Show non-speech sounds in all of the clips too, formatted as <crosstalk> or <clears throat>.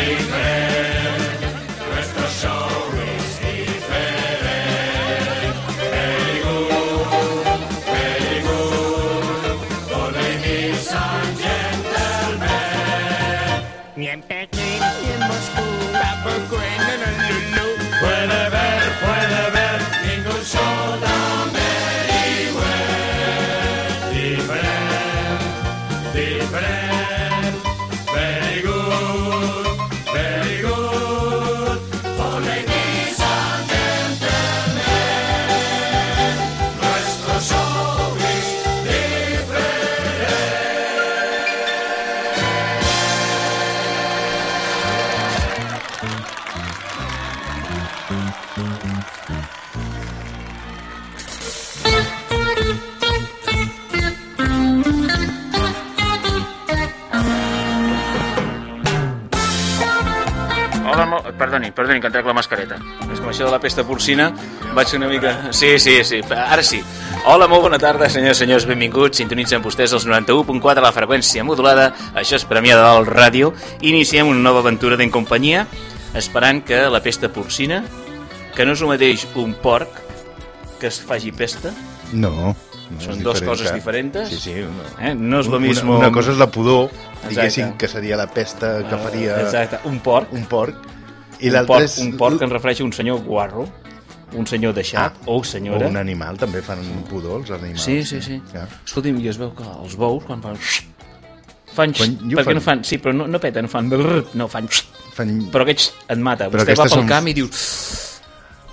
Ni perdoni, perdoni, que em trec la mascareta. És com això de la pesta porcina, vaig ser una mica... Sí, sí, sí, ara sí. Hola, molt bona tarda, senyors i senyors, benvinguts. Sintonitzen vostès els 91.4 a la freqüència modulada. Això és Premià de Dalt Ràdio. Iniciem una nova aventura d'en companyia, esperant que la pesta porcina, que no és el mateix un porc que es faci pesta, No. no són diferent, coses clar. diferentes. Sí, sí. No, Eh? No és lo Una- mismo... Una, cosa és la pudor, diguéssim, Exacte. que seria la pesta que faria Exacte, un porc. un porc. I un porc, és... un porc que ens refereix a un senyor guarro, un senyor deixat, o O senyora. un animal, també fan un pudor, els animals. Sí, sí, sí. Ja. Escolti'm, i es veu que els bous, quan fan... Fan... Quan- jo perquè fan- no fan... Sí, però no, no peten, fan... No, fan... Fan... Però aquests et mata. Però Vostè va pel són- camp i diu...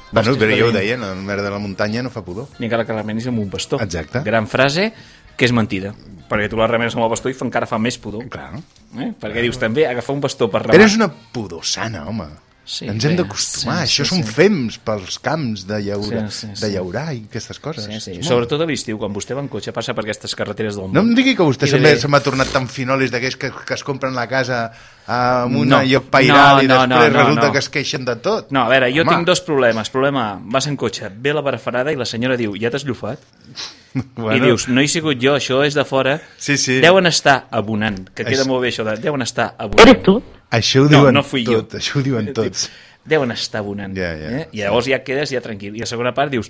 Bueno, Hòstia, però ja ho veient. deien, el mer de la muntanya no fa pudor. Ni encara que remenis amb un bastó. Exacte. Gran frase, que és mentida. Perquè tu la remenes amb el bastó i fa, encara fa més pudor. Clar. Eh? Perquè dius també agafar un bastó per remar. Però és una pudor sana, home. Sí, Ens hem d'acostumar. sí, Això sí, són sí. fems pels camps de llaurar, Sí, sí, sí. de llaurar i aquestes coses. Sí, sí. Molt- Sobretot a l'estiu, quan vostè va en cotxe, passa per aquestes carreteres del món. No em digui que vostè diré- se m'ha tornat tan finolis d'aquells que, que es compren la casa amb una No. lloc pairal No, i després no, no, resulta no. que es queixen de tot. No, a veure, jo Home. tinc dos problemes. Problema A, vas en cotxe, ve la barafarada i la senyora diu, ja t'has llufat? <laughs> Bueno, I dius, no he sigut jo, això és de fora. Sí, sí. Deuen estar abonant, que queda Això- molt bé això de... Deuen estar abonant. Eres tu? Això ho No, diuen no fui jo. tot, això ho diuen <laughs> tots. Deuen estar abonant. Ja, ja. eh? I llavors ja quedes ja tranquil. I a la segona part dius,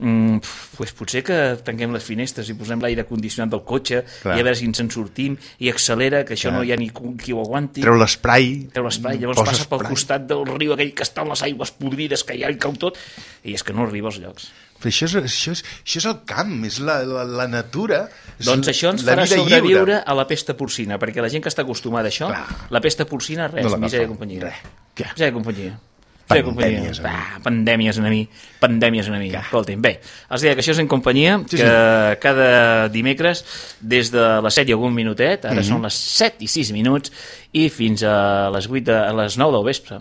mm, pues potser que tanquem les finestres i posem l'aire condicionat del cotxe Clar. i a veure si ens en sortim i accelera, que això Clar. no hi ha ni qui ho aguanti. Treu l'esprai. Treu l'esprai, llavors posa passes pel costat del riu aquell que està en les aigües podrides, que hi ha i cau tot, i és que no arriba als llocs. Però això és, això, és, això és el camp, és la, la, la natura. és Doncs això ens farà sobreviure lliure. a la pesta porcina, perquè la gent que està acostumada a això, Clar. la pesta porcina, res, No misèria de companyia. Res. Què? Misèria de companyia. De companyia. Pandèmies, a mi. Pandèmies a mi, pandèmies a mi. Escolti'm, bé, els deia que això és en companyia, Sí, que sí. cada dimecres, des de les 7 i algun minutet, ara són les 7 i 6 minuts, i fins a les 8 de, a les 9 del vespre.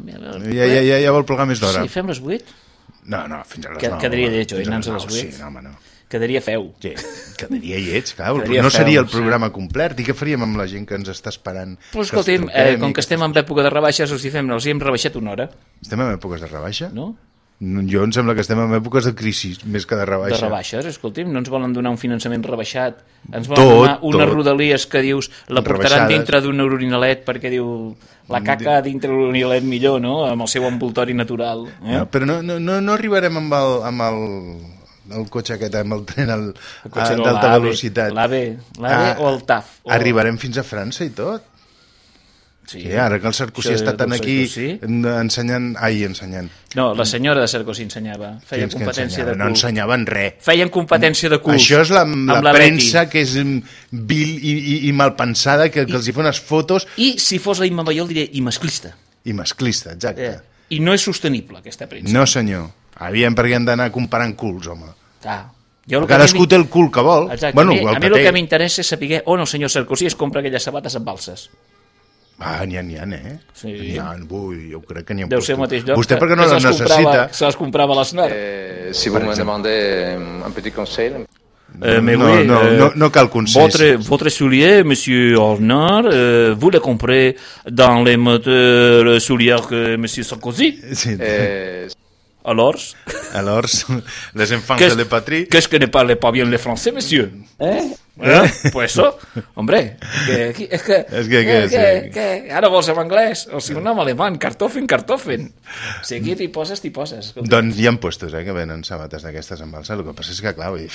Ja, ja, ja, ja vol plegar més d'hora. Sí, fem les 8? No, no, fins a les Que- 9. quedaria lleig, oi, Fins a les les 9, vuit? Sí, no, home, no. Quedaria feu. Sí, quedaria lleig, clar. Quedaria no seria feu, el programa complet. I què faríem amb la gent que ens està esperant? Escolti'm, Que eh, com que estem en època de rebaixes, els hi, fem, els hi hem rebaixat una hora, Estem en èpoques de rebaixa? no? Jo em sembla que estem en èpoques de crisi, més que de rebaixa. de rebaixes, escolti'm, no ens volen donar un finançament rebaixat, ens volen Tot, donar unes tot. rodalies que dius la portaran Rebaixades. dintre d'un urinalet perquè diu la caca dintre d'un urinalet millor, no?, amb el seu envoltori natural. Eh? No, però no, no, no, arribarem amb el, amb el, el cotxe aquest, amb el tren d'alta velocitat. L'AVE, l'AVE Ah, o el TAF. O... Arribarem fins a França i tot. Sí, Sí, ara que el Sarkozy Això del tan aquí Sarkozy. ensenyant... Ai, ensenyant. No, la senyora de Sarkozy ensenyava. Feia Quins competència de ensenyaven? cul. No ensenyaven res. Feien competència de cul. Això és la, la, la premsa que és vil i, i, i malpensada, que, que els hi fa unes fotos I si fos la Imma Mayol diria i masclista. i masclista, exacte. Eh. I no és sostenible, aquesta premsa. No, senyor. Aviam per què han d'anar comparant culs, home. Clar. Jo el que Cadascú té el cul que vol. Exacte. Bueno, a mi, el a mi que el que m'interessa és saber on el senyor Sarkozy es compra aquelles sabates amb balses. Ah, n'hi ha, n'hi ha, eh? Sí. N'hi ha, ui, jo crec que n'hi ha Deu ser el mateix lloc Vostè que, perquè no que les se les comprava, necessita. se les comprava a l'Snar. Euh, si vous me demandez euh, un petit conseil, Euh, mais no, oui, no, euh, no, no cal consell. Votre, votre soulier, monsieur Ornard, euh, vous le comprez dans les moteurs souliers que monsieur Sarkozy Sí. euh, Alors, Alors, <laughs> les enfants de la patrie... qu'est-ce que ne parle pas bien le français, monsieur Eh? Pues eso, hombre, que, que, es que, Es que- que- eh, que, sí. que, ara vols en anglès, o si no en alemany, kartoffeln, kartoffeln. Si aquí t'hi poses, t'hi poses. escolta. Doncs hi ha puestos, eh, que venen sabates d'aquestes amb balsa. El que passa és que, clar, vull dir,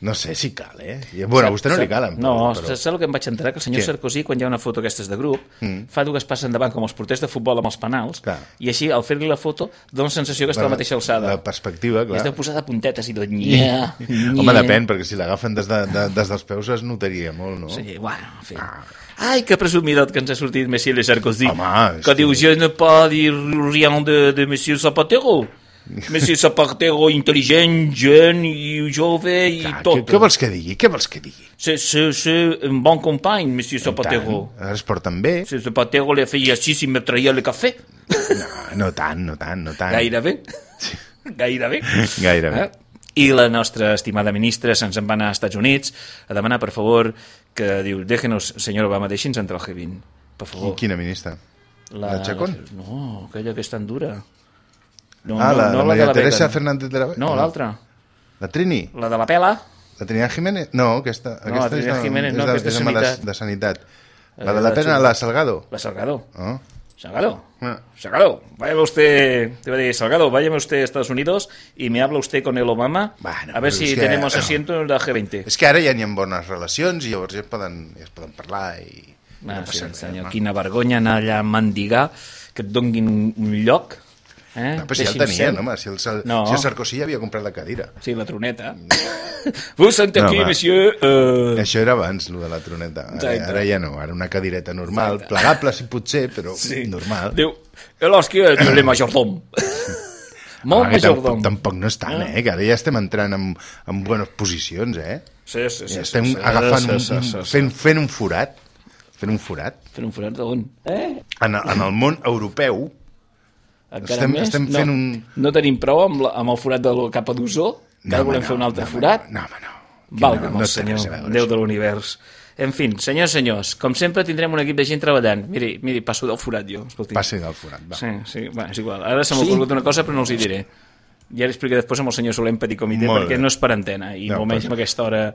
no sé si cal, eh? I, bueno, a vostè no li calen. No, però, saps el que em vaig enterar? Que el senyor Què? Sarkozy, quan hi ha una foto aquestes de grup, fa dues passes endavant, com els porters de futbol amb els penals, Clar. i així, al fer-li la foto, dona la sensació que està a la mateixa alçada. La perspectiva, I es clar. deu posar de puntetes i tot. Nyia, <laughs> Home, depèn, perquè si l'agafen des, de, de, des dels peus es notaria molt, no? Sí, bueno, en fi. Ai, que presumidot que ens ha sortit Monsieur Le Sarkozy. Home, que diu, je ne pas dire rien de, de Monsieur Zapatero. Monsieur Zapatero intel·ligent, jeune i jove i Clar, tot. què, què vols que digui? Què vols que digui? C'est, c'est, c'est un bon company, Monsieur Zapatero. Ara es porten bé. Si Zapatero le feia així si me traia el cafè. No, no tant, no tant, no tant. Gairebé. Gairebé. Gairebé. Eh? I la nostra estimada ministra se'ns en va anar als Estats Units a demanar, per favor, que diu, déjenos, senyor Obama, deixi'ns entrar al G20. Per favor. Quina ministra? La Chacón? No, aquella que és tan dura. No, ah, la, la, de Maria la Teresa Began. Fernández de la No, l'altra. La Trini? La de la pela. La Trinidad Jiménez? No, aquesta, No, la aquesta Trinidad és, de, Jiménez no, és, de, aquesta és home de, Sanitat. de Sanitat. Eh, La de la la pena, la Salgado. La Salgado. Oh. Salgado. Ah. Salgado, váyame usted, te voy a decir, Salgado, váyame usted a Estados Unidos y me habla usted con el Obama Bueno, a ver si que- tenemos asiento en la G20. És que ara ja n'hi ha bones relacions i llavors ja es poden, ja es poden parlar i... Ah, no sí, res, senyor, no? quina vergonya anar allà a mendigar, que et donguin un lloc. Eh? No, però si ja el tenien, ser. home. Si el, Sal- No. si el Sarkozy ja havia comprat la cadira. Sí, la troneta. <laughs> Vous sentez No, aquí, monsieur... Uh... Això era abans, lo de la troneta. Ara, Exacte. ara ja no, ara una cadireta normal, plegable si potser, però normal. Diu, el <laughs> que és el majordom. Molt Ah, majordom. tampoc no és tant, eh? Que ara ja estem entrant en, en bones posicions, eh? Sí, sí, sí. Ja sí, estem sí, agafant, sí, un, sí, sí, sí. fent, fent un forat, fent un forat. Fent un forat d'on? Eh? En, en el món europeu, Encara Estem- més? estem no, fent un- No tenim prou amb, la, amb el forat de la capa d'ozó? Que ara volem fer un altre no, forat? No, home, no. Valga'm no el té senyor, veure, Déu de l'univers. En fi, senyors, senyors, com sempre tindrem un equip de gent treballant. Miri, miri, passo del forat jo, escolti. Passi del forat, va. Sí, sí, bueno, és igual. Ara se m'ha ocorregut una cosa, però no els hi diré. Ja l'explico després amb el senyor Solem Petit Comitè, Molt perquè bé. no és per antena, i No, molt menys amb aquesta hora...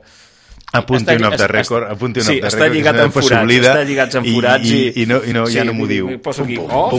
Apunti Està- un off the està- record, apunti un sí, off the està record, que lligat després forats, està lligats amb i- forats i, i... i, no, i no, ja Sí, no m'ho diu. Poso aquí, oh,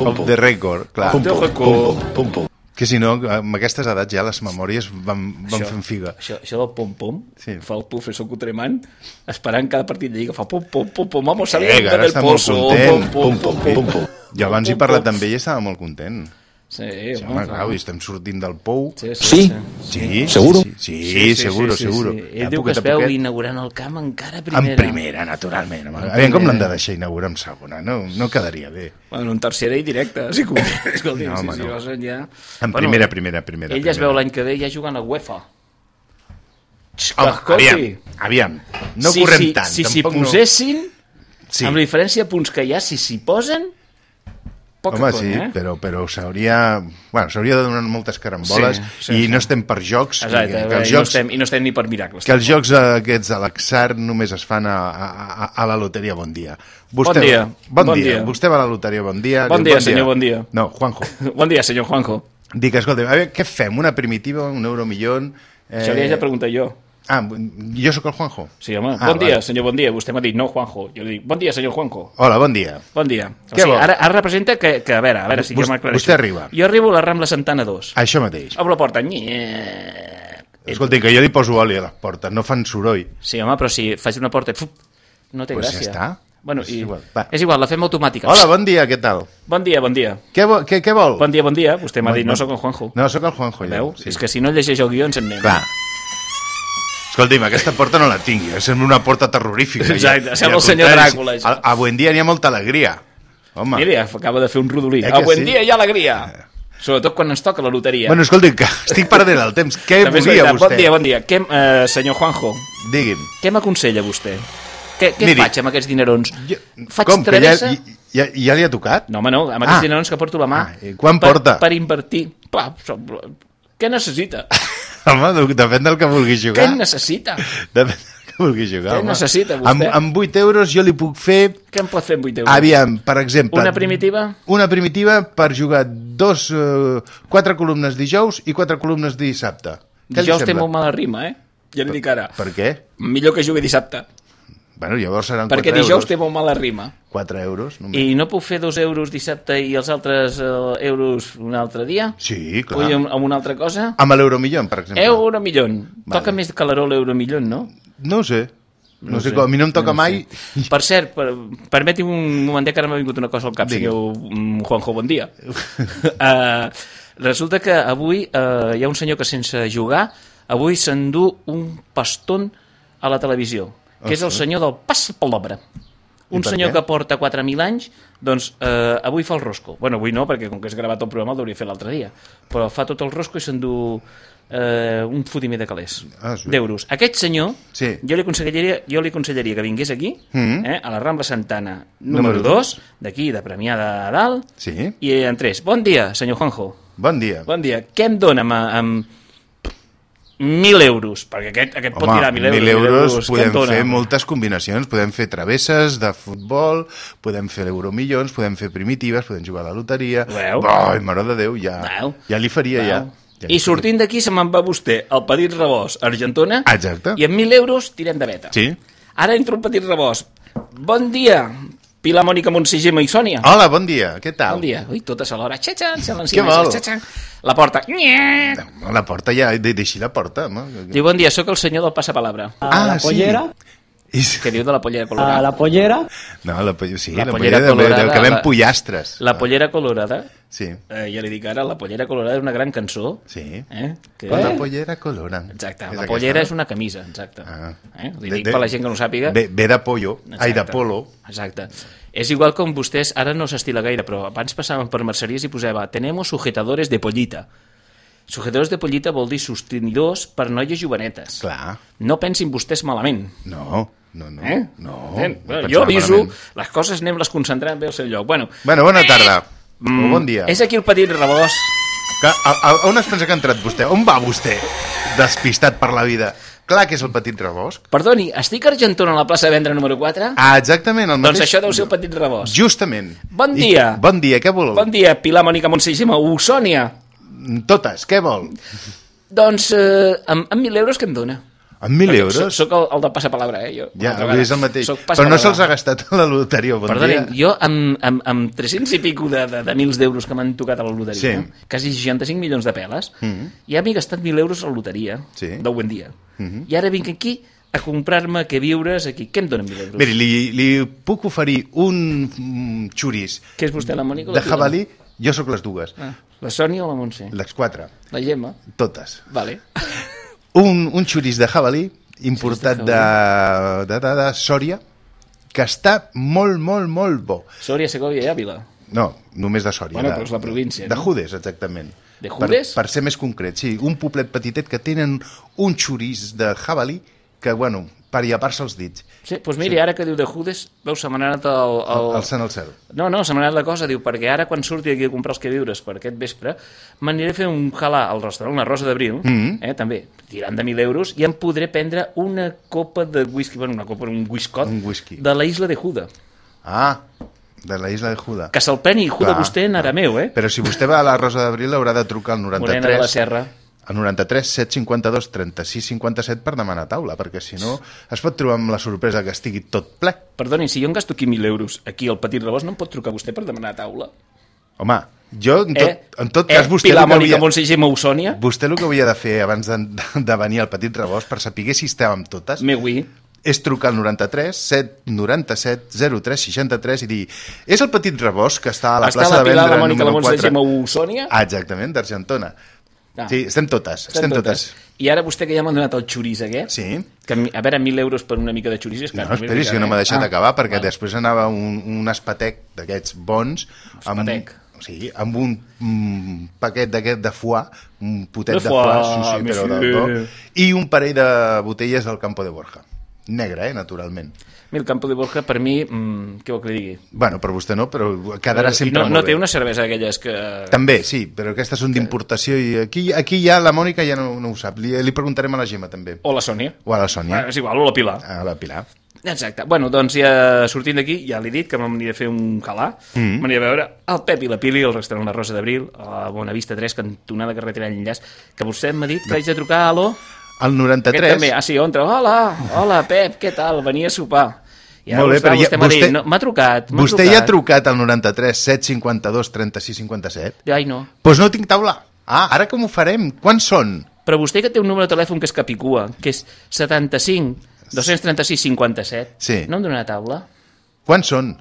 Off the record, clar. Off the record. Que si no, amb aquestes edats ja les memòries van, van fent figa. Això, això del pom-pom, Sí. fa el professor Cotremant, esperant cada partit de lliga, fa pom-pom, pom-pom, vamos a ver del està molt pozo, content. pom-pom, Jo abans hi he parlat amb ell i estava molt content. Sí, Sí, home, clar, i estem sortint del pou. Sí, sí, Sí. Sí, Seguro? Sí, sí, sí, seguro, seguro. Sí. Ja Ell diu que es a veu inaugurant el camp encara a primera. En primera, naturalment. home. Aviam com l'han de deixar inaugurar en segona. No, no quedaria bé. Bueno, en tercera i directe, sí, com... <laughs> Escolti, No, home, sí, no. sí, ja... En primera, primera, primera. Ell es veu l'any que ve ja jugant a UEFA. Home, Escolti, aviam, aviam. No si, correm si, tant. Si s'hi tampoc no- posessin, Sí. amb la diferència de punts que hi ha, si s'hi posen, poca Home, conya, sí, eh? però, però s'hauria... Bueno, s'hauria de donar moltes caramboles Sí, sí, i sí. no estem per jocs. Exacte, que, que i, els no jocs, estem, i no estem ni per miracles. que els jocs aquests a l'Axar només es fan a, a, a, a la loteria Bon Dia. Bon dia, Bon, bon dia. dia. Vostè va a la loteria Bon Dia. Bon dia, senyor, bon dia. No, Juanjo. <laughs> Bon dia, senyor Juanjo. Dic, escolta, a veure, què fem? Una primitiva, un euro millón... Eh... Això li haig de preguntar jo. Ah, jo sóc el Juanjo? Sí, home. Ah, bon dia, vale. senyor, bon dia. Vostè m'ha dit, no, Juanjo. Jo li dic, bon dia, senyor Juanjo. Hola, bon dia. Bon dia. O sigui, ara, ara representa que, que, a veure, a veure si Vos- jo m'aclareixo. vostè arriba. Jo arribo a la Rambla Santana 2. Això mateix. Obro la porta. Escolti, que jo li poso oli a les portes, no fan soroll. Sí, home, però si faig una porta... Fup, no té Pues ja gràcia. està. Bueno, És i... igual. Va. És igual, la fem automàtica. Hola, bon dia, què tal? Bon dia, bon dia. Què, vo què, què vol? Bon dia, bon dia. Vostè m'ha Bon- dit, no sóc el Juanjo. No, sóc el Juanjo. Ja. Veu? És que si no llegeix el guió ens en anem. Clar. Escolti'm, aquesta porta no la tingui, sembla una porta terrorífica. Exacte, sembla el senyor Dràcula. A, a Buendia n'hi ha molta alegria. Home, Mira, acaba de fer un rodolí. Eh A buen sí? dia i alegria. Sobretot quan ens toca la loteria. bueno, escolti, que estic perdent el temps. Què També volia veritat. vostè? Bon dia, bon dia. Què, eh, senyor Juanjo, Digui'm. què m'aconsella vostè? Què, què Miri, faig amb aquests dinerons? Jo, Faig com, que ja, travessa? ja, ja li ha tocat? No, home, no, amb aquests Ah. dinerons que porto la mà. Ah, quan per, porta? Per invertir. Pla, què necessita? Home, depèn del que vulgui Què jugar. necessita? Depèn del que vulgui jugar, Què home. necessita, vostè? Amb, amb 8 euros jo li puc fer... Què em pot fer amb 8 euros? Aviam, per exemple... Una primitiva? Una primitiva per jugar dos, eh, quatre columnes dijous i quatre columnes dissabte. Què Dijous té molt mala rima, eh? Ja li dic ara. Per què? Millor que jugui dissabte, Bueno, llavors seran perquè 4 dijous euros. té molt mala rima. 4 euros, només. I no puc fer dos euros dissabte i els altres eh, euros un altre dia? Sí, clar. Vull amb, amb una altra cosa? Amb l'euromillón, per exemple. Euromillón. Vale. Toca més que l'Aró l'Euromillón, no? No sé. No, No sé, sé. com, a mi no em toca No mai... Per cert, per, permeti'm un momentet que ara m'ha vingut una cosa al cap, Digui. sigueu mm, Juanjo, bon dia. uh, <laughs> resulta que avui uh, hi ha un senyor que sense jugar, avui s'endú un pastón a la televisió, que és el senyor del pas per l'obra. Un senyor què? que porta 4.000 anys, doncs eh, avui fa el rosco. Bueno, avui no, perquè com que és gravat el programa el fet l'altre dia. Però fa tot el rosco i s'endú eh, un fotimer de calés Ah, sí. d'euros. Aquest senyor, Sí. jo, li aconsellaria, jo li aconsellaria que vingués aquí, Mhm. eh, a la Rambla Santana, Número número 2, d'aquí, de Premià de Dalt, Sí, i entrés. Bon dia, senyor Juanjo. bon dia. Bon dia. Què em dona amb, amb 1.000 euros? Perquè aquest, aquest pot tirar 1.000 euros. 1.000 euros, em podem dona? fer moltes combinacions. Podem fer travesses de futbol, podem fer euromillons, podem fer primitives, podem jugar a la loteria... Veu? Ai, mare de Déu, ja, Veu? ja li faria, ja. Vau. ja li I sortint d'aquí se me'n va vostè al petit rebost a Argentona Exacte. i amb 1.000 euros tirem de veta. Sí. Ara entro al petit rebost. Bon dia, Pilar Mònica Montsigema i Sònia. Hola, bon dia, què tal? Bon dia. Ui, totes alhora. Xa-xa, se Què vol? l'encima. La porta. No, La porta ja, de, deixi la porta. home. Diu, bon dia, sóc el senyor del passapalabra. Ah, la pollera, Sí. Què diu de la pollera colorada? la pollera, No, la, poll- sí, La la, pollera pollera, de, colorada, de, que ven la- pollastres. La pollera colorada, Sí, eh, ja li dic ara, la pollera colorada és una gran cançó. sí. Eh? Que... La pollera colora. Exacte, És la aquesta, pollera no? és una camisa, exacte. Ah. Eh? Li De- dic de- per la gent que no ho sàpiga. Ve, ve de pollo, ai, de Exacte. polo. Exacte. És igual com vostès, ara no s'estila gaire, però abans passaven per merceries i posava tenemos sujetadores de pollita. Sujetadors de pollita vol dir sostenidors per noies jovenetes. Clar. No pensin vostès malament. No, no, no. Eh? no Eh? Bueno, jo aviso, malament. les coses anem-les concentrant bé al seu lloc. Bueno, Bueno, bona tarda. mm, O bon dia. és aquí el petit rebost. Que, a, a, on es pensa que ha entrat vostè? On va vostè? Despistat per la vida. Clar que és el petit rebosc. Perdoni, estic a Argentona a la plaça de Vendre número 4? Ah, exactament, el doncs mateix. això deu ser el petit rebost. Justament. Bon I- dia. bon dia, què vol? Bon dia, Pilar Mònica Montseixema, Usònia. Totes, què vol? Doncs eh, amb, amb 1.000 euros que em dona? Amb mil Perquè euros? Soc, soc el, el de passapalabra, eh? Jo, Ja, altra és el mateix. Però no se'ls ha gastat a la loteria. Bon Perdonin, dia. jo amb, amb, amb 300 i pico de, de, de mils d'euros que m'han tocat a la loteria, Sí. Mm-hmm. quasi 65 milions de peles, ja m'he gastat 1.000 euros a la loteria Sí. Del buen dia. I ara vinc aquí a comprar-me que viures aquí. Què em donen 1.000 euros? Miri, li, li puc oferir un mm, xurís Què és vostè, la Mònica? de jabalí, jo sóc les dues, Ah, la Sònia o la Montse? les quatre, La Gemma? totes. Vale. <laughs> Un, un xurís de jabalí importat de, de, de, de Sòria, que està molt, molt, molt bo. Sòria, Segovia i Àvila. No, només de Sòria. Bueno, de, però és la província, De no? Judes, exactament. De Judes? Per, per ser més concret, sí. Un poblet petitet que tenen un xurís de jabalí que, bueno, per llepar-se els dits. Sí, doncs miri, ara que diu de Judes, veu, se m'ha anat el... el... El sant al cel. No, no, se m'ha anat la cosa, diu, perquè ara quan surti aquí a comprar els queviures per aquest vespre, m'aniré a fer un halà al restaurant La Rosa d'Abril, mm -hmm. eh, també, tirant de 1.000 euros, i em podré prendre una copa de whisky, bueno, una copa, un whiskot, Un whisky. de la isla de Juda. Ah, de la isla de Juda. Que se'l preni Juda Clar, vostè en arameu, eh? Però si vostè va a la Rosa d'Abril haurà de trucar al 93... Morena de la Serra. Al 93 752 36 57 per demanar taula, perquè si no es pot trobar amb la sorpresa que estigui tot ple. Perdoni, si jo em gasto aquí 1.000 euros aquí al Petit Rebost, no em pot trucar vostè per demanar taula? Home, jo, en tot, eh? en tot eh? cas, vostè Pilar el Mònica havia... Montsegema Usònia? Vostè el que havia de fer abans de, <laughs> de, venir al Petit Rebost per saber si estàvem totes Me vull. és trucar al 93 797 03 63 i dir és el Petit Rebost que està a la Està plaça la de Pilar, vendre la Mònica, la número 4 Montsegema Usònia? ah, exactament, d'Argentona Ah. sí, estem totes, estem, totes. I ara vostè que ja m'ha donat el xurís aquest, sí, que a veure, 1.000 euros per una mica de xurís és que... no, esperi, que no m'ha deixat ah, acabar perquè val. després anava un, un espatec d'aquests bons amb, Espatec. sí, amb un mm, paquet d'aquest de foie un potet De de, foie, foie, sí, sí, però de, i un parell de botelles del Campo de Borja negre, eh, naturalment Mira, el Campo de Borja, per mi, mm, què vol que li digui? Bueno, per vostè no, però quedarà I sempre no, molt no té una cervesa d'aquelles que... També, sí, però aquestes són d'importació i aquí, aquí ja la Mònica ja no, no ho sap. Li, li preguntarem a la Gemma també. O la Sònia. O a la Sònia. Bueno, és igual, o la Pilar. A la Pilar. Exacte. Bueno, doncs ja sortint d'aquí, ja l'he dit que m'aniré a fer un calà. Mm. M'aniré a veure el Pep i la Pili, al restaurant La Rosa d'Abril, a la Bonavista 3, cantonada carretera enllaç, que vostè m'ha dit que haig de trucar a lo... al Aquest 93... també, ah, sí, on entra? Hola, hola, Pep, què tal? Venia a sopar. I ara Molt bé, vostè, però ja- vostè m'ha vostè- no, m'ha trucat, Vostè trucat. ja ha trucat al 93 752 36 57? Ai, no. Doncs pues no tinc taula. Ah, ara com ho farem? Quants són? Però vostè que té un número de telèfon que és capicua, que és 75 236 57, Sí. no em dona taula? Quants són?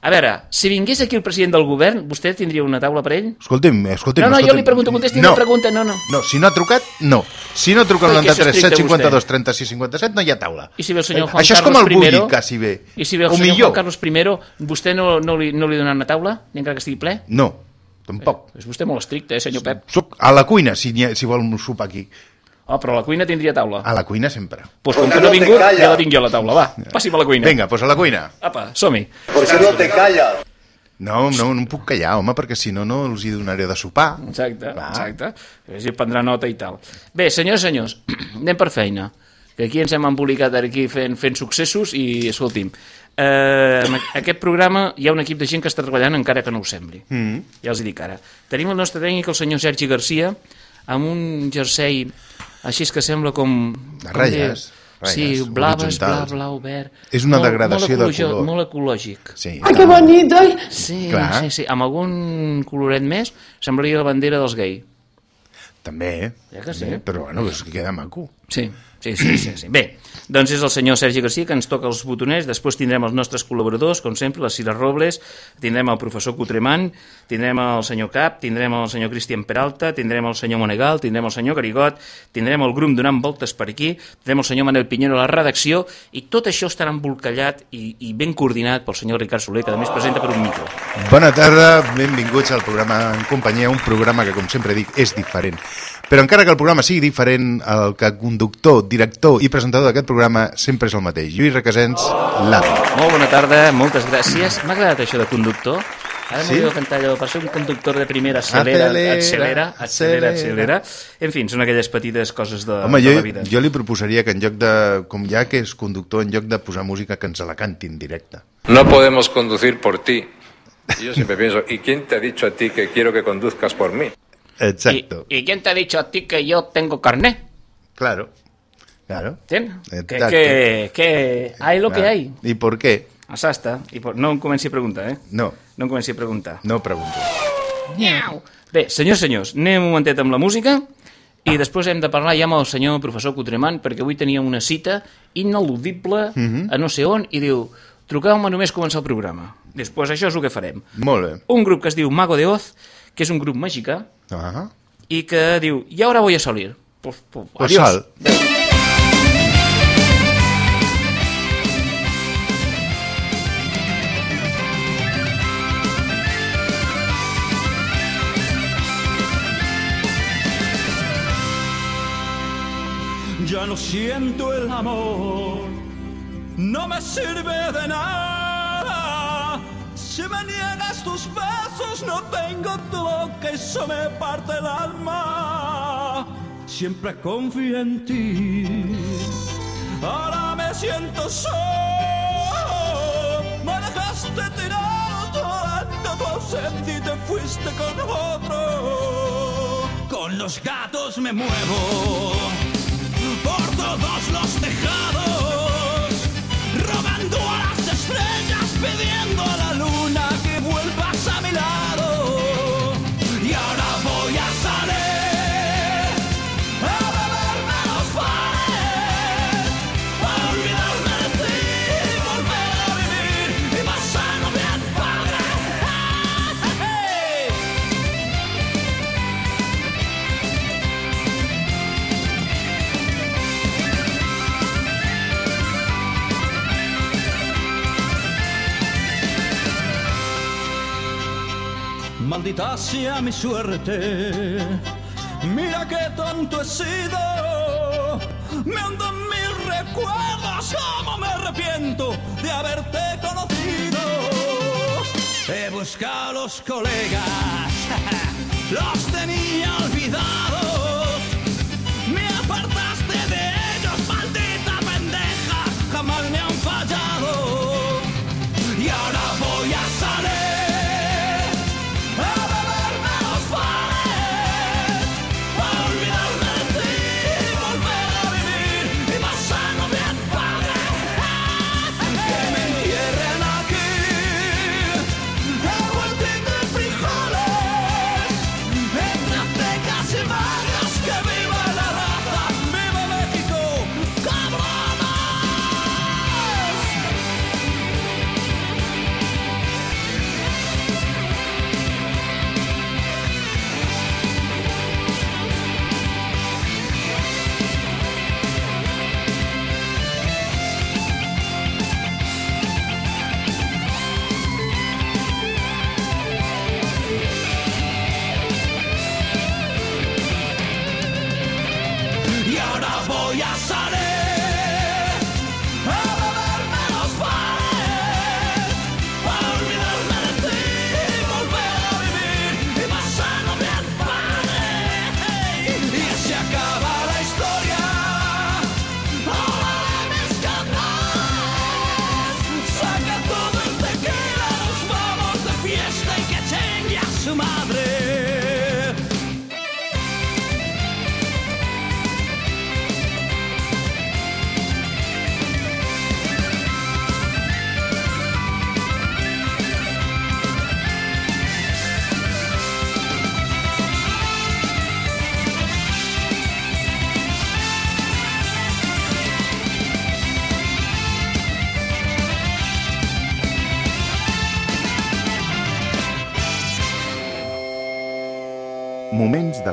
A veure, si vingués aquí el president del govern, vostè tindria una taula per ell? Escolti'm, escolti'm... No, no, jo escolti'm. li pregunto, contesti no. la pregunta, no, no. No, si no ha trucat, no. Si no truca al Ui, que és 93 estricte, 752 vostè. 36 57 no hi ha taula. I si ve el senyor Eh, Juan Això és Carlos com el bulli, I, quasi bé. I si ve el o senyor millor. Juan Carlos I, vostè no, no, li, no li dona una taula, ni encara que estigui ple? No, tampoc. És vostè molt estricte, eh, senyor Pep? Soc a la cuina, si, ha- si vol sopar aquí. Oh, però a la cuina tindria taula. A la cuina sempre. Pues com que no ha vingut, ja la tinc jo, la taula. Va, passi'm a la cuina. Vinga, doncs a la cuina. Apa, som-hi. ¿Por qué no te callas? No, no, no em puc callar, home, perquè si no, no els hi donaré de sopar. Exacte, Clar. exacte. Així prendrà nota i tal. Bé, senyors senyors, <clears throat> anem per feina. Que aquí ens hem embolicat aquí fent, fent successos i, escolti'm, eh, en aquest programa hi ha un equip de gent que està treballant encara que no ho sembli. Mm. Ja els hi dic ara. Tenim el nostre tècnic, el senyor Sergi Garcia, amb un jersei així és que sembla com... De ratlles, ratlles, Sí, blaves, bla, horitzontals. blau, verd... És una Molt- degradació molt de color. Molt ecològic. Sí. ¡Ay, qué bonito! Sí, Clar. sí, sí. Amb algun coloret més semblaria la bandera dels gai. També, eh? Ja que sí. També, Però bueno, és que queda maco. Sí, sí, sí, sí, sí. Bé, doncs és el senyor Sergi Garcia que ens toca els botoners, després tindrem els nostres col·laboradors, com sempre, la Cira Robles, tindrem el professor Cotremant, tindrem el senyor Cap, tindrem el senyor Cristian Peralta, tindrem el senyor Monegal, tindrem el senyor Garigot, tindrem el grup donant voltes per aquí, tindrem el senyor Manel Pinyero a la redacció, i tot això estarà embolcallat i, i ben coordinat pel senyor Ricard Soler, que a més presenta per un micro. Bona tarda, benvinguts al programa En Companyia, un programa que, com sempre dic, és diferent. Però encara que el programa sigui diferent, el que conductor, director i presentador d'aquest programa sempre és el mateix. Lluís Requesens, l'avi. Molt bona tarda, moltes gràcies. M'ha agradat això de conductor. Ara Sí? m'ho de cantar allò, per ser un conductor de primera, acelera, Acelera, accelera, accelera, acelera. accelera. En fi, són aquelles petites coses de, Home, de jo, la vida. jo li proposaria que en lloc de, com ja que és conductor, en lloc de posar música, que ens la canti en directe. No podemos conducir por ti. Y yo siempre pienso, ¿y quién te ha dicho a ti que quiero que conduzcas por mí? Exacto. ¿Y, ¿Y quién te ha dicho a ti que yo tengo carné? Claro. Claro. ¿Entiendes? Que, que, que hay lo que hay. ¿Y por qué? Això està. I por... No em comenci a preguntar, eh? No, No em comenci a preguntar. no pregunto. Miau. Bé, senyors, senyors, anem un momentet amb la música i després hem de parlar ja amb el senyor professor Cotremant perquè avui tenia una cita ineludible a no sé on i diu truqueu-me només començar el programa. Després això és el que farem. Molt bé. Un grup que es diu Mago de Oz, que és un grup mexicà, Ah, i que diu, y ahora voy a salir. Pues, pues, pues adiós. sal. Ya no siento el amor, no me sirve de nada. Si me niegas tus besos, no tengo todo que eso me parte el alma. Siempre confío en ti, ahora me siento solo. Me dejaste tirado toda tu ausencia y te fuiste con otro. Con los gatos me muevo todos los tejados, rogando a las estrellas, pidiendo Maldita sea mi suerte, mira qué tonto he sido. Me en mis recuerdos, cómo me arrepiento de haberte conocido. He buscado a los colegas, <laughs> los tenía olvidados.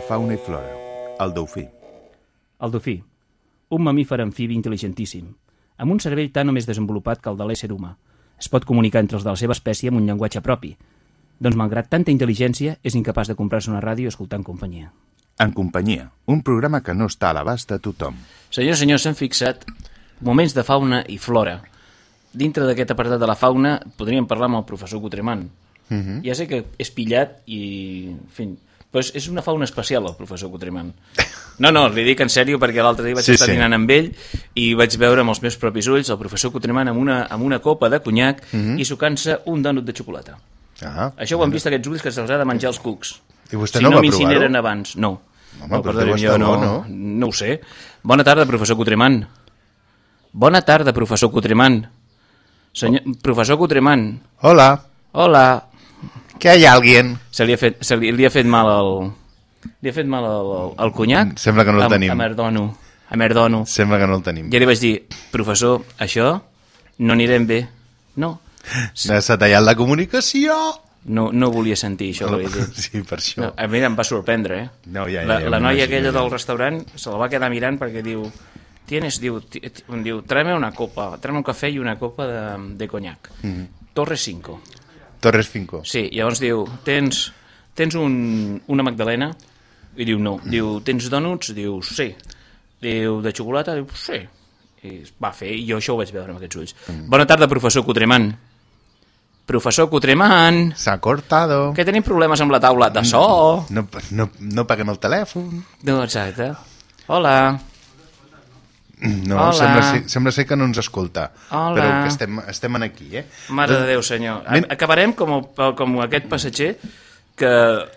Fauna i flora. El dofí. El dofí, un mamífer amfibi intel·ligentíssim, amb un cervell tan o més desenvolupat que el de l'ésser humà. Es pot comunicar entre els de la seva espècie amb un llenguatge propi. Doncs, malgrat tanta intel·ligència, és incapaç de comprar-se una ràdio en companyia. En companyia, un programa que no està a l'abast de tothom. Senyors senyors, s'han fixat moments de fauna i flora. Dintre d'aquest apartat de la fauna podríem parlar amb el professor Cotremant. Uh -huh. Ja sé que és pillat i... En fi, però és, una fauna especial, el professor Cotremant. No, no, li dic en sèrio perquè l'altre dia vaig Sí, estar sí. dinant amb ell i vaig veure amb els meus propis ulls el professor Cotremant amb una, amb una copa de conyac uh -huh. i sucant-se un dònut de xocolata. Ah, Això ho han vist aquests ulls que se'ls ha de menjar els cucs. I vostè si no no va m'incineren provar-ho? abans, no. Home, no, deu jo no, no? no ho sé. Bona tarda, professor Cotremant. Bona tarda, professor Cotremant. Senyor, professor Cotremant. Hola, Hola. Que hay alguien? Se li ha fet, se li, li ha fet mal el... Li ha fet mal el, el conyac? Sembla que no el a, tenim. A merdono. A merdono. Sembla que no el tenim. Ja li vaig dir, professor, això no anirem bé. No. S'ha tallat la comunicació. No, no volia sentir això dit. <laughs> Sí, per això. No, a mi em va sorprendre, eh? No, ja, ja, la, ja la noia aquella del restaurant se la va quedar mirant perquè diu tienes, diu, diu tráeme una copa, tráeme un cafè i una copa de, de conyac. Mm. -hmm. Torres 5. Torres Finco. Sí, llavors diu, tens, tens un, una magdalena? I diu, no. Diu, tens dònuts? Diu, sí. Diu, de xocolata? Diu, sí. I va fer, i jo això ho vaig veure amb aquests ulls. Mm. Bona tarda, professor Cotremant. Professor Cotremant, S'ha cortado. que tenim problemes amb la taula de so. No, no, no paguem el telèfon. No, exacte. Hola. No, Hola. sembla ser, sembla ser que no ens escolta. Hola. Però que estem, estem aquí, eh? Mare de Déu, senyor. Men- Acabarem com, el, com aquest passatger que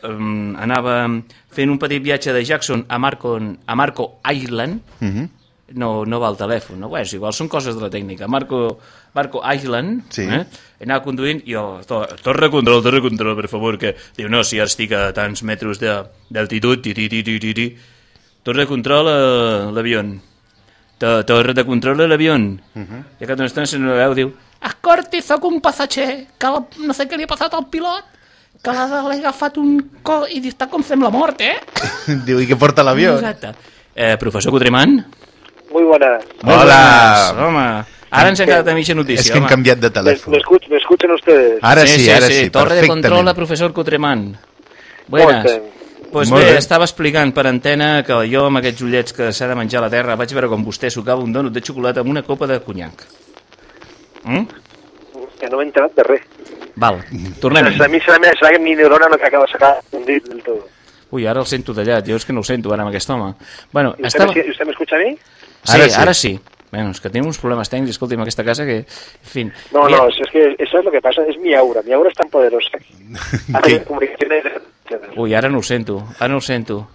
um, anava fent un petit viatge de Jackson a Marco, a Marco Island. Uh -huh. No, no va al telèfon, no? Bé, és igual, són coses de la tècnica. Marco, Marco Island, Sí. eh? anava conduint i jo, to- torre de control, torre de control, per favor, que diu, no, si ara estic a tants metres de- d'altitud, ti, ti, ti, ti, ti, ti. torre de control a l'avió. To- Torre de control a l'avió. Uh -huh. I a cada estona sent una veu, diu, Escorti, sóc un passatger, que la, no sé què li ha passat al pilot, que l'ha agafat un col i està com fem la mort, eh? <laughs> Diu, i què porta l'avió? Exacte. Eh, professor Cotremant? Muy buenas. Hola! Home, ara ens hem quedat a mitja notícia, És que hem home. canviat de ¿Me, telèfon. me ustedes? Ara sí, ara sí, Torre de control a professor Cotremant. Buenas. Molt bé. Pues Molt bé, bé. estava explicant per antena que jo amb aquests ullets que s'ha de menjar a la terra vaig veure com vostè sucava un dònut de xocolata amb una copa de conyac. Mm? Que no m'he enterat de res. Val, tornem-hi. A mi serà, serà que mi neurona no acaba de sacar un dit del todo. Ui, ara el sento tallat, jo és que no ho sento ara amb aquest home. Bueno, ¿Y usted, estava... me, usted me escucha a mí? Sí, Ara sí. Ara sí. Bueno, és que tenim uns problemes tècnics, escolti'm, aquesta casa que... En fin. No, no, es que eso es lo que pasa, es mi aura. Mi aura es tan poderosa. Hace <laughs> comunicaciones. Ui, ara no ho sento, ara no ho sento.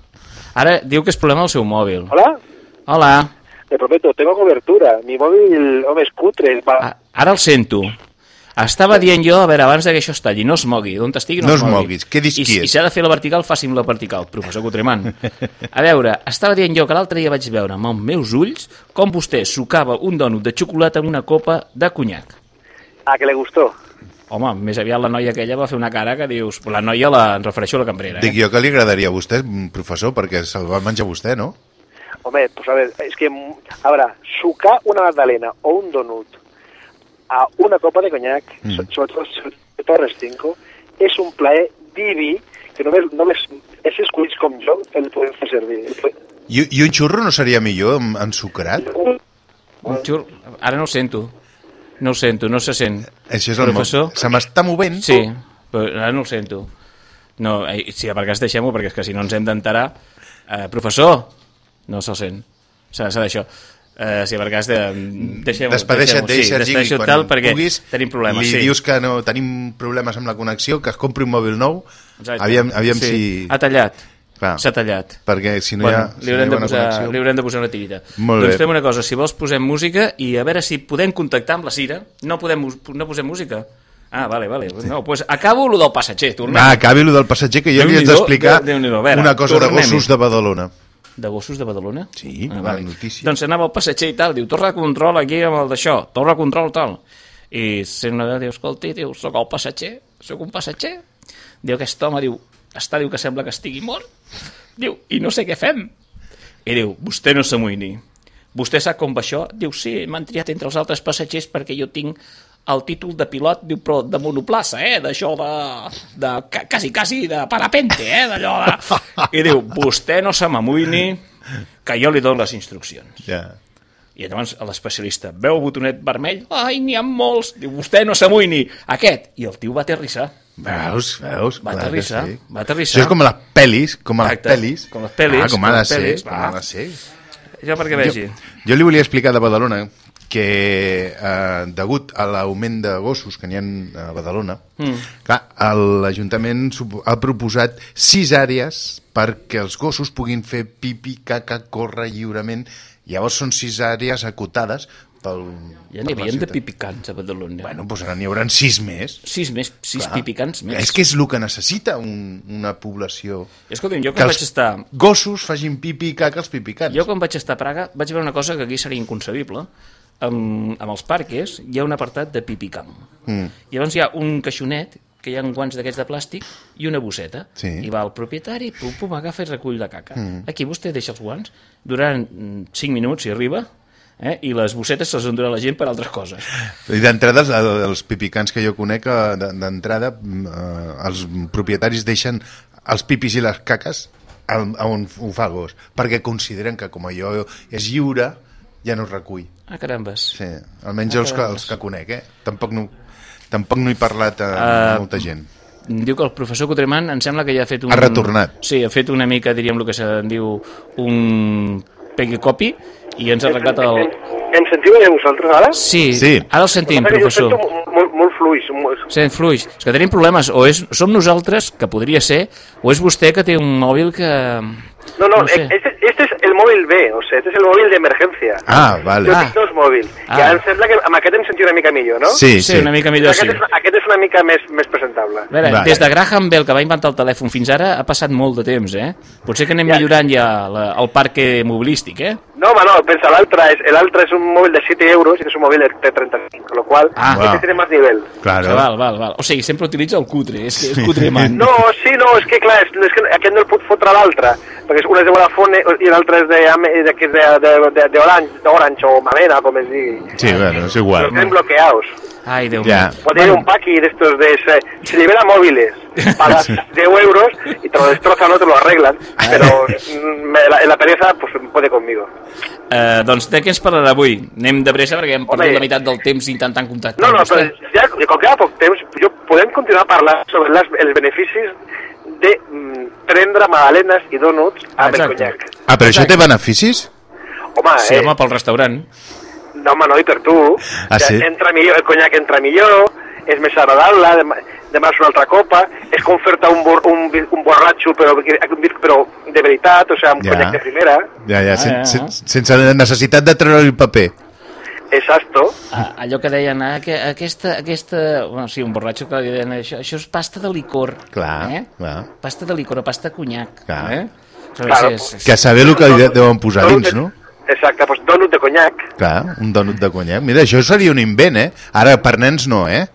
Ara diu que és problema del seu mòbil. Hola, Hola, te prometo, tengo cobertura. Mi móvil, hombre, es cutre. Va. a- ara el sento. Estava dient jo, a veure, abans de que això es talli, no es mogui, d'on estigui no, No es es mogui. moguis, quedis I, quiet. I si ha de fer la vertical, faci'm la vertical, professor Cotremant. A veure, estava dient jo que l'altre dia vaig veure amb els meus ulls com vostè sucava un dònut de xocolata amb una copa de conyac. A que le gustó. Home, més aviat la noia aquella va fer una cara que dius... La noia la em refereixo a la cambrera, Dic eh? jo que li agradaria a vostè, professor, perquè se'l va menjar vostè, no? Hombre, pues a ver, es que, mm, ahora, sucar una magdalena o un donut a una copa de coñac, Mm. so- sobre todo sobre Torres 5, es un plaer divi que només, només esses culls com jo el poden fer servir. I, I un xurro no seria millor en- ensucrat? Un xur... Ara no ho sento. No ho sento, no se sent. Això és el Professor? Se m'està movent? Sí, però ara no ho sento. No, si per cas deixem-ho, perquè és que si no ens hem d'enterar... Eh, professor! No se'l sent. S'ha d'això. Eh, si per cas de, deixem-ho. Despedeixa't d'ell, sí, Sergi, i despedeixa't quan tal, perquè puguis tenim problemes. li sí. dius que no tenim problemes amb la connexió, que es compri un mòbil nou, Exacte. aviam, aviam sí. si... Ha tallat. Clar. S'ha tallat. Perquè si no bueno, hi ha, si li, no hi haurem ha de posar, connexió... li haurem de posar una tirita. Molt doncs bé. fem una cosa, si vols posem música i a veure si podem contactar amb la Cira. No, podem, no posem música? Ah, vale, vale. No, pues acabo lo del passatger, tornem. Va, acabi lo del passatger, que jo li haig Déu-n'hi-do, d'explicar. A una cosa de gossos de Badalona. De gossos de Badalona? Sí, ah, vale. notícia. Doncs anava al passatger i tal, diu, torre de control aquí amb el d'això, torre de control tal. I sent una veu, diu, escolti, diu, sóc el passatger, sóc un passatger. Diu, aquest home, diu, està, diu, que sembla que estigui mort. Diu, i no sé què fem. I diu, vostè no s'amoïni. Vostè sap com va això? Diu, sí, m'han triat entre els altres passatgers perquè jo tinc el títol de pilot, diu, però de monoplaça, eh? D'això de, de... ca- quasi, quasi de parapente, eh? D'allò de... <laughs> I diu, vostè no se m'amoïni, que jo li dono les instruccions. Ja. I llavors l'especialista veu el botonet vermell, ai, n'hi ha molts, diu, vostè no s'amoïni, aquest. I el tio va aterrissar. Veus, veus? Va aterrissar, sí. va aterrissar. Això és com les pel·lis, com a les pel·lis. com les pel·lis, Ah, com ha de ser, pel·lis, com ha de ser. Jo perquè vegi. Jo li volia explicar de Badalona que eh, degut a l'augment de gossos que n'hi ha a Badalona, mm. clar, l'Ajuntament ha proposat sis àrees perquè els gossos puguin fer pipi, caca, córrer lliurement. Llavors són sis àrees acotades pel... Ja n'hi la havien de pipicants a Badalona. Bueno, doncs ara n'hi hauran sis més. sis més, sis Clar. pipicants més. És que és el que necessita un, una població. Escolta'm, jo Que quan els vaig estar... gossos facin pipi i caca als pipicants. Jo quan vaig estar a Praga vaig veure una cosa que aquí seria inconcebible. Amb, amb els parques hi ha un apartat de pipicam. Mm. I llavors hi ha un caixonet que hi ha guants d'aquests de plàstic i una bosseta. Sí. I va el propietari, pum, pum, agafa i recull la caca. Mm. Aquí vostè deixa els guants, durant 5 minuts, si arriba, eh? i les bossetes se'ls endurà la gent per altres coses. I d'entrada, els, els pipicants que jo conec, eh, de- d'entrada, mm, eh, els propietaris deixen els pipis i les caques a on ho fa el gos, perquè consideren que com allò és lliure, ja no es recull. Ah, carambes. Sí, almenys Ah, els, que, els que conec, eh? Tampoc no, tampoc no he parlat a Ah, molta gent. Diu que el professor Cotreman em sembla que ja ha fet un... Ha retornat. Sí, ha fet una mica, diríem, el que se'n diu un pegui copi i ens ha arreglat el... Em sentiu bé vosaltres ara? Sí, Sí. ara el sentim, que jo professor. sento molt, molt fluix. Molt... Sent fluix. És que tenim problemes. O és, som nosaltres, que podria ser, o és vostè que té un mòbil que... No, no, no sé. este, este es el móvil B, o sea, este es el móvil de emergencia. Ah, vale. Jo Ah. tinc dos mòbils. Ah. I ara em sembla que amb aquest em sentia una mica millor, no? Sí, Sí, sí. una mica millor, sí. Aquest, és, aquest és una mica més, més presentable. A veure, Vale. des de Graham Bell, que va inventar el telèfon fins ara, ha passat molt de temps, eh? Potser que anem millorant ja la, el parc mobilístic, eh? No, home, no, pensa, l'altre és, és un móvil de 7 euros i és un móvil de 35, con lo cual Ah. este Wow. tiene más nivel. Claro. Val, val, val. O sigui, sempre utilitza el cutre, és que és cutre man. No, sí, no, és que clar, és, és que aquest no el puc fotre a l'altre, perquè és- un és de Vodafone i l'altre és de, de, de, de, de, de Orange, d'Orange o Mavena, com es digui. Sí, bueno, és igual. Los tienen bloqueados. Ai, Déu Ja. meu. Puede ir un paqui de estos de... Se, se libera móviles, pagas 10 euros y te lo destrozan o te lo arreglan, pero mm, me- la, la pereza pues puede conmigo. Eh, doncs de què ens parlarà avui? Anem de pressa perquè hem perdut Home. la meitat del temps intentant contactar No, no, vostè. però ja, com que hi ha poc temps, jo podem continuar parlant sobre les, els beneficis de mm, prendre magdalenes i donuts amb el Exacte. conyac. Ah, però això té beneficis? Home, Sí, eh, home, pel restaurant. No, home, no, i per tu. Ah, que sí? Entra millor, el conyac entra millor, és més agradable, demà, demà és una altra copa, és com fer-te un, bor, un, un borratxo, però, però de veritat, o sigui, amb Ja. conyac de primera. Ja, ja, sen, Ah, ja, sen, ja. sense necessitat de treure el paper. Exacto. Ah, allò que deien, ah, que aquesta, aquesta... Bueno, sí, un borratxo que li deien això, això és pasta de licor. Clar, eh? clar. Pasta de licor o pasta conyac. Clar. Eh? Claro. És, és, Que a saber el que li de- deuen posar dins, de- no? Exacte, doncs donut de conyac. Clar, un donut de conyac. Mira, això seria un invent, eh? Ara, per nens no, eh?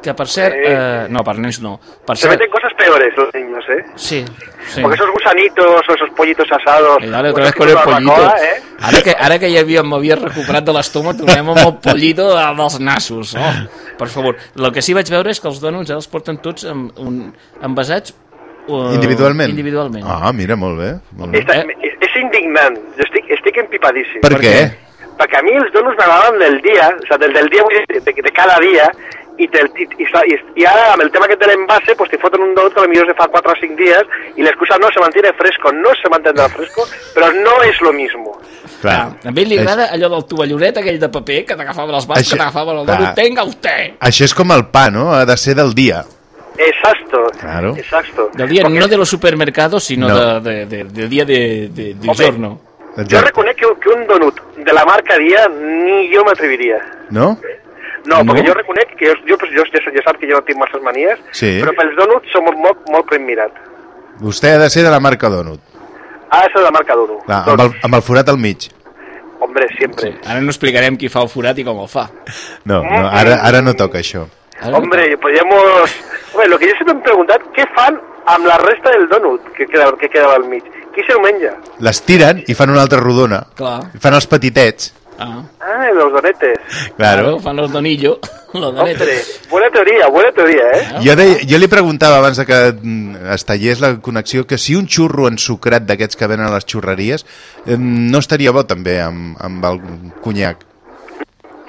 que per cert... Eh, no, per nens no. Per Se cert... meten cosas peores los niños, ¿eh? Sí, sí. Porque esos gusanitos o esos pollitos asados... I dale, o otra vez con el pollito. barbacoa, ¿eh? Ara que, ara que ja havíem, m'havia recuperat de l'estoma, tornem amb el pollito de, dels nassos. Oh, per favor. El que sí vaig veure és que els donuts ara els porten tots amb, un, envasats uh, Individualment. individualment. Ah, mira, molt bé. Molt bé. Esta, Eh? és indignant. Jo estic, estic empipadíssim. Per què? Perquè a mi els donuts m'agraden del dia, o sigui, del, del dia, vull dir, de, de cada dia, i, te, i, i, i, i ara amb el tema aquest de l'envase, pues te foten un donut que potser se fa 4 o 5 días y la excusa no se mantiene fresco, no se mantendrá fresco, però no és lo mismo. Clar. A ell li És- agrada allò del tovallonet aquell de paper que t'agafaven les mans, Això- que t'agafaven el donut, tenga té. Això és com el pa, no? Ha de ser del dia. Exacto, Claro. exacto. Del dia, Porque no de los supermercados, sinó No. de, de, de, del dia de, de, de Home, giorno. Jo reconec que, que un donut de la marca Dia ni jo m'atreviria. No? No, No? perquè jo reconec que jo, jo, pues, jo, jo, jo sap que jo no tinc masses manies, Sí. però pels donuts som molt, molt, molt ben mirat. Vostè ha de ser de la marca Donut. Ha de ser de la marca donut. Clar, amb el, amb el forat al mig. Hombre, siempre. Sí. Ara no explicarem qui fa el forat i com el fa. No, no ara, ara no toca això. Ara Hombre, podríamos... Hombre, lo que jo sempre m'he preguntat, què fan amb la resta del donut que queda, que quedava al mig? Qui se'l menja? Les tiren i fan una altra rodona. Clar. I fan els petitets. Ah, Ah, <laughs> los donetes. Claro. fan los donillo, los Hombre, donetes. buena teoria, buena teoria, eh? Jo, deia, jo li preguntava abans de que mm, es tallés la connexió que si un xurro ensucrat d'aquests que venen a les xurreries eh, no estaria bo també amb, amb el conyac.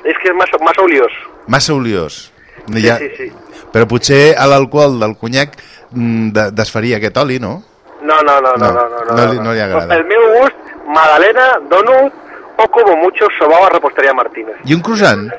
És que és massa, massa oliós. Massa oliós. Sí, sí, sí. Però potser a l'alcohol del conyac mm, de, desfaria aquest oli, no? No, no, no, no, No, no, no, no, li- no li agrada. Pel meu gust, magdalena, donut o como mucho sobao a repostería Martínez. I un croissant?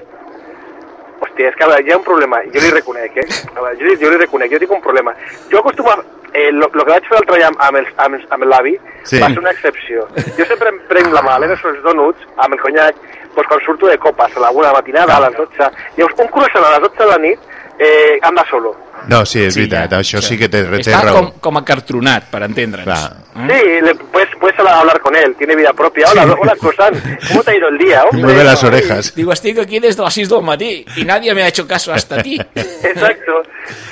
Hòstia, és que veure, hi ha un problema, jo li reconec, eh? A veure, jo, li- jo li reconec, jo tinc un problema. Jo acostumo a... Eh, lo, lo que vaig fer l'altre dia amb, amb, el, amb, el- amb l'avi Sí. va ser una excepció. Jo sempre em prenc la magdalena sobre els donuts amb el conyac pues, quan surto de copes, a la una de la matinada, a les 12. Llavors, un croissant a les 12 de la nit eh, anda solo. No, sí, és Sí, veritat, ja, això ja. sí que té, té Està raó. com, com acartronat, per entendre'ns. Clar. Sí, le, puedes, puedes hablar con él, tiene vida propia. Hola, hola, croissant, ¿cómo te ha ido el día, hombre? Mueve las orejas. Digo, estic aquí des de les 6 del matí i nadie me ha hecho caso hasta ti. <laughs> Exacto.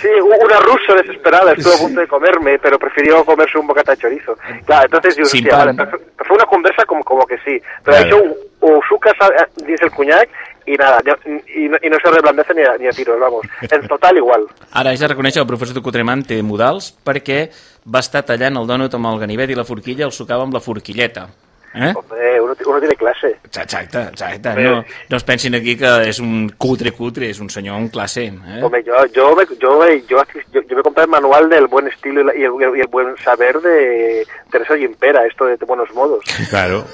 Sí, hubo una rusa desesperada, estuvo a punto de comerme, pero prefirió comerse un bocata de chorizo. Claro, entonces hòstia, pan. vale, però fue una conversa como, como que sí. Pero Claro. això ho, ho sucas a- a- dins el conyac i nada, jo- i, no- i no se reblandece ni a, ni a tiros, vamos. En total igual. Ara haig de reconèixer que el professor de Cotremant té modals perquè va estar tallant el dònut amb el ganivet i la forquilla, el sucava amb la forquilleta. Eh? Hombre, uno, uno tiene clase. Exacte, exacte. No, no es pensin aquí que és un cutre cutre, és un senyor amb classe. Eh? Hombre, yo, yo, me, yo, me- yo, yo, yo me compré el manual del buen estilo y, la- y el, y el buen saber de Teresa Gimpera, esto de, de buenos modos. Claro.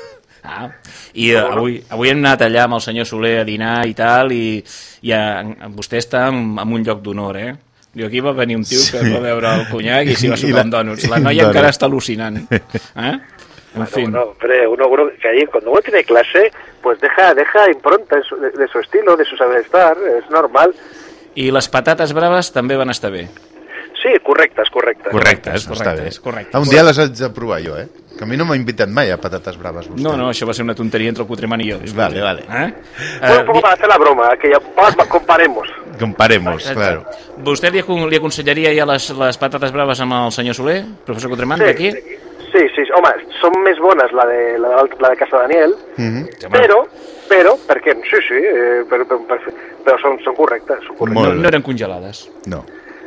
Ah, I uh, avui, avui hem anat allà amb el senyor Soler a dinar i tal, i, i a, vostè està en, en un lloc d'honor, eh? Diu, aquí va venir un tio que Sí. va veure el conyac i s'hi va sopar la- amb dònuts. La noia <laughs> encara està al·lucinant. Eh? En Bueno, fi. bueno, hombre, uno, uno que ahí, cuando uno tiene clase, pues deja, deja impronta su- de, de su estilo, de su saber estar, es normal. I les patates braves també van estar bé. Sí, correctes, correctes. Correctes, està bé. correctes, correctes. Un dia les haig de provar jo, eh? Que a mi no m'ha invitat mai a patates braves. Vostè. No, no, això va ser una tonteria entre el Cutremant i jo. Vale, vale. Eh? Bueno, un poco Eh, para hacer la broma, que ya comparemos. Comparemos, Exacte. claro. Vostè li, acon- li aconsellaria ja les, les patates braves amb el senyor Soler, professor Cotremant, d'aquí? Sí, sí, sí, home, són més bones la de, la de, la de Casa Daniel, Mhm. però, però, per què? Sí, sí, eh, però, però, però, però són, són correctes, són correctes. No, no eren congelades. No.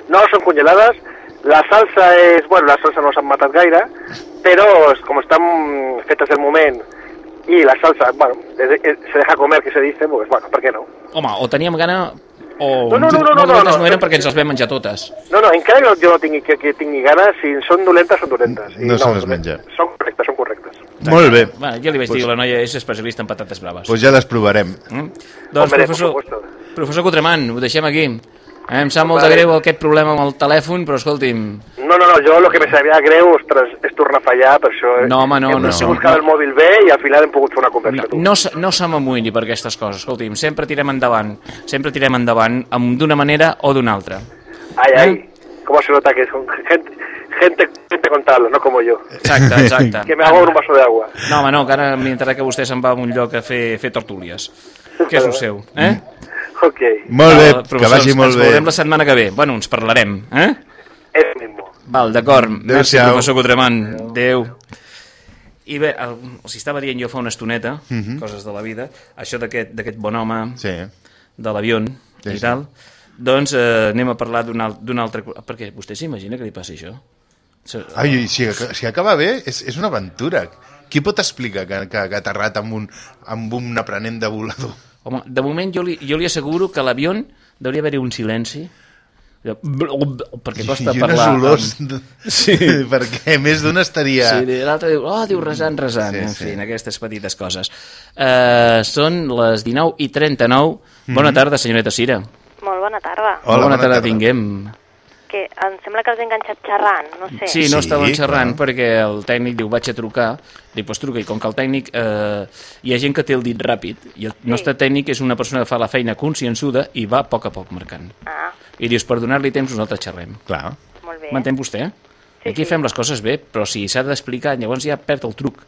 No són congelades, la salsa és... Bueno, la salsa no s'han matat gaire, però com estan fetes del moment i la salsa, bueno, se deja comer, que se dice, pues bueno, per què no? Home, o teníem gana o No, no, no, no, no, dolentes no, no eren no. perquè ens les vam menjar totes. No, no, encara que no- jo no tingui, que, que tingui ganes, si són dolentes, són dolentes. I No se les menja. Són correctes, són correctes. Molt bé. Bueno, ja li vaig dir que la noia és especialista en patates braves. Doncs pues ja les provarem. Mm? Doncs, Hombre, professor, professor Cotremant, ho deixem aquí. Eh, em sap molt de Vale. greu aquest problema amb el telèfon, però escolti'm, No, no, no, jo el que me sabia greu, ostres, és tornar a fallar, per això... No, home, no, hem, no, He no. buscat el mòbil bé i al final hem pogut fer una conversa. no, no, no se m'amoïni per aquestes coses. Escolti'm, sempre tirem endavant. Sempre tirem endavant d'una manera o d'una altra. Ay, ay, ¿Eh? cómo se nota que son gente, gente, gente con tablas, no como yo. Exacte, exacte. <laughs> Que me hago un vaso de agua. No, home, no, que ara m'interessa que vostè se'n va a un lloc a fer, fer tortúlies. Que és el seu, eh? Ok, Molt bé, Val, que vagi molt ens bé. veurem la setmana que ve. Bueno, ens parlarem, eh? eso mismo. Val, d'acord. Merci, Adéu-siau. professor Cotremant. Adéu. I bé, el, els estava dient jo fa una estoneta, coses de la vida, això d'aquest d'aquest bon home, Sí. de l'avió Sí, i sí. tal, doncs eh, anem a parlar d'un al- altre... Perquè vostè s'imagina que li passi això? Se- Ai, si, si acaba bé, és, és una aventura. qui pot explicar que, que, que ha aterrat amb un, amb un aprenent de volador? Home, de moment jo li, jo li asseguro que a l'avió hauria haver-hi un silenci, perquè costa I parlar... unes olors... amb- De... <laughs> Sí. <laughs> perquè més d'un estaria... Sí, l'altre diu, oh, diu resant, resant, Sí, en sí. fi, aquestes petites coses. Uh, són les 19 i 39. Bona tarda, senyoreta Cira. Molt bona tarda. Hola, bona, bona tarda, tarda. tinguem. Que em sembla que els he enganxat xerrant, no sé. Sí, no Sí, estaven xerrant clar. perquè el tècnic diu vaig a trucar, diu pues truca, i com que el tècnic eh, hi ha gent que té el dit ràpid i el nostre tècnic és una persona que fa la feina consciençuda i va a poc a poc marcant. Ah, I dius, per donar-li temps nosaltres xerrem. Clar. molt bé. M'entén vostè? Sí, Aquí sí. fem les coses bé, però si s'ha d'explicar, llavors ja perd el truc.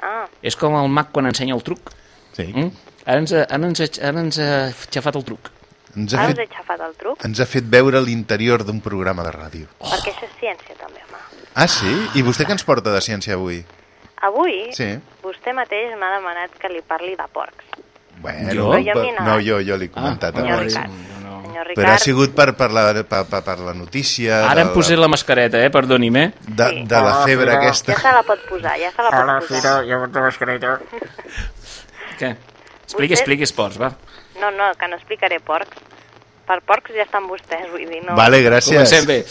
Ah, És com el mag quan ensenya el truc. Sí. Mm? Ara, ens, ara, ens, ara ens ha xafat el truc. Ens, ha ara us fet, he xafat el truc, ens ha fet veure l'interior d'un programa de ràdio. perquè això és ciència també, home. Ah, sí? I vostè què ens porta de ciència avui? Avui, Sí. vostè mateix m'ha demanat que li parli de porcs. Bueno, Jo? Però jo he no, negat. jo, jo l'he comentat. Ah, Senyor abans. Ricard, no. senyor Però ha Ricard, sigut per, per, la, per, per, per la notícia... Ara hem posat la mascareta, eh? Perdoni'm, eh? de, Sí. de la febre ja aquesta. se la pot posar, ja se la pot posar. jo porto mascareta. Què? Expliqui, Vostè- expliqui esports, va. No, no, que no explicaré porcs. Per porcs ja estan vostès, vull dir, no... Vale, gràcies. Comencem bé.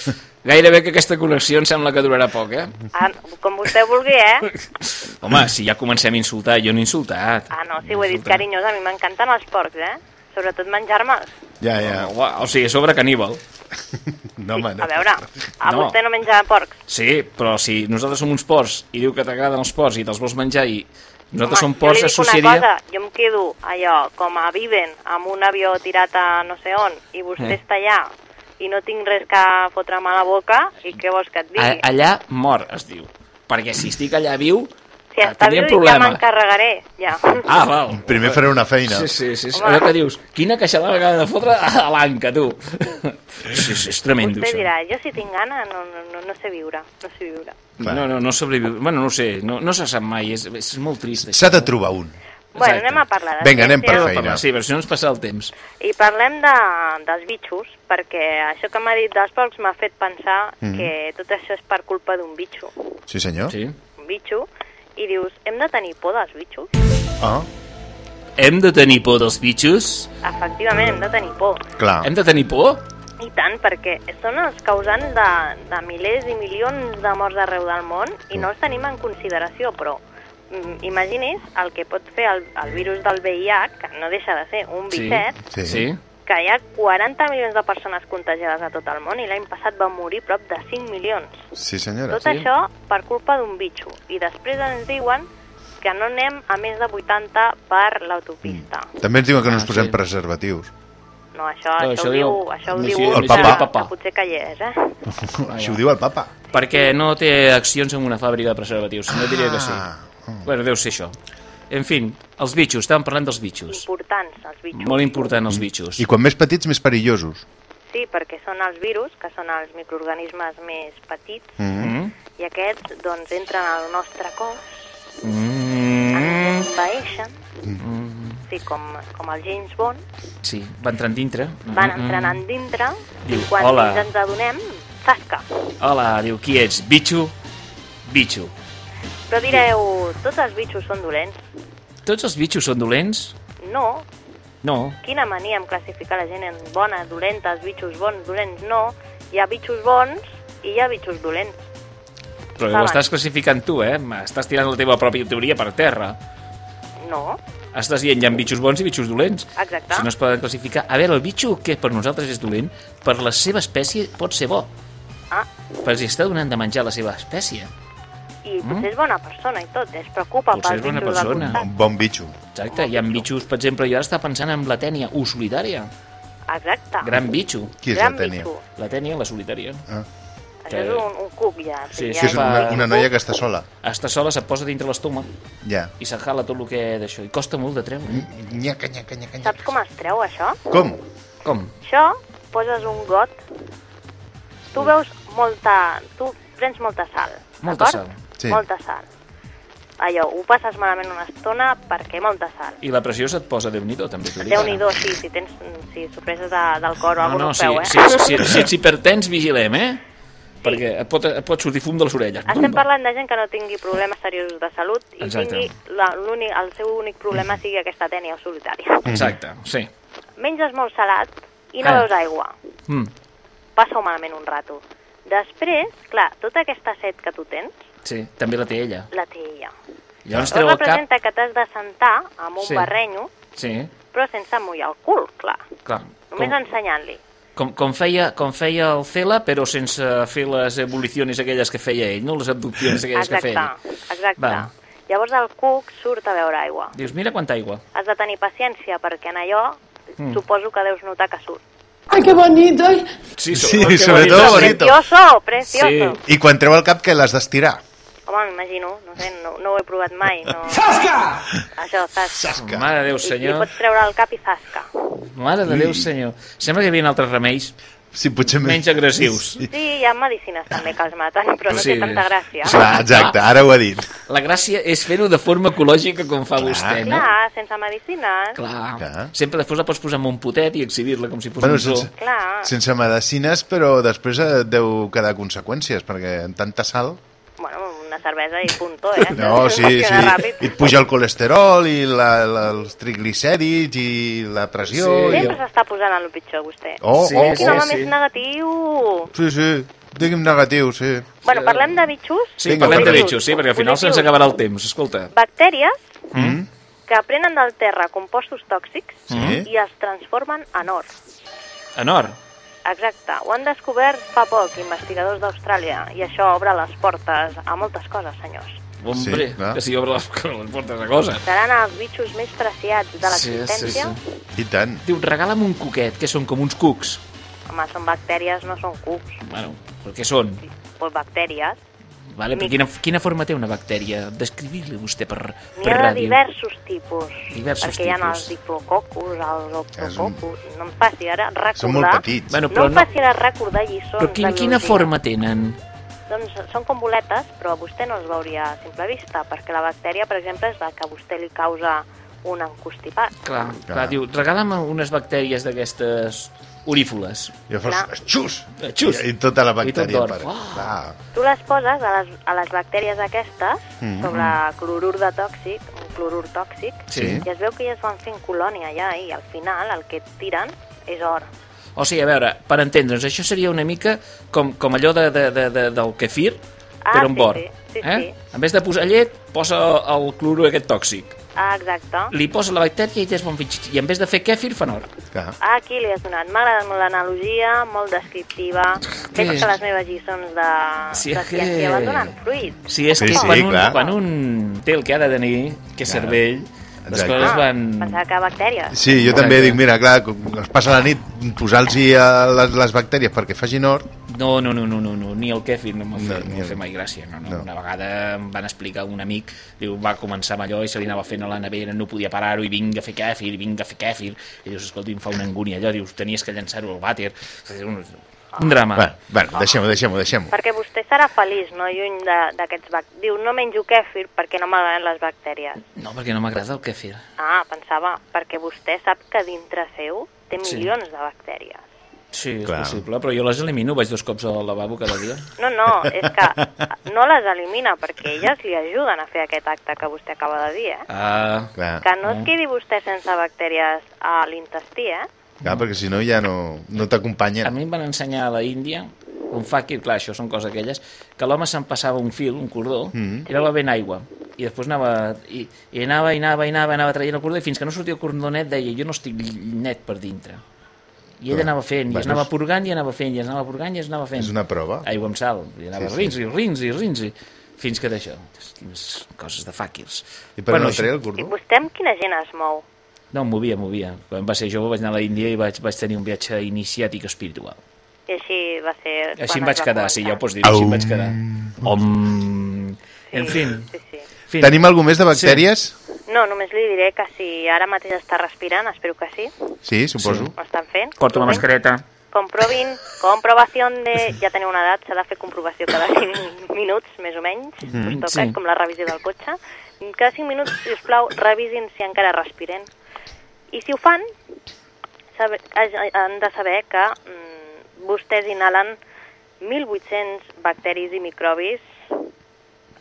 Gairebé que aquesta connexió em sembla que durarà poc, eh? Ah, com vostè vulgui, eh? <laughs> Home, si ja comencem a insultar, jo no he insultat. Ah, no, sí, ho he dit carinyós, a mi m'encanten els porcs, eh? Sobretot menjar-me'ls. Ja, ja. O, o sigui, sobre caníbal. <laughs> No, home, no. A veure, a No. vostè no menja porcs? Sí, però si nosaltres som uns porcs i diu que t'agraden els porcs i te'ls vols menjar i nosaltres som li dic una associaria... cosa, jo em quedo allò, com a Viven, amb un avió tirat a no sé on, i vostè Eh. està allà, i no tinc res que fotre'm a la boca, i què vols que et digui? A, allà mor, es diu. Perquè si estic allà viu, si ah, està viu, tindríem ja problema. m'encarregaré, ja. Ah, val. Primer faré una feina. Sí, sí, sí. sí. Home. Allò que dius, quina queixalada que ha de fotre a l'anca, tu. Sí, sí, és tremendo, Vostè això. dirà, jo si tinc gana no, no, no, no sé viure, no sé viure. No, no, no sobreviu... Bueno, no sé, no, no se sap mai, és, és molt trist. S'ha de trobar un. Bueno, anem a parlar de Vinga, anem per feina. Sí, però si no ens passa el temps. I parlem de, dels bitxos, perquè això que m'ha dit dels porcs m'ha fet pensar Mhm. que tot això és per culpa d'un bitxo. Sí, senyor? Sí. Un bitxo, i dius, hem de tenir por dels bitxos? Ah, Hem de tenir por dels bitxos? Efectivament, hem de tenir por. clar. Hem de tenir por? I tant, perquè són els causants de, de milers i milions de morts arreu del món i no els tenim en consideració, però mm, imagini's el que pot fer el, el virus del VIH, que no deixa de ser un Sí. bitxet, Sí. sí. que hi ha 40 milions de persones contagiades a tot el món i l'any passat van morir prop de 5 milions. Sí, senyora. Tot això per culpa d'un bitxo. I després ens diuen que no anem a més de 80 per l'autopista. També ens diuen que no ens Ah, posem sí. preservatius. No, això, No, això, això ho diu- això ho diu sí, el papa. que, que potser que hi és, eh? Això ho diu el papa. Perquè no té accions en una fàbrica de preservatius, si no diria que sí. Ah. Bueno, deu ser això. En fi, els bitxos, estàvem parlant dels bitxos. Importants, els bitxos. Molt important, els bitxos. I quan més petits, més perillosos. Sí, perquè són els virus, que són els microorganismes més petits, Mm. Mm? i aquests doncs entren al nostre cos, Mm. ens envaeixen, sí, com, com el James Bond, Sí, va entrant dintre. van Mm, mm. entrenant dintre, Diu, i quan "Hola." ens adonem, tasca. Hola, diu, qui ets? Bitxo? Bitxo. Però direu, tots els bitxos són dolents? Tots els bitxos són dolents? No. No. Quina mania en classificar la gent en bona, dolenta, els bitxos bons, dolents? No. Hi ha bitxos bons i hi ha bitxos dolents. Però ho Saben. estàs classificant tu, eh? Estàs tirant la teva pròpia teoria per terra. No, Estàs dient hi ha bitxos bons i bitxos dolents. exacte. Si no es poden classificar... A veure, el bitxo que per nosaltres és dolent, per la seva espècie pot ser bo. Ah, Perquè si està donant de menjar a la seva espècie. i potser és bona persona i tot, es preocupa Mm. Potser pels és bona bitxos persona. del costat. Un bon bitxo. Exacte, hi ha bitxos, per exemple, jo ara estava pensant en la tènia, u solitària. Exacte. Gran bitxo. Qui és Gran la Tènia? bitxo. La tènia, la solitària. Ah. Això és un, un cuc, ja. Sí, ja Sí, és una, un una noia que està sola. Està sola, se posa dintre l'estómac Ja. i s'enjala tot el que d'això. I costa molt de treure. Eh? Nyaca, nyaca, nyaca, nyaca. Saps com es treu, això? Com? Com? Això, poses un got, tu veus molta... Tu prens molta sal, Molta sal. Sí. Molta sal. Allò, ho passes malament una estona perquè molta sal. I la pressió se't posa déu nhi també. t'ho dic déu nhi sí, si tens si sorpreses de, del cor o No, alguna no, no, si, feu, eh? si, si, si ets hipertens, vigilem, eh? Perquè et pot, et pot sortir fum de les orelles. Estem parlant de gent que no tingui problemes seriosos de salut i Exacte. tingui la, el seu únic problema sigui aquesta tènia solitària. Exacte, sí. Menges molt salat i no veus aigua. Mm. Passa malament un rato. Després, clar, tota aquesta set que tu tens, Sí, també la té ella. la té ella. Llavors treu el cap... que t'has de sentar amb un Sí. barrenyo, Sí, però sense mullar el cul, clar. clar. Només Com, ensenyant-li. Com, com, feia, com feia el Cela, però sense fer les evolucions aquelles que feia ell, no? Les abduccions <laughs> aquelles que Exacte, feia ell. exacte. Va. Llavors el cuc surt a veure aigua. Dius, mira quanta aigua. Has de tenir paciència perquè en allò Mm. suposo que deus notar que surt. Sí, Sí, que sobretot bonito. bonito. Precioso, precioso. Sí. I quan treu el cap, que l'has d'estirar? Home, m'imagino, no sé, no, no ho he provat mai. No... Zasca! Això, zasca. Mare de Déu, I, I senyor. pots treure el cap i zasca. Mare de Déu, senyor. Sembla que hi havia altres remeis Sí, potser més... menys agressius. Sí. Sí, hi ha medicines també que els maten, però no Sí. té tanta gràcia. Clar, exacte, ara ho ha dit. La gràcia és fer-ho de forma ecològica com fa Clar. vostè, no? Clar, sense medicines. Clar. Clar. Sempre després la pots posar en un potet i exhibir-la com si fos Bueno, un sense, Clar. sense medicines, però després eh, deu quedar conseqüències, perquè en tanta sal... Bueno, una cervesa i punto, eh? No, sí, sí. Ràpid. I et puja el colesterol, i la, la, els triglicèrids, i la pressió... Sí. I... Sempre s'està posant a lo pitjor, vostè. Oh, Sí, oh, oh. home sí. més negatiu! Sí, sí, digui'm negatiu, sí. Bueno, parlem de bitxos? Sí, Vinga, parlem de bitxos, sí, perquè al final se'ns acabarà el temps. Escolta. Bactèries Mm? que prenen del terra compostos tòxics Sí. i els transformen en or. En or. Exacte. Ho han descobert fa poc investigadors d'Austràlia i això obre les portes a moltes coses, senyors. Hombre, Sí, clar. que s'hi obre les, les portes de coses. Seran els bitxos més preciats de Sí, l'existència. sí, I tant. Diu, regala'm un cuquet, que són com uns cucs. Home, són bactèries, no són cucs. Bueno, però què són? Pues bactèries. Vale, però quina, quina forma té una bactèria? Descrivir-li vostè per, per ha de ràdio. diversos tipus. Diversos perquè hi ha tipus. els diplococus, els És un-. No em faci ara recordar... Són molt petits. Bueno, No però em no, faci ara recordar lliçons però quina, de quina forma tenen? Doncs són com boletes, però vostè no els veuria a simple vista, perquè la bactèria, per exemple, és la que a vostè li causa un encostipat. Clar, clar, Clar. diu, regala'm unes bactèries d'aquestes orífoles. I llavors, xus! Xus! I, I tota la tot bactèria. d'or. per... Oh. Clar. Tu les poses a les, a les bactèries aquestes Mhm. sobre clorur de tòxic, un clorur tòxic, Sí. i es veu que elles van fent colònia allà i al final el que tiren és or. O sigui, a veure, per entendre'ns, això seria una mica com, com allò de, de, de, de, del kefir, Ah, però amb sí, or. sí, sí, eh? sí. En vez de posar llet, posa el clorur aquest tòxic. Ah, exacte. Li posa la bactèria i és bon fitx- I en vez de fer kèfir, fan or. Ah, aquí li has donat. M'ha agradat molt l'analogia, molt descriptiva. Què? Veig que les meves lliçons de, Sí, de és que- ciència van donant fruit. Sí, és Sí, que sí, quan, un, clar. quan un té el que ha de tenir, que és Clar. cervell, les Exacte. coses Ah, van... pensava que bactèries. Sí, jo també Exacte. dic, mira, clar, es passa la nit posar-los les, les bactèries perquè facin or, No, no, no, no, no, no, ni el kèfir no m'ha No, fet, no, el- fet mai gràcia. No, no. No. Una vegada em van explicar un amic, diu, va començar amb allò i se li anava fent a la nevera, no podia parar-ho i vinga a fer kèfir, vinga a fer kèfir. I dius, escolta, em fa una angúnia allò, dius, tenies que llançar-ho al vàter. Un, un drama. Bueno, bueno deixem-ho, deixem-ho, deixem-ho. Perquè vostè serà feliç, no? Lluny d'aquests bac... Diu, no menjo kèfir perquè no m'agraden les bactèries. No, perquè no m'agrada el kèfir. Ah, pensava, perquè vostè sap que dintre seu té Sí. milions de bactèries. Sí, és Clar. possible, però jo les elimino, vaig dos cops al lavabo cada dia. No, no, és que no les elimina perquè elles li ajuden a fer aquest acte que vostè acaba de dir, eh? Ah, Clar, Que no es quedi vostè sense bactèries a l'intestí, eh? clar perquè si no ja no, no a t'acompanyen. mi em van ensenyar a la Índia un fakir, clar, això són coses aquelles, que l'home se'n passava un fil, un cordó, Mhm. i anava ben aigua. I després anava i, i anava, i anava, i anava, anava traient el cordó, i fins que no sortia el cordó net deia, jo no estic net per dintre. I ell anava fent, i es anava purgant, i anava fent, i es anava purgant, i es anava fent. És una prova. Aigua amb sal, i anava Sí, sí, sí. rins, i rins, i rins, i fins que d'això. Quines coses de faquirs. I per bueno, no treia el I cordó? vostè amb quina gent es mou? No, em movia, em movia. Quan va ser jove vaig anar a la Índia i vaig, vaig tenir un viatge iniciàtic espiritual. I així va ser... Així em vaig va quedar, sí, ja ho començar. pots dir, així em vaig quedar. Om... En fi, Sí, sí. Fin. Tenim alguna més de bactèries? No, només li diré que si ara mateix està respirant, espero que sí, Sí, suposo. ho estan fent. Porto la mascareta. Comprovin, comprovació de... Ja teniu una edat, s'ha de fer comprovació cada 5 minuts, més o menys, Mhm, tot sí. com la revisió del cotxe. Cada 5 minuts, si us plau, revisin si encara respiren. I si ho fan, sabe, han de saber que mm, vostès inhalen 1.800 bacteris i microbis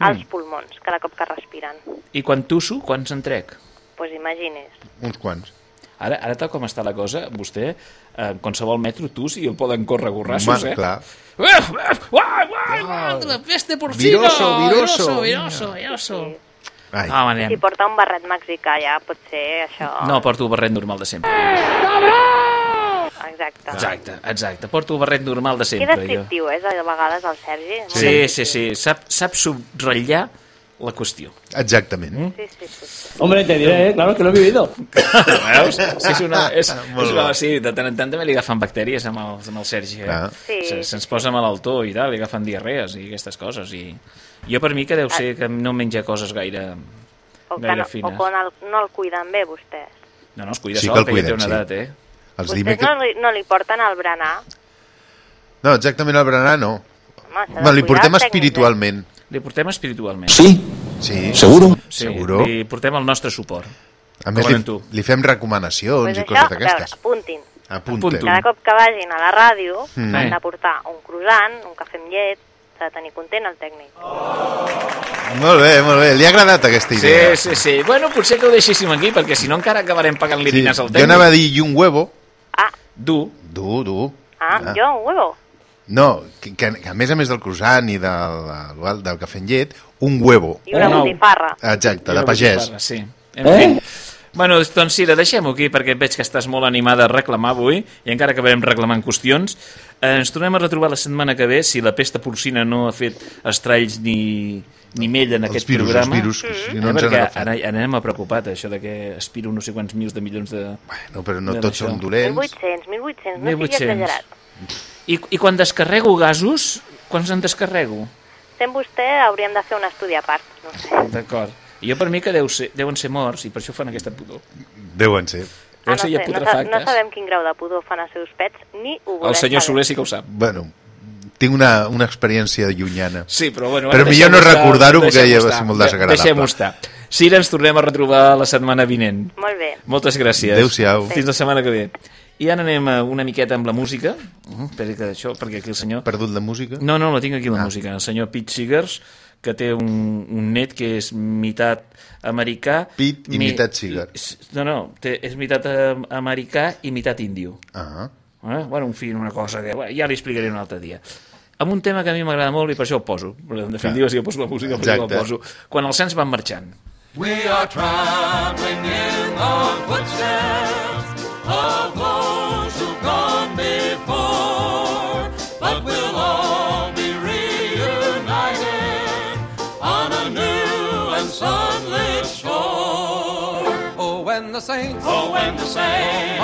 als pulmons cada cop que respiren. I quan tusso, quants en trec? Doncs pues imagines. Uns quants. Ara, ara tal com està la cosa, vostè, eh, en qualsevol metro tus i el poden córrer gorrassos, eh? clar. Uah, uah, uah, uah, uah, la peste porcina! Viroso, viroso. Viroso, viroso, viroso. Ai, Ah, manem. Si porta un barret mexicà ja pot ser això... No, porto el barret normal de sempre. Exacte. Exacte, exacte. Porto el barret normal de Que sempre, jo. descriptiu és, a vegades, el Sergi. Sí, sí, sí. Sap, sap subratllar la qüestió. exactament. Mm. Sí, sí, sí. sí. Hombre, te diré, eh, claro que lo he vivido. <laughs> Veus? Sí, és una, és, Molt és una, sí, de tant en tant també li agafen bactèries amb el, amb el Sergi. Eh? Clar. Sí, Se- Se'ns posa malaltó i tal, li agafen diarrees i aquestes coses. I jo per mi que deu ser que no menja coses gaire... O, que Gaire no, o fines. que no el, no el cuiden bé, vostès. No, no, es cuida Sí sol, que el que, ja té cuiden, una sí. edat, eh? Els Vostès dimecres... no, li, no li porten al berenar. No, exactament el berenar no. Home, s'ha de No, li portem espiritualment. Li portem espiritualment. Sí, Sí. seguro. Sí, Seguro. Li portem el nostre suport. A més, li, tu. li fem recomanacions Pues i això, coses d'aquestes. apuntin. Apunta. Apunto. Cada cop que vagin a la ràdio Mm. han de portar un croissant, un cafè amb llet, s'ha de tenir content el tècnic. Molt bé, molt bé. Li ha agradat aquesta idea. Sí, sí, sí. Bueno, potser que ho deixéssim aquí, perquè si no encara acabarem pagant-li Sí, diners al Jo tècnic. anava a dir i un huevo. Du. Du, du. ah, Ah. jo, un huevo. No, que, que, que a més a més del croissant i del, del, del cafè amb llet, un huevo. I una botifarra. Exacte, I de pagès. Sí. En fi. Bueno, doncs Cira, deixem-ho aquí perquè veig que estàs molt animada a reclamar avui i encara acabarem reclamant qüestions. Eh, ens tornem a retrobar la setmana que ve si la pesta porcina no ha fet estralls ni, ni mell en Els aquest virus, programa. els virus, que si Eh, no ens han perquè agafat. ara, ara anem a preocupat, això de que aspiro no sé quants mils de milions de... No, però no tots són dolents. 1.800, 1.800, no sigui 1.800. exagerat. I, I quan descarrego gasos, quants en descarrego? Sent vostè, hauríem de fer un estudi a part, no sé. D'acord. I jo per mi que deu ser, deuen ser morts i per això fan aquesta pudor. Deuen ser. Ah, Deuen no, ser ja sé, no, sa- no sabem quin grau de pudor fan els seus pets, ni ho volem El senyor saber. Soler sí que ho sap. Bueno, tinc una, una experiència llunyana. Sí, però bueno... Però millor no recordar-ho perquè ja va ser molt desagradable. Deixem-ho estar. Sira, ens tornem a retrobar la setmana vinent. Molt bé. Moltes gràcies. Adéu-siau. Fins la setmana que ve. I ara anem una miqueta amb la música. Uh, espera que això, perquè aquí el senyor... Perdut la música? No, no, la tinc aquí la Ah. música. El senyor Pete Seegers, que té un, un net que és meitat americà... Pete i mi- meitat Seeger. No, no, té, és meitat eh, americà i meitat índio. Ah, Eh? Bueno, en fi, una cosa que bueno, ja li explicaré un altre dia. Amb un tema que a mi m'agrada molt i per això el poso. Però, En definitiva, si jo poso la música, per això el poso. Quan els cens van marxant. We are traveling in the footsteps of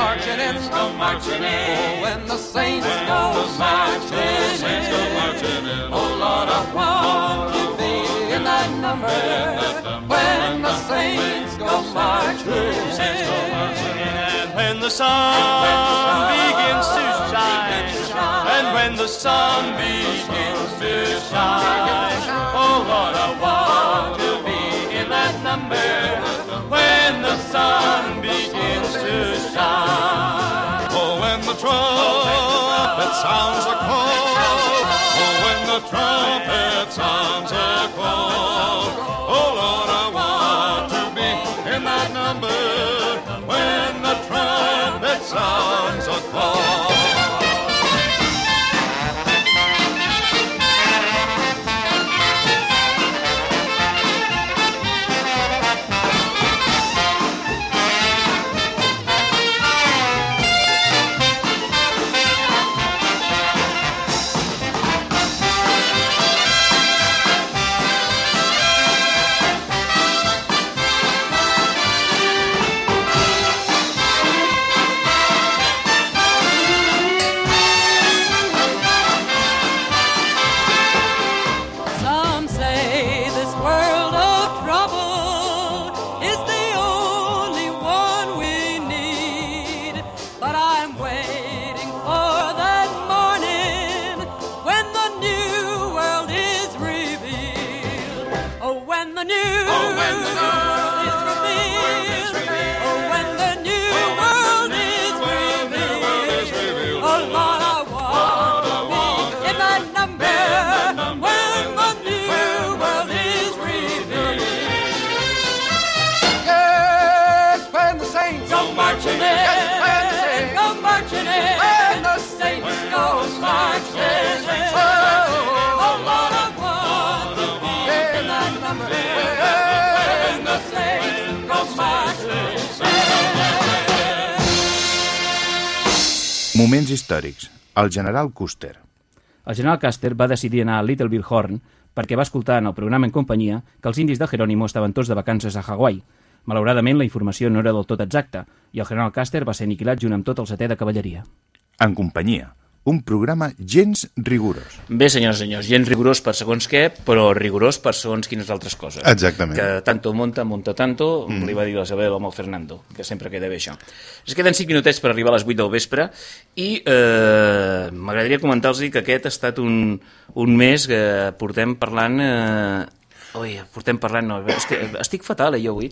marching in, go marching in. Oh, when the saints go marching in. Oh, Lord, I want to be in that number. When the saints go marching And when the sun begins to shine, and when the sun begins to shine, oh Lord, I want to be in that number. When the sun begins the trumpet sounds a call, oh, when the trumpet sounds a call, oh Lord, I want to be in that number. When the trumpet sounds a call. Moments històrics. El general Custer. El general Custer va decidir anar a Little Bill Horn perquè va escoltar en el programa en companyia que els indis de Jerónimo estaven tots de vacances a Hawaii. Malauradament, la informació no era del tot exacta i el general Custer va ser aniquilat junt amb tot el setè de cavalleria. En companyia. Un programa gens rigorós. Bé, senyors i senyors, gens rigorós per segons què, però rigorós per segons quines altres coses. Exactament. Que tanto monta, monta tanto, mm. li va dir la Isabel amb el Fernando, que sempre queda bé això. Es queden 5 minutets per arribar a les 8 del vespre i eh, m'agradaria comentar-los que aquest ha estat un, un mes que portem parlant... Eh, Ui, portem parlant, no, és que estic fatal, eh, jo avui.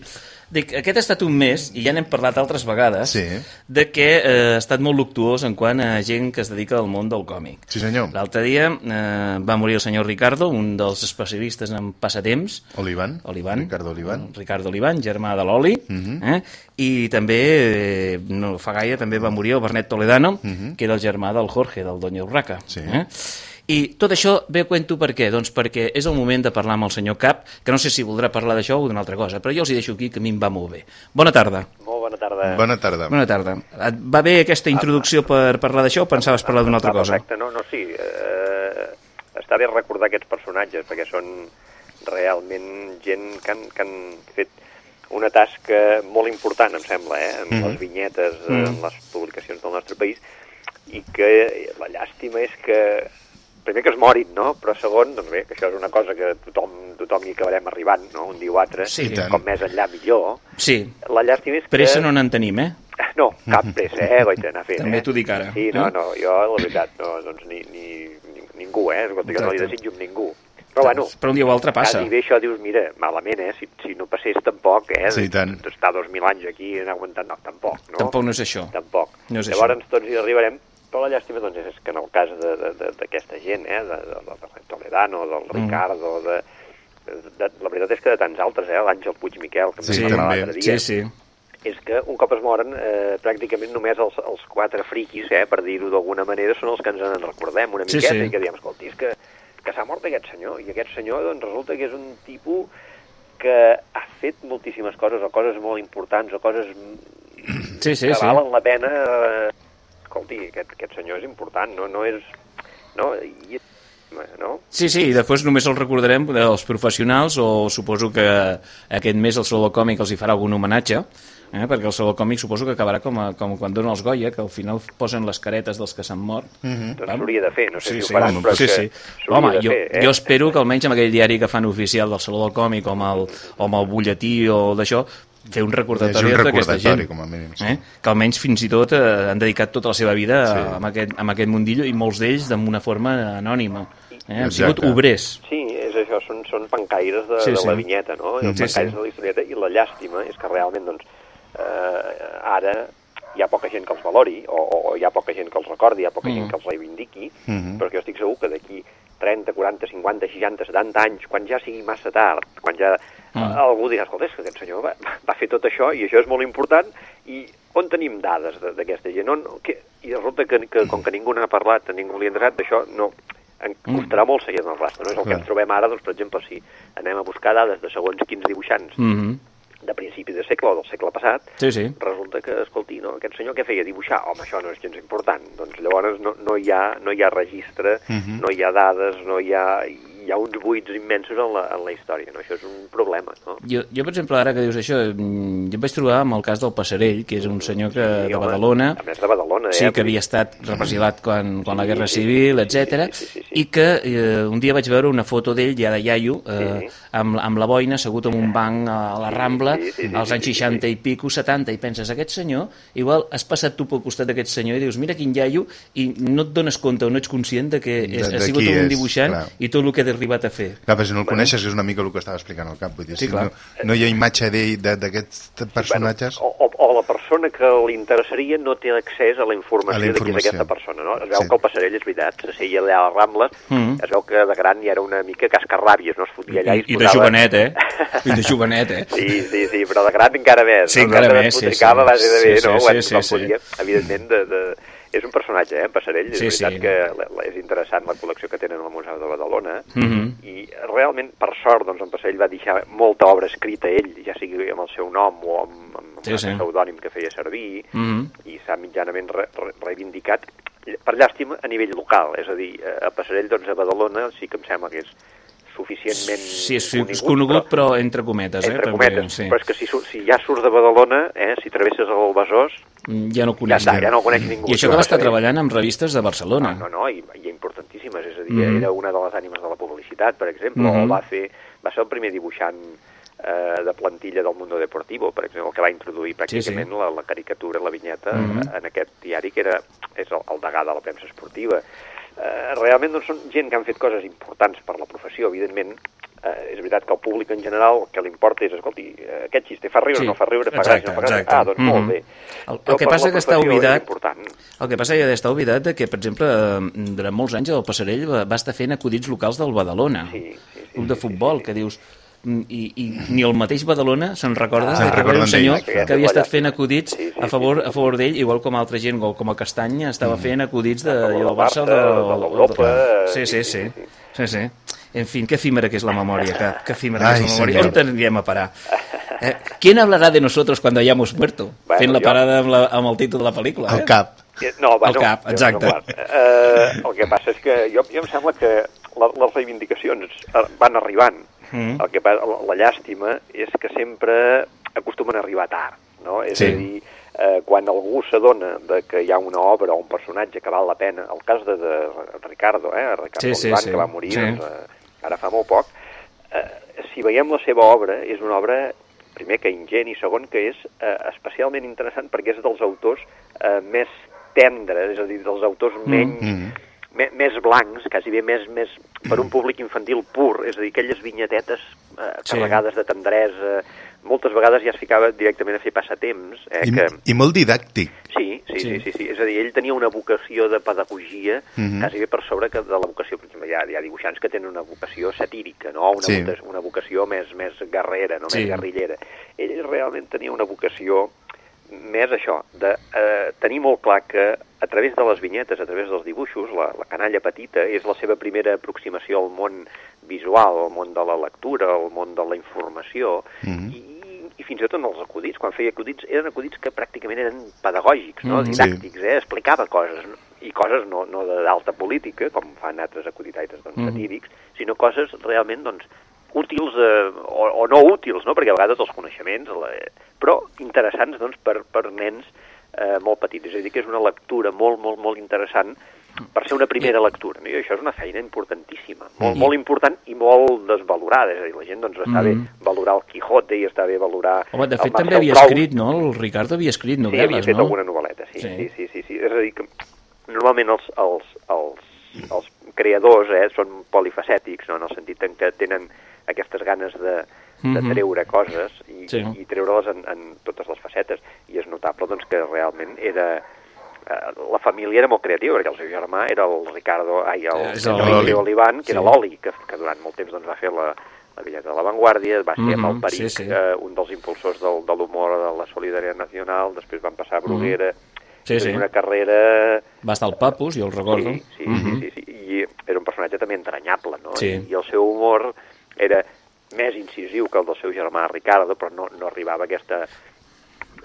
Dic, aquest ha estat un mes, i ja n'hem parlat altres vegades, Sí. de que eh, ha estat molt luctuós en quant a gent que es dedica al món del còmic. Sí, senyor. L'altre dia eh, va morir el senyor Ricardo, un dels especialistes en passatemps, Olivan. Olivan. Ricardo Olivan. Ricardo Olivan, germà de l'Oli, Mhm. eh? i també, eh, no fa gaire, també va morir el Bernet Toledano, que era el germà del Jorge, del Doña Urraca. Mhm. Sí. Eh? I tot això ve a cuento per què? Doncs perquè és el moment de parlar amb el senyor Cap, que no sé si voldrà parlar d'això o d'una altra cosa, però jo els hi deixo aquí, que a mi em va molt bé. Bona tarda. Molt bona tarda. Bona tarda. Bona tarda. Et va bé aquesta introducció per parlar d'això o pensaves parlar d'una altra cosa? Perfecte, no, no, sí. Eh, està bé recordar aquests personatges, perquè són realment gent que han, que han fet una tasca molt important, em sembla, eh? en Mhm. les vinyetes, eh, Mhm. en les publicacions del nostre país, i que la llàstima és que primer que es morin, no? Però segon, doncs bé, que això és una cosa que tothom, tothom hi acabarem arribant, no? Un dia o altre, Sí, i tant. com més enllà millor. Sí, La llàstima és que... pressa no n'en tenim, eh? <laughs> No, cap pressa, eh, goita, anar fent, També eh? t'ho dic ara, Sí, eh? no, no, jo, la veritat, no, doncs ni, ni, ni ningú, eh? Escolta, jo no li desitjo amb ningú. Però, bueno, Però un dia o altre passa. quasi bé això dius, mira, malament, eh? Si, si no passés tampoc, eh? Sí, i tant. Dos mil anys aquí en aguantant, no, tampoc, no? Tampoc no és això. Tampoc. No és Llavors això. tots hi arribarem, però la llàstima doncs, és que en el cas de- de- de- d'aquesta gent, eh? de, de, de, de Toledano, del Mm. Ricardo, de, de, la veritat és que de tants altres, eh? l'Àngel Puig Miquel, que Sí, també. l'altre Sí, dia, sí. és que un cop es moren, eh, pràcticament només els, els quatre friquis, eh, per dir-ho d'alguna manera, són els que ens en recordem una Sí, miqueta sí. i que diem, escolti, és que, que s'ha mort aquest senyor, i aquest senyor doncs, resulta que és un tipus que ha fet moltíssimes coses, o coses molt importants, o coses Sí, sí, que sí. valen la pena... Eh, escolti, aquest, aquest senyor és important, no, no és... No, i, no? Sí, sí, i després només els recordarem dels professionals o suposo que aquest mes el Saló del Còmic els hi farà algun homenatge, eh? perquè el Saló del Còmic suposo que acabarà com, a, com quan donen els Goya, que al final posen les caretes dels que s'han mort. Doncs s'hauria de fer, no sé Sí, si sí, ho faran, home, però sí, sí. Home, jo, fer, eh? jo espero que almenys amb aquell diari que fan oficial del Saló del Còmic o amb el, o amb el butlletí o d'això, fer un recordatori un d'aquesta recordatori, gent. com a mínim, sí. Eh? Que almenys fins i tot eh, han dedicat tota la seva vida Sí. sí. amb, aquest, amb aquest mundillo i molts d'ells d'una forma anònima. Eh? Han sigut obrers. Sí, és això, són, són pancaires de, Sí, de sí. la vinyeta, no? Mm, Els sí, pancaires sí. de la historieta, i la llàstima és que realment, doncs, eh, ara hi ha poca gent que els valori, o, o, hi ha poca gent que els recordi, hi ha poca Mm. gent que els reivindiqui, Mhm. però que jo estic segur que d'aquí 30, 40, 50, 60, 70 anys, quan ja sigui massa tard, quan ja Mm. mm. algú dirà, escolta, és que aquest senyor va, va fer tot això i això és molt important, i on tenim dades de- d'aquesta gent? On, que, I resulta que, que com que ningú n'ha parlat, ningú li ha entrat, d'això no, en costarà molt seguir el rastre. No és el que Clar. ens trobem ara, doncs, per exemple, si anem a buscar dades de segons quins dibuixants Mm -hmm. De principi de segle o del segle passat, Sí, sí. resulta que, escolti, no, aquest senyor què feia? Dibuixar? Home, això no és gens important. Doncs llavors no, no, hi, ha, no hi ha registre, Mhm. no hi ha dades, no hi ha... Hi ha uns buits immensos en la, en la història, no? Això és un problema, no? Jo, jo, per exemple, ara que dius això, mm, jo em vaig trobar amb el cas del Passarell, que és un senyor que, Sí, de home, Badalona, A més de Badalona, sí, eh? que Vull dir- havia estat represilat quan, quan la Sí, Guerra sí, Civil, sí, etc. sí, sí, sí, sí. i que eh, un dia vaig veure una foto d'ell ja de iaio, eh, Sí. amb, amb la boina, assegut en un banc a la Rambla, sí, sí, sí, als sí, anys sí, sí. 60 i pico, 70, i penses, aquest senyor, igual has passat tu pel costat d'aquest senyor i dius, mira quin iaio, i no et dones compte o no ets conscient de que és, De- ha de sigut qui un és, dibuixant clar. i tot el que ha arribat a fer. Clar, però si no el coneixes és una mica el que estava explicant al cap. Vull dir, Sí, si clar. no, no hi ha imatge d'aquests personatges... Bueno, o, o, la persona que li interessaria no té accés a la informació, A la de qui és informació. aquesta persona, no? Es veu Sí. que el Passarell és veritat, s'asseia allà a les Rambles, Mhm. es veu que de gran ja era una mica cascarràbies, no? Es fotia allà i, I, es I de jovenet, eh? <laughs> I de jovenet, eh? Sí, sí, sí, però de gran encara més. Sí, no? encara més, sí, sí. a base de bé, Sí, no? sí, Quan sí, se'l sí, podia, evidentment, de, de... és un personatge, eh, en Passarell, Sí, és veritat sí. que la- és interessant la col·lecció que tenen al Museu de Badalona, Mhm. i realment, per sort, doncs, en Passarell va deixar molta obra escrita ell, ja sigui amb el seu nom o amb, amb Sí, un sí. pseudònim que feia servir, Mhm. i s'ha mitjanament re, re, reivindicat per llàstima, a nivell local. És a dir, a Passarell, doncs, a Badalona, sí que em sembla que és suficientment Sí, és, és conegut, però, entre cometes, eh? entre també, cometes, sí. però és que si, si ja surts de Badalona, eh, si travesses el Besòs, Mm, Ja no coneix. Ja ja no coneix ningú. I això que va estar treballant amb revistes de Barcelona. No, no, i, i importantíssimes, és a dir, Mhm. era una de les ànimes de la publicitat, per exemple, Mhm. o va fer, va ser el primer dibuixant eh, de plantilla del Mundo Deportivo, per exemple, el que va introduir pràcticament La, la caricatura, la vinyeta Mhm. eh, en aquest diari, que era, és el, el degà de la premsa esportiva. Eh, realment doncs, són gent que han fet coses importants per la professió, evidentment, eh, és veritat que al públic en general el que li importa és, escolti, eh, aquest xiste fa riure o Sí, no fa riure, fa exacte, gràcia, no fa gràcia, exacte. ah, doncs molt Mhm. bé. El, el que passa que està oblidat... El que passa que està oblidat que, per exemple, eh, durant molts anys el Passarell va, va estar fent acudits locals del Badalona. Sí, sí, sí, Club de futbol, que dius... mm, I, i ni el mateix Badalona se'n recorda de que era recorden un senyor que havia estat fent acudits Sí, sí, a favor, sí, a favor d'ell, igual com altra gent, com com a Castany estava fent acudits de, A favor del Barça o de, de l'Europa, Sí, sí, sí. sí, sí. En fin, qué efímera que es la memoria, que, que efímera Ai, que es la memoria. senyor. On tendríem a parar? Eh, ¿Quién hablará de nosotros cuando hayamos muerto? Bueno, Fent la jo- parada amb, la, amb el títol de la pel·lícula. Al eh? cap. Eh, No, va, Al no, cap, exacte. No, eh, el que passa és que jo, jo em sembla que la, les reivindicacions eh, van arribant. Mm. El que passa, la, llàstima és que sempre acostumen a arribar tard, no? És Sí. a dir, eh, quan algú s'adona de que hi ha una obra o un personatge que val la pena, el cas de, de Ricardo, eh, Ricardo Sí, sí, Olivan, sí. que va morir Sí. doncs, eh, ara fa molt poc, eh, si veiem la seva obra, és una obra, primer que ingent i segon que és eh, especialment interessant perquè és dels autors eh, més tendres, és a dir, dels autors menys, Mm. Me, més blancs, quasi bé més, més per un públic infantil pur, és a dir, aquelles vinyetetes eh, Sí. carregades de tendresa, moltes vegades ja es ficava directament a fer passatemps, eh, I, que... I molt didàctic. Sí, sí, Sí. sí, sí, sí, és a dir, ell tenia una vocació de pedagogia Mhm. quasi bé per sobre que de la vocació, per exemple, hi ha, hi ha dibuixants que tenen una vocació satírica, no? una, Sí. una vocació més, més guerrera, no? Sí. més guerrillera. Ell realment tenia una vocació més això, de eh, tenir molt clar que a través de les vinyetes, a través dels dibuixos, la, la canalla petita és la seva primera aproximació al món visual, al món de la lectura, al món de la informació, Mhm. i, i fins i tot en els acudits, quan feia acudits, eren acudits que pràcticament eren pedagògics, no? Mhm. didàctics, eh? explicava coses, i coses no, no d'alta política, com fan altres acuditaires doncs, Mhm. satírics, sinó coses realment doncs, útils eh, o, o no útils, no? perquè a vegades els coneixements, la, però interessants doncs, per, per nens eh, molt petits. És a dir, que és una lectura molt, molt, molt interessant per ser una primera lectura. No? I això és una feina importantíssima, molt, molt important i molt desvalorada. És a dir, la gent doncs, està Mm. bé valorar el Quijote i està bé valorar Home, de fet, també havia escrit, no? El Ricardo havia escrit Sí, havia novel·les, fet no? alguna novel·leta, sí. Sí. Sí, sí, sí, sí. És a dir, que normalment els, els, els, els creadors eh, són polifacètics, no? en el sentit en què tenen aquestes ganes de, de Mhm. treure coses i, Sí. i treure-les en, en totes les facetes. I és notable doncs, que realment era... eh, la família era molt creativa, perquè el seu germà era el Ricardo, ai, el, És el Enrique Oli. Olivan, que Sí. era l'Oli, que, que durant molt temps doncs, va fer la, la Villeta de la Vanguardia, va ser amb Mhm, el Peric, sí, sí. eh, un dels impulsors del, de l'humor de la solidaritat nacional, després van passar a Bruguera, Mhm. Sí, sí. una carrera... Va estar al Papus, jo el recordo. Sí, sí, Mhm. sí, sí, sí, i era un personatge també entranyable, no? Sí. I, I el seu humor era més incisiu que el del seu germà Ricardo, però no, no arribava a aquesta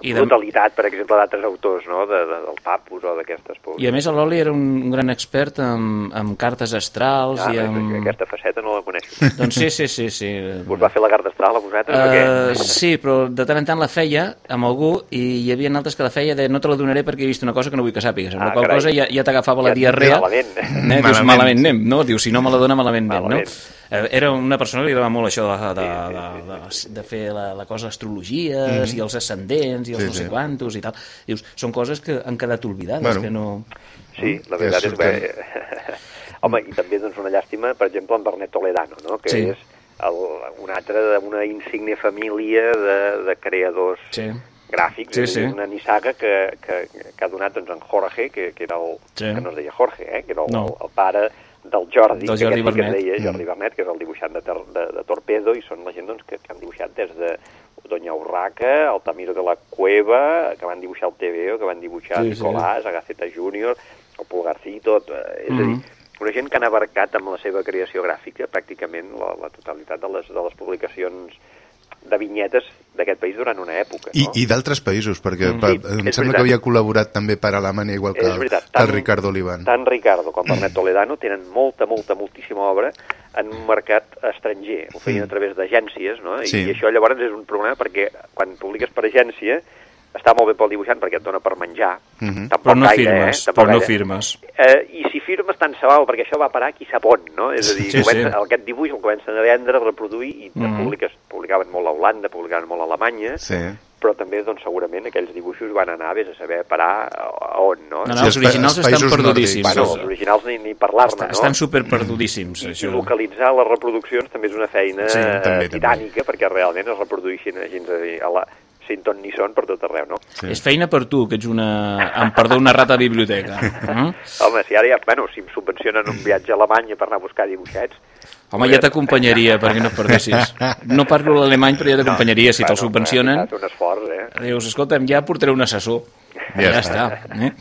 I de- brutalitat, per exemple, d'altres autors, no?, de, de, del Papus o d'aquestes... I a més l'Oli era un gran expert en, en cartes astrals Ah, i en... Aquesta faceta no la coneixo. <laughs> Doncs sí, sí, sí. sí. Us va fer la carta astral a vosaltres Uh, sí, però de tant en tant la feia amb algú i hi havia altres que la feia de no te la donaré perquè he vist una cosa que no vull que sàpigues. Amb Ah, qual carai. cosa ja, ja t'agafava la Ja diarrea. malament. Eh, dius, Malament. malament anem, no? Dius, si no me la dona, malament anem, no? Eh, Era una persona que li agradava molt això de, de, de, de, de fer la, la cosa d'astrologies Mhm. i els ascendents i els Sí, no sé sí. quantos i tal. Dius, són coses que han quedat oblidades, Bueno. que no... Sí, la Ja veritat és que... <laughs> Home, i també doncs, una llàstima, per exemple, en Bernet Toledano, no? que Sí. és el, un altre d'una insigne família de, de creadors Sí. gràfics, Sí, sí. una nissaga que, que, que ha donat doncs, en Jorge, que, que era el, Sí. que no es deia Jorge, eh? que era el, No. el pare del Jordi, Del que Jordi sí que es Bernet. deia Jordi Mm. Bernet, que és el dibuixant de, Tor- de, de Torpedo, i són la gent doncs, que, que han dibuixat des de Doña Urraca, Altamiro de la Cueva, que van dibuixar el TVO, que van dibuixar Sí, sí. Nicolás, Agaceta Júnior, el Pulgarcito, tot, eh, és a dir, Mhm. una gent que han abarcat amb la seva creació gràfica pràcticament la, la totalitat de les, de les publicacions de vinyetes d'aquest país durant una època. I, no? i d'altres països, perquè Mm. pa, Sí, em sembla veritat. que havia col·laborat també per Alemanya, igual que, És que el Ricardo Olivan. Tant Ricardo com Bernet <clears throat> Toledano tenen molta, molta, moltíssima obra en un mercat estranger. Ho feien Mm. a través d'agències, no? I, Sí. I això llavors és un problema perquè quan publiques per agència està molt bé pel dibuixant perquè et dona per menjar. Mhm. Tampoc Però no gaire, firmes, eh? Però no gaire. firmes. Eh, I si firmes tant se val, perquè això va parar qui sap on, no? És a dir, Sí, sí, comença, sí. aquest dibuix el comencen a vendre, a reproduir, i mm. publiques, publicaven molt a Holanda, publicaven molt a Alemanya, Sí. però també, doncs, segurament aquells dibuixos van anar, vés a saber, parar a, on, no? No, no, Sí, els originals els estan perdudíssims. Bueno, els originals ni, ni parlar-ne, no? estan superperdudíssims, I, això. I localitzar les reproduccions també és una feina Sí, eh, també, titànica, perquè realment es reprodueixin a, gens a, dir, a la sin ton ni son per tot arreu, no? Sí. És feina per tu, que ets una, em perdó, una rata de biblioteca. Mm? Home, si ara ja, bueno, si em subvencionen un viatge a Alemanya per anar a buscar dibuixets... Home, ja t'acompanyaria perquè no et perdessis. No parlo l'alemany, però ja t'acompanyaria. Si te'l subvencionen, un esforç, eh? dius, escolta'm, ja portaré un assessor. Ja Ja, està. Eh?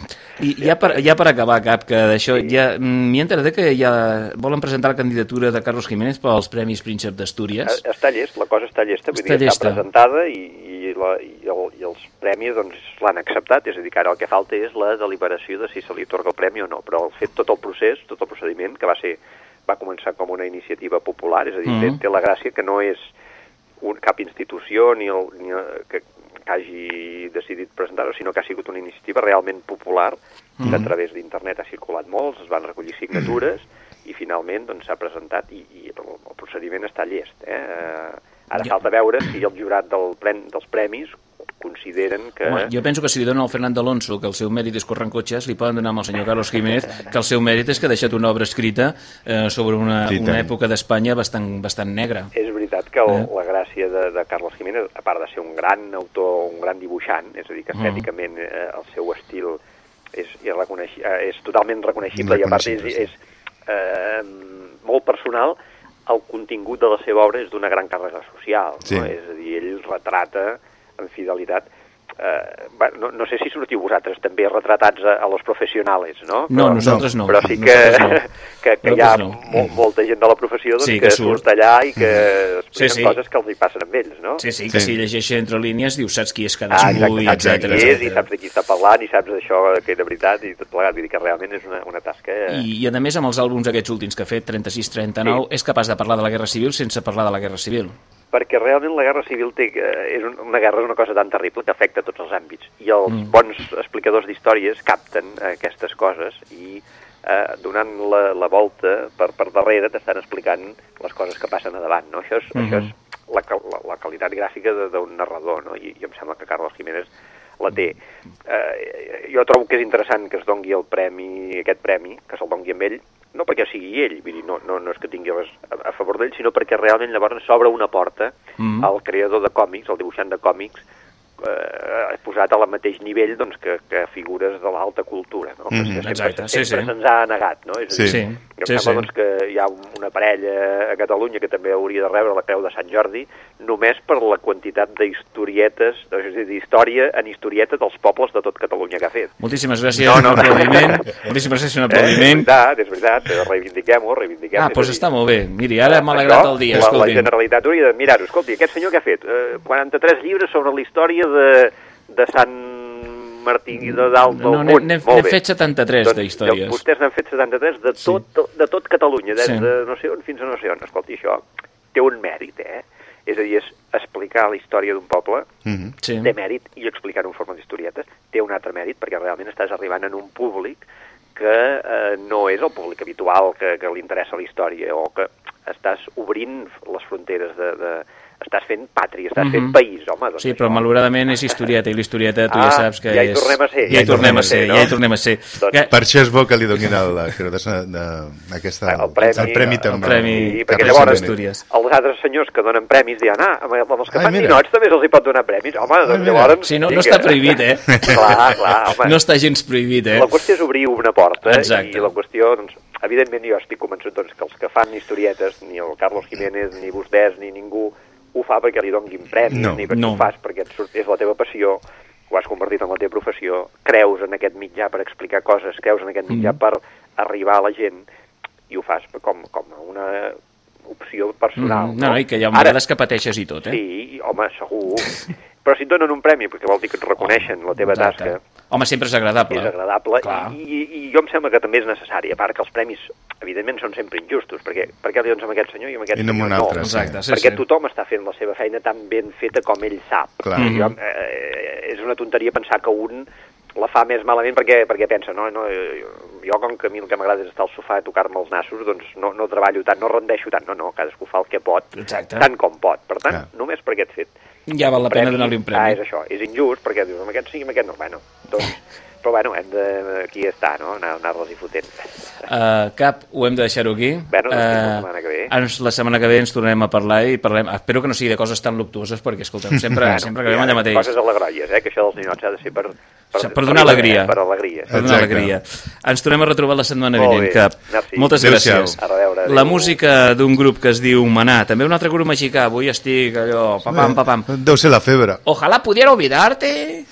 I ja per, ja per acabar, Cap, que d'això, ja, mm, m'he enterat que ja volen presentar la candidatura de Carlos Jiménez pels Premis Príncep d'Astúries. Eh, Està llest, la cosa està llesta, vull Està dir, llesta. està presentada i, i, la, i, el, i els premis doncs, l'han acceptat, és a dir, que ara el que falta és la deliberació de si se li atorga el premi o no, però el fet tot el procés, tot el procediment, que va ser va començar com una iniciativa popular, és a dir, mm. té, té la gràcia que no és un, cap institució ni, el, ni el, que, que hagi decidit presentar-ho, sinó que ha sigut una iniciativa realment popular, que Mhm. a través d'internet ha circulat molts, es van recollir signatures, i finalment doncs, s'ha presentat i, i el, el procediment està llest. Eh? Eh, Ara Ja. falta veure si el jurat del plen, dels premis consideren que... Home, jo penso que si li donen al Fernando Alonso que el seu mèrit és corrent cotxes, li poden donar amb el senyor Carlos Jiménez que el seu mèrit és que ha deixat una obra escrita eh, sobre una, Sí, una tant. època d'Espanya bastant, bastant negra. És veritat que el, Eh? la gràcia de, de Carlos Jiménez, a part de ser un gran autor, un gran dibuixant, és a dir, que Mm. estèticament eh, el seu estil és, és, reconeix, eh, és totalment reconeixible i a part és, és eh, molt personal, el contingut de la seva obra és d'una gran càrrega social, Sí. no? és a dir, ell retrata amb fidelitat eh, no, no sé si sortiu vosaltres també retratats a, a los professionals, no? No, nosaltres no. Però sí que, no. <laughs> que, que hi ha no. mo molta gent de la professió doncs, Sí, que, que surt. surt allà i que expliquen Sí, sí. coses que els hi passen amb ells, no? Sí, sí, que Sí. si llegeixes entre línies dius saps qui és Ah, cadascú exacte, i saps etcètera, qui és, i saps de qui està parlant, i saps això que era veritat, i tot plegat. Vull dir que realment és una, una tasca... eh, I, I a més amb els àlbums aquests últims que ha fet, 36-39, és capaç de parlar de la Guerra Civil sense parlar de la Guerra Civil. Perquè realment la guerra civil té, eh, és un, una guerra és una cosa tan terrible que afecta tots els àmbits i els Mm. mm. bons explicadors d'històries capten aquestes coses i eh, donant la, la volta per, per darrere t'estan explicant les coses que passen a davant, no? Això és, Mhm. això és la, cal- la, la qualitat gràfica d'un narrador, no? I, I em sembla que Carlos Jiménez la té. Eh, jo trobo que és interessant que es dongui el premi, aquest premi, que se'l dongui amb ell, no perquè sigui ell, vull dir, no, no, no és que tingui res a, a favor d'ell, sinó perquè realment llavors s'obre una porta Mhm. al creador de còmics, al dibuixant de còmics, eh, posat a la mateix nivell doncs, que, que figures de l'alta cultura, no? Que sempre, exacte, sí, sempre sí. se'ns ha negat, no? És Sí. dir, Sí, em sí, sembla sí. doncs, que hi ha una parella a Catalunya que també hauria de rebre la Creu de Sant Jordi només per la quantitat d'historietes, és a dir, d'història en historieta dels pobles de tot Catalunya que ha fet. Moltíssimes gràcies, No, no. un aplaudiment. <laughs> Moltíssimes gràcies, un Eh, és aplaudiment. veritat, és veritat, eh, reivindiquem-ho, reivindiquem Ah, doncs dir, està molt bé. Miri, ara m'ha alegrat el dia, la, la escolti. Generalitat hauria de mirar-ho. Escolti, aquest senyor que ha fet? Eh, 43 llibres sobre la història de, de Sant Martí de dalt del No, n'he- Munt. n'he- Molt n'he bé. fet 73 Doncs, d'històries. Vostès n'han fet 73 de tot, de tot Catalunya, des Sí. de no sé on fins a no sé on. Escolti, això té un mèrit, eh? És a dir, és explicar la història d'un poble Mhm. Sí. té mèrit i explicar-ho en forma d'historietes té un altre mèrit perquè realment estàs arribant en un públic que eh, no és el públic habitual que, que li interessa la història o que estàs obrint les fronteres de... de estàs fent pàtria, estàs Mhm. fent país, home. Doncs Sí, però això. malauradament és historieta i l'historieta tu Ah, ja saps que ja hi és... tornem a ser, Ja hi tornem a ser, no? ja hi tornem a ser. Doncs- Que- Per això és bo que li donin el, de, de, aquesta, el premi, el premi també. el premi. Sí, perquè llavors els altres senyors que donen premis diuen, ah, amb els que Ai, fan mira. ninots també se'ls hi pot donar premis. Home, doncs mira. llavors... Sí, no, no està prohibit, eh? Clar, clar, <laughs> home. No està gens prohibit, eh? La qüestió és obrir una porta Exacte. i la qüestió, doncs, evidentment jo estic convençut doncs, que els que fan historietes, ni el Carlos Jiménez, ni vostès, ni ningú, ho fa perquè li donguin premis, No, ni perquè no. ho fas perquè et surt, és la teva passió, ho has convertit en la teva professió, creus en aquest mitjà per explicar coses, creus en aquest mitjà Mm. per arribar a la gent, i ho fas com, com una, opció personal. Mm, no, no, i que hi ha Ara, vegades que pateixes i tot, eh? Sí, home, segur. Però si et donen un premi, perquè vol dir que et reconeixen la teva Exacte. tasca, Home, sempre és agradable. és agradable i, i, i jo em sembla que també és necessari, a part que els premis evidentment són sempre injustos, perquè per què li dones amb aquest senyor i amb aquest I no senyor altre, no? sí. Exacte, sí, perquè sí. tothom està fent la seva feina tan ben feta com ell sap. Clar. I jo, eh, és una tonteria pensar que un la fa més malament perquè, perquè pensa, no, no, jo, jo com que a mi el que m'agrada és estar al sofà i tocar-me els nassos, doncs no, no treballo tant, no rendeixo tant, no, no, cadascú fa el que pot, Exacte. tant com pot. Per tant, Clar. només per aquest fet. Ja val la pena donar-li un Ah, premi. és això, és injust, perquè dius, amb aquest sí, amb aquest no, bueno, doncs, <laughs> però bueno, hem de, aquí està, no?, anar- anar-les-hi fotent. Uh, cap, ho hem de deixar-ho aquí. Bueno, doncs fins la Eh, setmana que ve. Ens, la setmana que ve ens tornarem a parlar i parlem... Espero que no sigui de coses tan luctuoses, perquè, escolteu, sempre, Bueno, sempre acabem allà mateix. Coses alegroies, eh, que això dels ninots ha de ser per... Per, per donar alegria. Per alegria. Per donar alegria. Ens tornem a retrobar la setmana Molt vinent. Merci. Moltes Adéu-siau. gràcies. Reveure, adéu. La música d'un grup que es diu Manà, també un altre grup mexicà, avui estic allò, papam, papam. Deu ser la febre. Ojalá pudiera olvidarte.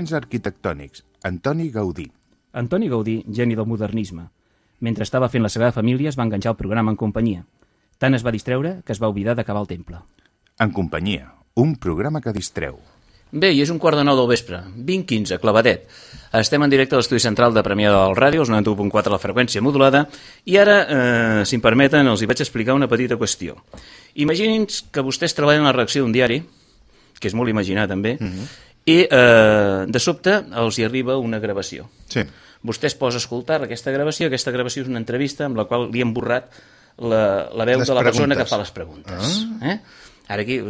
Moments arquitectònics. Antoni Gaudí. Antoni Gaudí, geni del modernisme. Mentre estava fent la Sagrada Família es va enganxar el programa en companyia. Tant es va distreure que es va oblidar d'acabar el temple. En companyia. Un programa que distreu. Bé, i és un quart de nou del vespre, 20.15, clavadet. Estem en directe a l'estudi central de Premià del Ràdio, els 91.4 la freqüència modulada, i ara, eh, si em permeten, els hi vaig explicar una petita qüestió. Imaginin que vostès treballen a la redacció d'un diari, que és molt imaginar també, i eh, de sobte els hi arriba una gravació. Sí. Vostè es posa a escoltar aquesta gravació, aquesta gravació és una entrevista amb la qual li han borrat la, la veu Les de la persona preguntes. que fa les preguntes. Eh? Ara aquí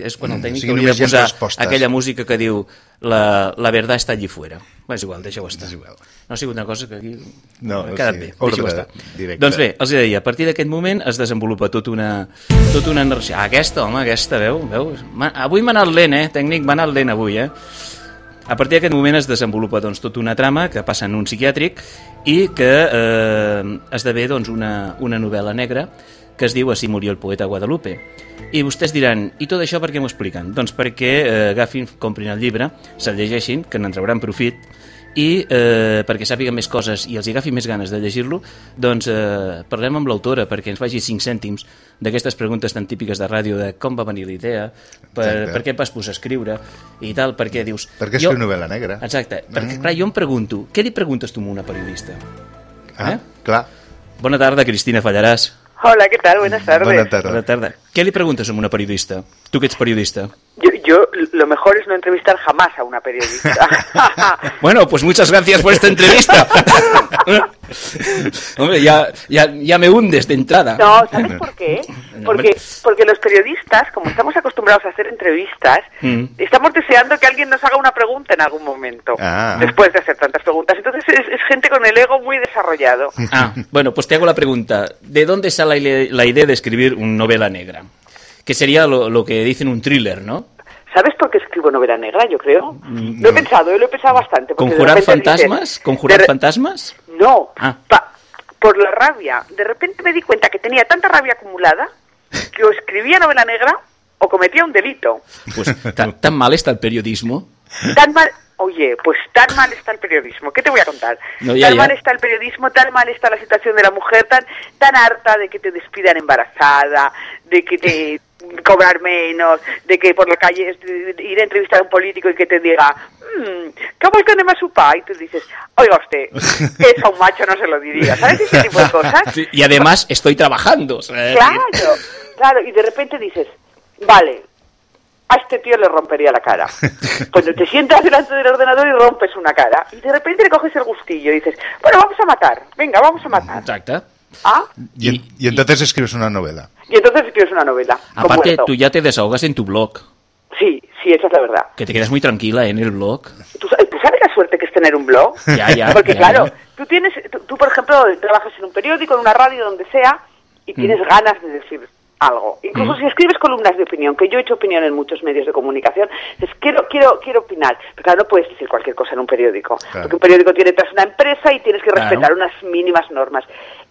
és quan el Mm, tècnic o sigui, hauria de posar respostes. aquella música que diu la, la verdad està allí fuera. Bé, és igual, deixa-ho estar. És igual. No ha sigut una cosa que aquí No, ha quedat sí, bé, ordre estar. directe. Doncs bé, els deia, a partir d'aquest moment es desenvolupa tot una, tot una narració. Ah, aquesta, home, aquesta, veu? veu? Avui m'ha anat lent, eh? Tècnic, m'ha anat lent avui, eh? A partir d'aquest moment es desenvolupa doncs, tota una trama que passa en un psiquiàtric i que eh, esdevé doncs, una, una novel·la negra que es diu Así murió el poeta Guadalupe. I vostès diran, i tot això per què m'ho expliquen? Doncs perquè eh, agafin, comprin el llibre, se'l llegeixin, que n'en trauran profit, i eh, perquè sàpiguen més coses i els hi agafi més ganes de llegir-lo, doncs eh, parlem amb l'autora perquè ens faci 5 cèntims d'aquestes preguntes tan típiques de ràdio de com va venir la idea, per, Exacte. per què et vas posar a escriure i tal, perquè dius... Per què escriu novel·la negra? Exacte, perquè clar, jo em pregunto, què li preguntes tu a una periodista? Ah, Eh? clar. Bona tarda, Cristina Fallaràs. Hola, ¿qué tal? Buenas tardes. Bona tarda. Bona tarda. Què li preguntes a una periodista? Tu que ets periodista. Yo, yo, lo mejor es no entrevistar jamás a una periodista. <laughs> Bueno, pues muchas gracias por esta entrevista. <laughs> Hombre, ya, ya, ya me hundes de entrada. No, ¿sabes por qué? Porque, porque los periodistas, como estamos acostumbrados a hacer entrevistas, Mm. estamos deseando que alguien nos haga una pregunta en algún momento, Ah. después de hacer tantas preguntas. Entonces es, es gente con el ego muy desarrollado. Ah, bueno, pues te hago la pregunta. ¿De dónde sale la idea de escribir una novela negra? Que sería lo, lo que dicen un thriller, ¿no? ¿Sabes por qué escribo novela negra, yo creo? Lo he pensado, lo he pensado bastante. ¿Conjurar fantasmas? ¿Conjurar fantasmas? No, Ah. pa- por la rabia. De repente me di cuenta que tenía tanta rabia acumulada que o escribía novela negra o cometía un delito. Pues tan, tan mal está el periodismo. Tan mal, oye, pues tan mal está el periodismo. ¿Qué te voy a contar? No, ya, tan ya. mal está el periodismo, tan mal está la situación de la mujer, tan, tan harta de que te despidan embarazada, de que te cobrar menos, de que por la calle ir a entrevistar a un político y que te diga, mmm, ¿qué vol que anem a sopar? Y tú dices, oiga usted, <laughs> eso a un macho no se lo diría. ¿Sabes ese tipo de cosas? Y además estoy trabajando. Claro, claro, y de repente dices, vale, a este tío le rompería la cara. <laughs> Cuando te sientas delante del ordenador y rompes una cara, y de repente le coges el gustillo y dices, bueno, vamos a matar, venga, vamos a matar. Exacte. Ah, Y, y entonces escribes una novela. y entonces escribes una novela. Aparte, tú ya te desahogas en tu blog. Sí, sí, esa es la verdad. Que te quedas muy tranquila en el blog. ¿Tú, tú sabes la suerte que es tener un blog? <laughs> Ya, ya, Porque ya, claro, ya. tú tienes, tú, tú, por ejemplo, trabajas en un periódico, en una radio, donde sea, y tienes ganas de decir algo. Incluso Mm. si escribes columnas de opinión, que yo he hecho opinión en muchos medios de comunicación, dices, quiero, quiero, quiero opinar. Pero claro, no puedes decir cualquier cosa en un periódico. Claro. Porque un periódico tiene tras una empresa y tienes que Claro. respetar unas mínimas normas.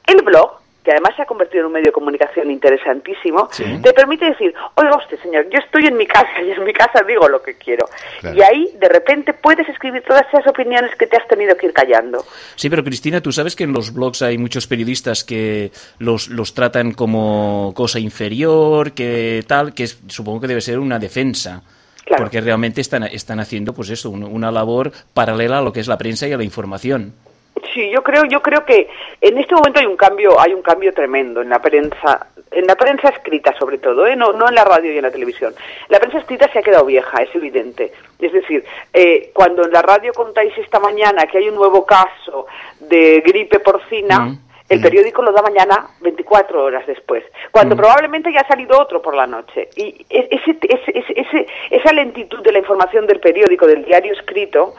El blog que además se ha convertido en un medio de comunicación interesantísimo, Sí. te permite decir, oiga usted, señor, yo estoy en mi casa y en mi casa digo lo que quiero. Claro. Y ahí, de repente, puedes escribir todas esas opiniones que te has tenido que ir callando. Sí, pero Cristina, tú sabes que en los blogs hay muchos periodistas que los, los tratan como cosa inferior, que tal, que es- supongo que debe ser una defensa. Claro. Porque realmente están, están haciendo, pues eso, un- una labor paralela a lo que es la prensa y a la información. Sí, yo creo, yo creo que en este momento hay un cambio, hay un cambio tremendo en la prensa, en la prensa escrita sobre todo, ¿eh? no, no en la radio y en la televisión. La prensa escrita se ha quedado vieja, es evidente. Es decir, eh, cuando en la radio contáis esta mañana que hay un nuevo caso de gripe porcina, Mm. el periódico lo da mañana 24 horas después, cuando probablemente ya ha salido otro por la noche. Y ese, ese- ese- ese- esa lentitud de la información del periódico, del diario escrito,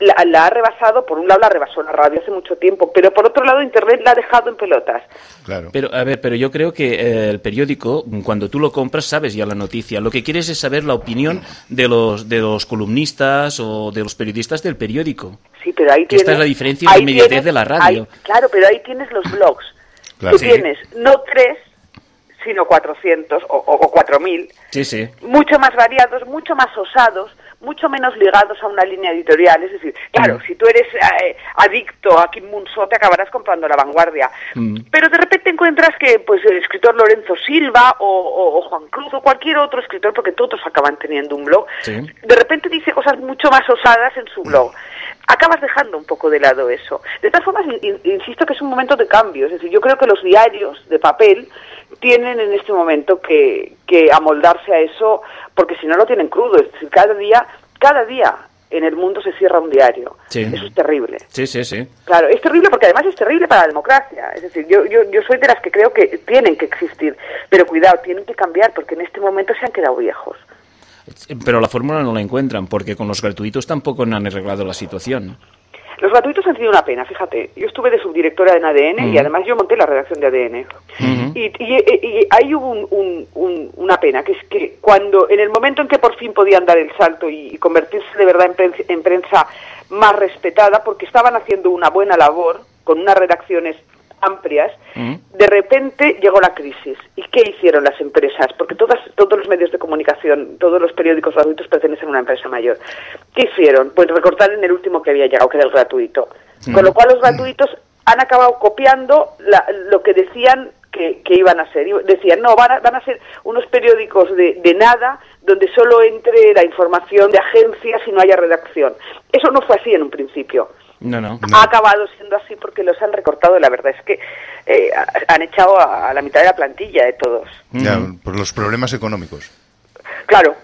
la, la ha rebasado, por un lado la rebasó la radio hace mucho tiempo, pero por otro lado Internet la ha dejado en pelotas. Claro. Pero, a ver, pero yo creo que eh, el periódico, cuando tú lo compras, sabes ya la noticia. Lo que quieres es saber la opinión de los, de los columnistas o de los periodistas del periódico. Sí, pero ahí Que esta tienes- es la diferencia ahí inmediatez tienes- de la radio. ahí- claro, pero ahí tienes los blogs. <clears throat> Claro. Sí. tienes no tres, sino 400 o, o, o 4000, Sí, sí. mucho más variados, mucho más osados, mucho menos ligados a una línea editorial. Es decir, claro, si tú eres eh, adicto a Kim Munso, te acabarás comprando La Vanguardia. Pero de repente encuentras que pues el escritor Lorenzo Silva o, o- o Juan Cruz o cualquier otro escritor, porque todos acaban teniendo un blog, de repente dice cosas mucho más osadas en su blog. Acabas dejando un poco de lado eso. De todas formas, in- in- insisto que es un momento de cambio. Es decir, yo creo que los diarios de papel tienen en este momento que, que amoldarse a eso, porque si no lo tienen crudo. Es decir, cada día, cada día en el mundo se cierra un diario. Sí. Eso es terrible. Sí, sí, sí. Claro, es terrible porque además es terrible para la democracia. Es decir, yo, yo, yo soy de las que creo que tienen que existir, pero cuidado, tienen que cambiar porque en este momento se han quedado viejos. Pero la fórmula no la encuentran, porque con los gratuitos tampoco no han arreglado la situación. Los gratuitos han sido una pena, fíjate. Yo estuve de subdirectora en ADN y además yo monté la redacción de ADN. Y, y- y- y ahí hubo un- un- un- una pena, que es que cuando, en el momento en que por fin podían dar el salto y, y convertirse de verdad en prensa, en prensa más respetada, porque estaban haciendo una buena labor, con unas redacciones amplias, de repente llegó la crisis. ¿Y qué hicieron las empresas? Porque todas, todos los medios de comunicación, todos los periódicos gratuitos pertenecen a una empresa mayor. ¿Qué hicieron? Pues recortar en el último que había llegado, que era el gratuito. Con lo cual los gratuitos han acabado copiando la- lo que decían que, que iban a ser. Decían, no, van a, van a ser unos periódicos de, de nada donde solo entre la información de agencias y no haya redacción. Eso no fue así en un principio. No, no. Ha acabado siendo así porque los han recortado. La verdad es que eh, han echado a, a la mitad de la plantilla de todos. Ya, por los problemas económicos. Claro,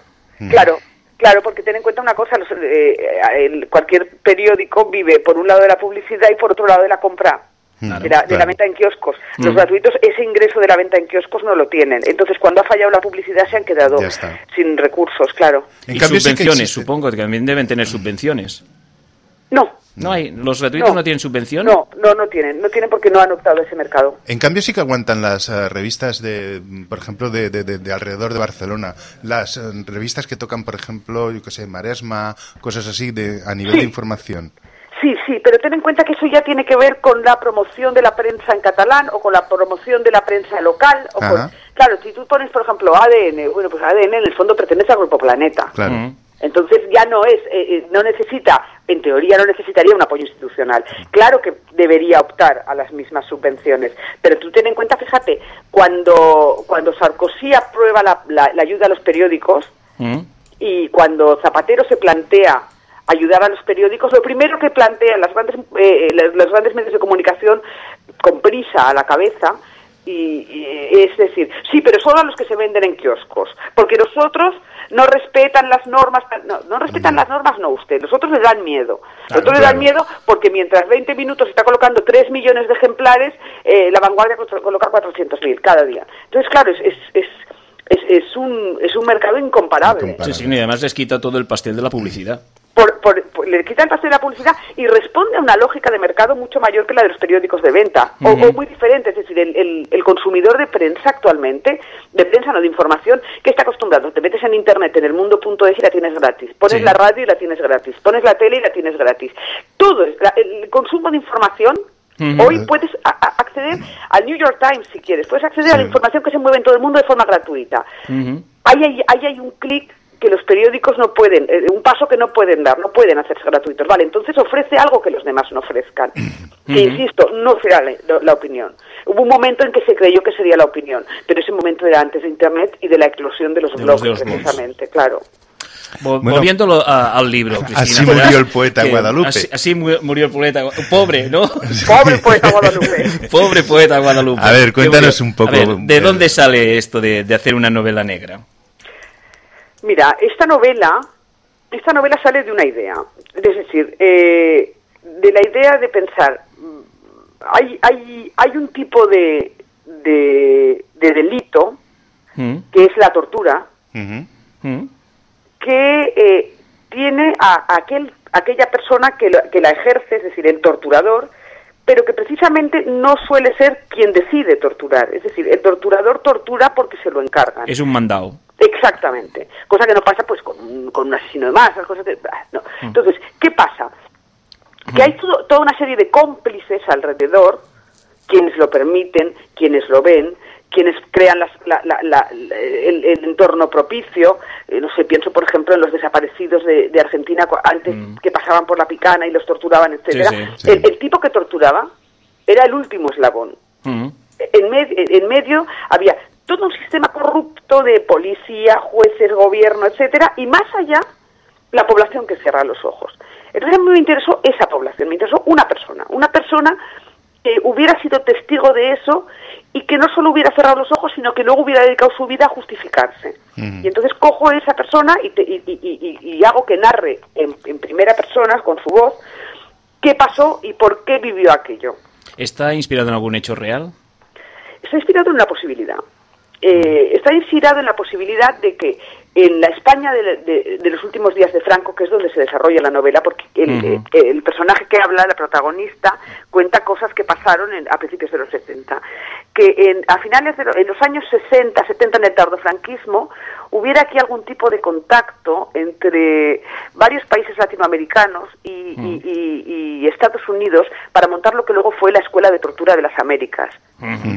Mm. claro, claro, porque ten en cuenta una cosa, los, eh, el- cualquier periódico vive por un lado de la publicidad y por otro lado de la compra. Claro, de, la, de claro. la venta en kioscos. Los Mm. gratuitos, ese ingreso de la venta en kioscos no lo tienen. Entonces, cuando ha fallado la publicidad, se han quedado sin recursos, claro. y subvenciones, supongo que también deben tener subvenciones. No. No hay, los gratuitos no, No. tienen subvención. No, no, no tienen. No tienen porque no han optado a ese mercado. En cambio sí que aguantan las eh, revistas de, por ejemplo, de, de- de- de alrededor de Barcelona. Las eh, revistas que tocan, por ejemplo, yo que sé, Maresma, cosas así de a nivel Sí. de información. Sí, sí, pero ten en cuenta que eso ya tiene que ver con la promoción de la prensa en catalán o con la promoción de la prensa local. O con-. Claro, si tú pones, por ejemplo, ADN, bueno, pues ADN en el fondo pertenece al Grupo Planeta. Claro. Entonces ya no es, eh, eh, no necesita, en teoría no necesitaría un apoyo institucional. Claro que debería optar a las mismas subvenciones, pero tú ten en cuenta, fíjate, cuando, cuando Sarkozy aprueba la, la- la ayuda a los periódicos y cuando Zapatero se plantea ayudar a los periódicos, lo primero que plantean las grandes, eh, eh, los, grandes medios de comunicación con prisa a la cabeza y, y es decir, sí, pero solo a los que se venden en kioscos, porque los otros no respetan las normas, no, no respetan las normas, no usted, los otros le dan miedo. los otros le dan miedo porque mientras 20 minutos está colocando 3 millones de ejemplares, eh, la vanguardia co- coloca 400.000 cada día. Entonces, claro, es, es, es, es, es un, es un mercado incomparable. Sí, sí, y además les quita todo el pastel de la publicidad. Por- por- por- le quita el pastel de la publicidad y responde a una lógica de mercado mucho mayor que la de los periódicos de venta, o- o, muy diferente. Es decir, el, el- el consumidor de prensa actualmente, de prensa no de información, que está acostumbrado. Te metes en internet, en el mundo.es y la tienes gratis. Pones Sí. la radio y la tienes gratis. Pones la tele y la tienes gratis. Todo, es- la- el consumo de información. Hoy puedes acceder al New York Times si quieres, puedes acceder a la información que se mueve en todo el mundo de forma gratuita. Ahí hay, ahí hay un clic que los periódicos no pueden, eh, un paso que no pueden dar, no pueden hacerse gratuitos. Vale, entonces ofrece algo que los demás no ofrezcan. <clears throat> Que, insisto, no será la, la opinión. Hubo un momento en que se creyó que sería la opinión, pero ese momento era antes de Internet y de la eclosión de los De blogs, precisamente, claro. Bueno, Volviéndolo a- al libro, Cristina. así murió el poeta que- Guadalupe. Así, así mu- murió el poeta. Pobre, ¿no? <laughs> Pobre poeta Guadalupe. <laughs> Pobre poeta Guadalupe. A ver, cuéntanos un poco, ver, ¿de dónde sale esto de, de hacer una novela negra? Mira, esta novela, esta novela sale de una idea, es decir, eh, de la idea de pensar, mm, hay, hay, hay un tipo de, de, de delito que es la tortura, ¿Mm? que eh, tiene a, a aquel, aquella persona que, lo- que la ejerce, es decir, el torturador, pero que precisamente no suele ser quien decide torturar. Es decir, el torturador tortura porque se lo encargan. És un mandau. Exactamente. Cosa que no pasa pues con, un- con un asesino de masas, cosas que... no. Entonces, ¿qué pasa? Que hay todo- toda una serie de cómplices alrededor, quienes lo permiten, quienes lo ven, quienes crean las- la- la- la- el, el entorno propicio. Eh, no sé, pienso por ejemplo en los desaparecidos de, de Argentina antes que pasaban por la picana y los torturaban, etcétera. sí, sí. El, el tipo que torturaba era el último eslabón Mm. en, med- en medio había todo un sistema corrupto de policía, jueces, gobierno, etcétera, y más allá la población que cierra los ojos. Entonces a mí me interesó esa población, me interesó una persona, una persona que hubiera sido testigo de eso y que no solo hubiera cerrado los ojos, sino que luego hubiera dedicado su vida a justificarse. Y entonces cojo a esa persona y, te- y- y- y- y hago que narre en, en primera persona, con su voz, qué pasó y por qué vivió aquello. Està inspirat en algun hecho real? está inspirado en una posibilidad. Eh, está inspirado en la posibilidad de que en la España de, de- de los últimos días de Franco, que es donde se desarrolla la novela, porque el, eh, el personaje que habla, la protagonista, cuenta cosas que pasaron en- a principios de los 70. Que en, a finales de lo- en los años 60, 70, en el tardofranquismo, hubiera aquí algún tipo de contacto entre varios países latinoamericanos y, y- y- y Estados Unidos para montar lo que luego fue la Escuela de Tortura de las Américas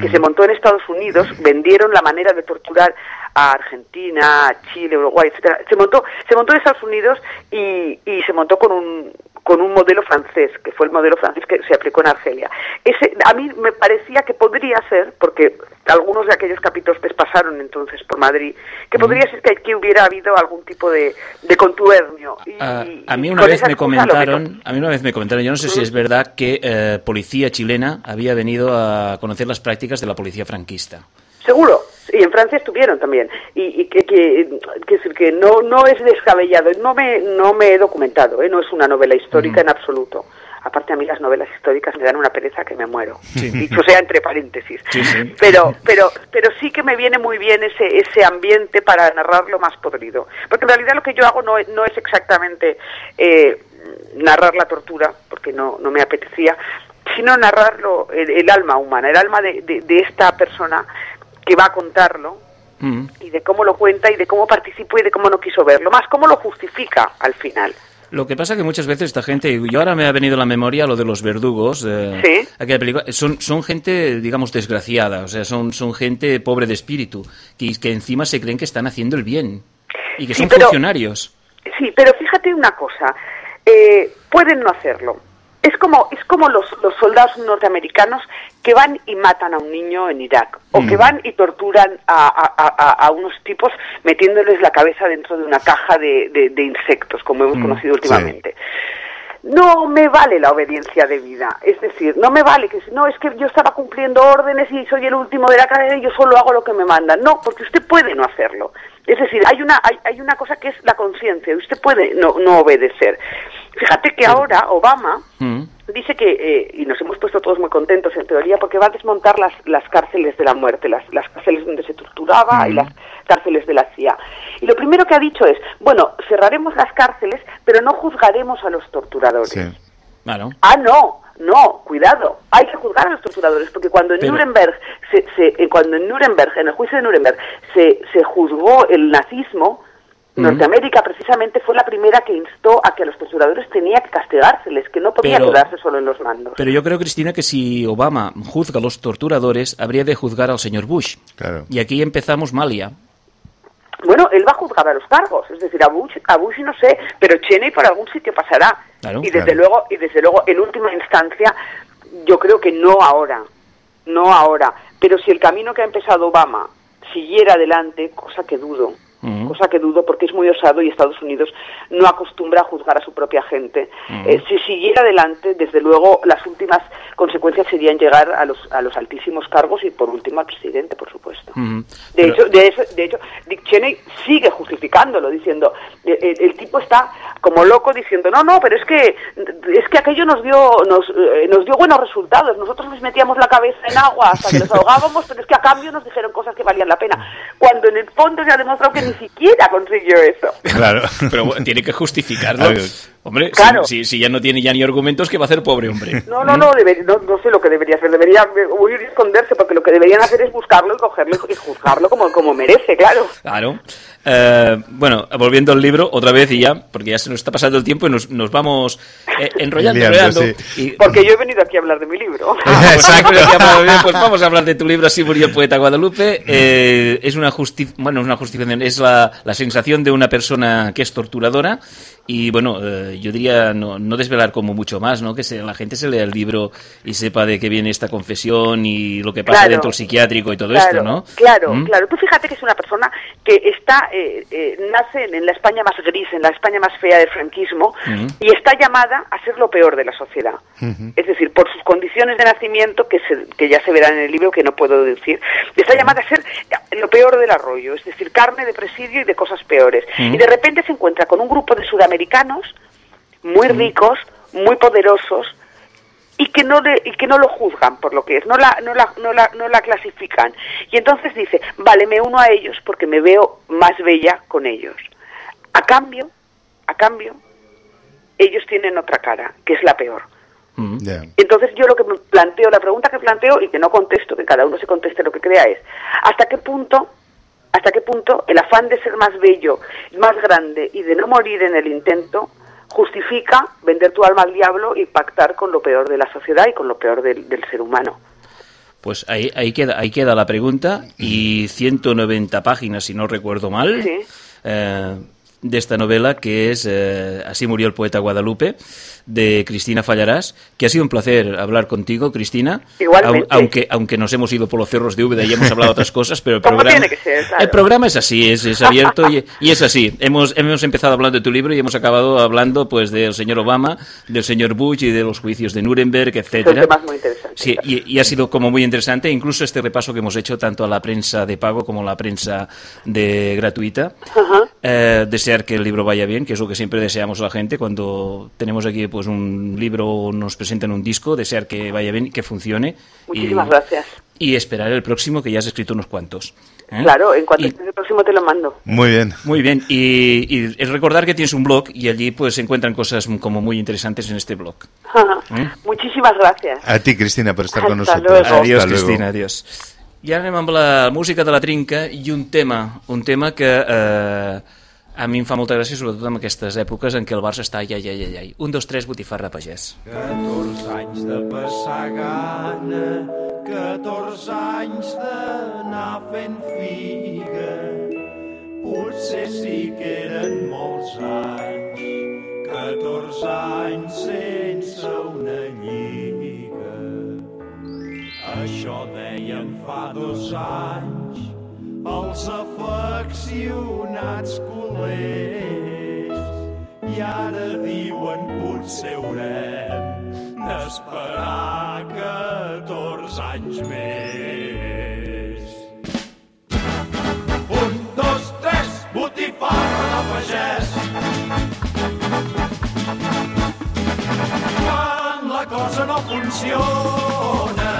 que se montó en Estados Unidos, vendieron la manera de torturar a Argentina, a Chile, Uruguay, etcétera. Se montó, se montó en Estados Unidos y, y se montó con un con un modelo francés, que fue el modelo francés que se aplicó en Argelia. Ese, a mí me parecía que podría ser, porque algunos de aquellos capítulos pues, pasaron entonces por Madrid, que podría ser que aquí hubiera habido algún tipo de, de contubernio. Y- Ah, y- a mí una vez me comentaron, a mí una vez me comentaron, yo no sé si es verdad que eh, policía chilena había venido a conocer las prácticas de la policía franquista. Seguro, y en Francia estuvieron también. Y, y que, que, que, decir que no, no es descabellado, no me, no me he documentado, ¿eh? no es una novela histórica en absoluto. Aparte a mí las novelas históricas me dan una pereza que me muero. <laughs> Dicho sea entre paréntesis. Sí, sí. Pero, pero, pero sí que me viene muy bien ese, ese ambiente para narrarlo más podrido. Porque en realidad lo que yo hago no, es- no es exactamente eh, narrar la tortura, porque no, no me apetecía, sino narrarlo, el, el alma humana, el alma de, de- de esta persona que va a contarlo Mm. y de cómo lo cuenta y de cómo participó y de cómo no quiso verlo, más cómo lo justifica al final. Lo que pasa que muchas veces esta gente, yo ahora me ha venido a la memoria lo de los verdugos, eh, Sí. aquella película, son, son gente, digamos, desgraciada, o sea, son, son gente pobre de espíritu, que, que encima se creen que están haciendo el bien y que Sí, son pero- funcionarios. Sí, pero fíjate una cosa, eh, pueden no hacerlo. Es como, es como los, los soldados norteamericanos que van y matan a un niño en Irak, o que van y torturan a, a- a- a unos tipos metiéndoles la cabeza dentro de una caja de, de- de insectos, como hemos conocido últimamente. No me vale la obediencia de vida, es decir, no me vale que no es que yo estaba cumpliendo órdenes y soy el último de la cadena y yo solo hago lo que me mandan. No, porque usted puede no hacerlo. Es decir, hay una hay, hay una cosa que es la conciencia, usted puede no, no obedecer. Fíjate que ahora Obama Mm. dice que, eh, y nos hemos puesto todos muy contentos en teoría, porque va a desmontar las, las cárceles de la muerte, las, las cárceles donde se torturaba y las cárceles de la CIA. Y lo primero que ha dicho es, bueno, cerraremos las cárceles, pero no juzgaremos a los torturadores. Sí. Bueno, Ah, no, no, cuidado. Hay que juzgar a los torturadores porque cuando en Pero- Nuremberg, se, se- eh, cuando en Nuremberg, en el juicio de Nuremberg, se, se juzgó el nazismo, Norteamérica precisamente fue la primera que instó a que a los torturadores tenía que castigárseles, que no podía Pero- quedarse solo en los mandos. pero yo creo, Cristina, que si Obama juzga a los torturadores, habría de juzgar al señor Bush. Claro. Y aquí empezamos mal ya. Bueno, él va a juzgar a los cargos, es decir, a Bush, a Bush no sé, pero Cheney por algún sitio pasará. Claro. y desde Claro. luego, y desde luego, en última instancia, yo creo que no ahora, no ahora. Pero si el camino que ha empezado Obama siguiera adelante, cosa que dudo, Cosa que dudo porque es muy osado y Estados Unidos no acostumbra a juzgar a su propia gente. Eh, si siguiera adelante, desde luego las últimas consecuencias serían llegar a los, a los altísimos cargos y por último al presidente, por supuesto. De Pero- hecho, de, eso- de hecho, Dick Cheney sigue justificándolo, diciendo, eh, el, el tipo está como loco diciendo, no, no, pero es que es que aquello nos dio nos, eh, nos dio buenos resultados. Nosotros les metíamos la cabeza en agua hasta que los <laughs> ahogábamos, pero es que a cambio nos dijeron cosas que valían la pena. Cuando en el fondo se ha demostrado que ni siquiera consiguió eso. Claro. Pero bueno, tiene que justificarlo. Hombre, si- Claro. si, si ya no tiene ya ni argumentos, ¿qué va a hacer pobre hombre? No, no, no, no, no sé lo que debería hacer. Debería huir y esconderse, porque lo que deberían hacer es buscarlo y cogerlo y juzgarlo como, como merece, claro. Claro. Eh, bueno, volviendo al libro, otra vez y ya, porque ya se nos está pasando el tiempo y nos, nos vamos eh, enrollando, Liando, enrollando. sí. Y, Porque yo he venido aquí a hablar de mi libro. <laughs> Ah, pues, pues, vamos a hablar de tu libro Así murió el poeta Guadalupe. Eh, es una justi bueno, es una justificación, es la, la sensación de una persona que es torturadora. Y bueno, eh, yo diría no, no desvelar como mucho más, ¿no? Que se- la gente se lea el libro y sepa de qué viene esta confesión y lo que pasa Claro. dentro del psiquiátrico y todo claro, esto, ¿no? Claro, ¿Mm? claro. Tú fíjate que es una persona que está, eh, eh, nace en, la España más gris, en la España más fea del franquismo, y está llamada a ser lo peor de la sociedad. Es decir, por sus condiciones de nacimiento, que, se- que ya se verán en el libro, que no puedo decir, está llamada a ser lo peor del arroyo, es decir, carne de presidio y de cosas peores. Y de repente se encuentra con un grupo de sudamericanos muy ricos, muy poderosos, y que no le, y que no lo juzgan por lo que es, no la, no la, no la, no la clasifican. Y entonces dice, vale, me uno a ellos porque me veo más bella con ellos. A cambio, a cambio, ellos tienen otra cara, que es la peor. Entonces yo lo que planteo, la pregunta que planteo y que no contesto, que cada uno se conteste lo que crea es, ¿hasta qué punto, hasta qué punto el afán de ser más bello, más grande y de no morir en el intento justifica vender tu alma al diablo y pactar con lo peor de la sociedad y con lo peor del, del ser humano? Pues ahí, ahí, queda, ahí queda la pregunta y 190 páginas, si no recuerdo mal, Sí. eh, de esta novela que es eh, Así murió el poeta Guadalupe, de Cristina Fallarás, que ha sido un placer hablar contigo, Cristina. Igualmente. Au- Aunque, aunque nos hemos ido por los cerros de Úbeda y hemos hablado otras cosas, pero el programa, tiene que ser, claro. el programa es así, es, es abierto y, y es así. Hemos, hemos empezado hablando de tu libro y hemos acabado hablando pues del señor Obama, del señor Bush y de los juicios de Nuremberg, etcétera. muy. Sí, y, y ha sido como muy interesante, incluso este repaso que hemos hecho tanto a la prensa de pago como a la prensa de gratuita. Eh, desear que el libro vaya bien, que es lo que siempre deseamos a la gente cuando tenemos aquí pues un libro o nos presentan un disco, desear que vaya bien, que funcione. Muchísimas y, gracias. Y esperar el próximo, que ya has escrito unos cuantos. ¿eh? Claro, en cuanto Y- esté el próximo te lo mando. Muy bien. Muy bien, y, y es recordar que tienes un blog y allí pues se encuentran cosas como muy interesantes en este blog. <laughs> ¿eh? Muchísimas gracias. A ti, Cristina, por estar con Hasta nosotros. luego. Adiós, Hasta luego. Cristina, adiós. I ara anem amb la música de la trinca i un tema, un tema que eh, a mi em fa molta gràcia, sobretot en aquestes èpoques en què el Barça està ai, ai, ai, ai. Un, dos, tres, botifarra, pagès. 14 anys de passar gana, 14 anys d'anar fent figa. Potser sí que eren molts anys, 14 anys sense una lliga. Això deien fa dos anys els afeccionats culers i ara diuen potser haurem d'esperar 14 anys més. Un, dos, tres, botifarra de pagès. Quan la cosa no funciona,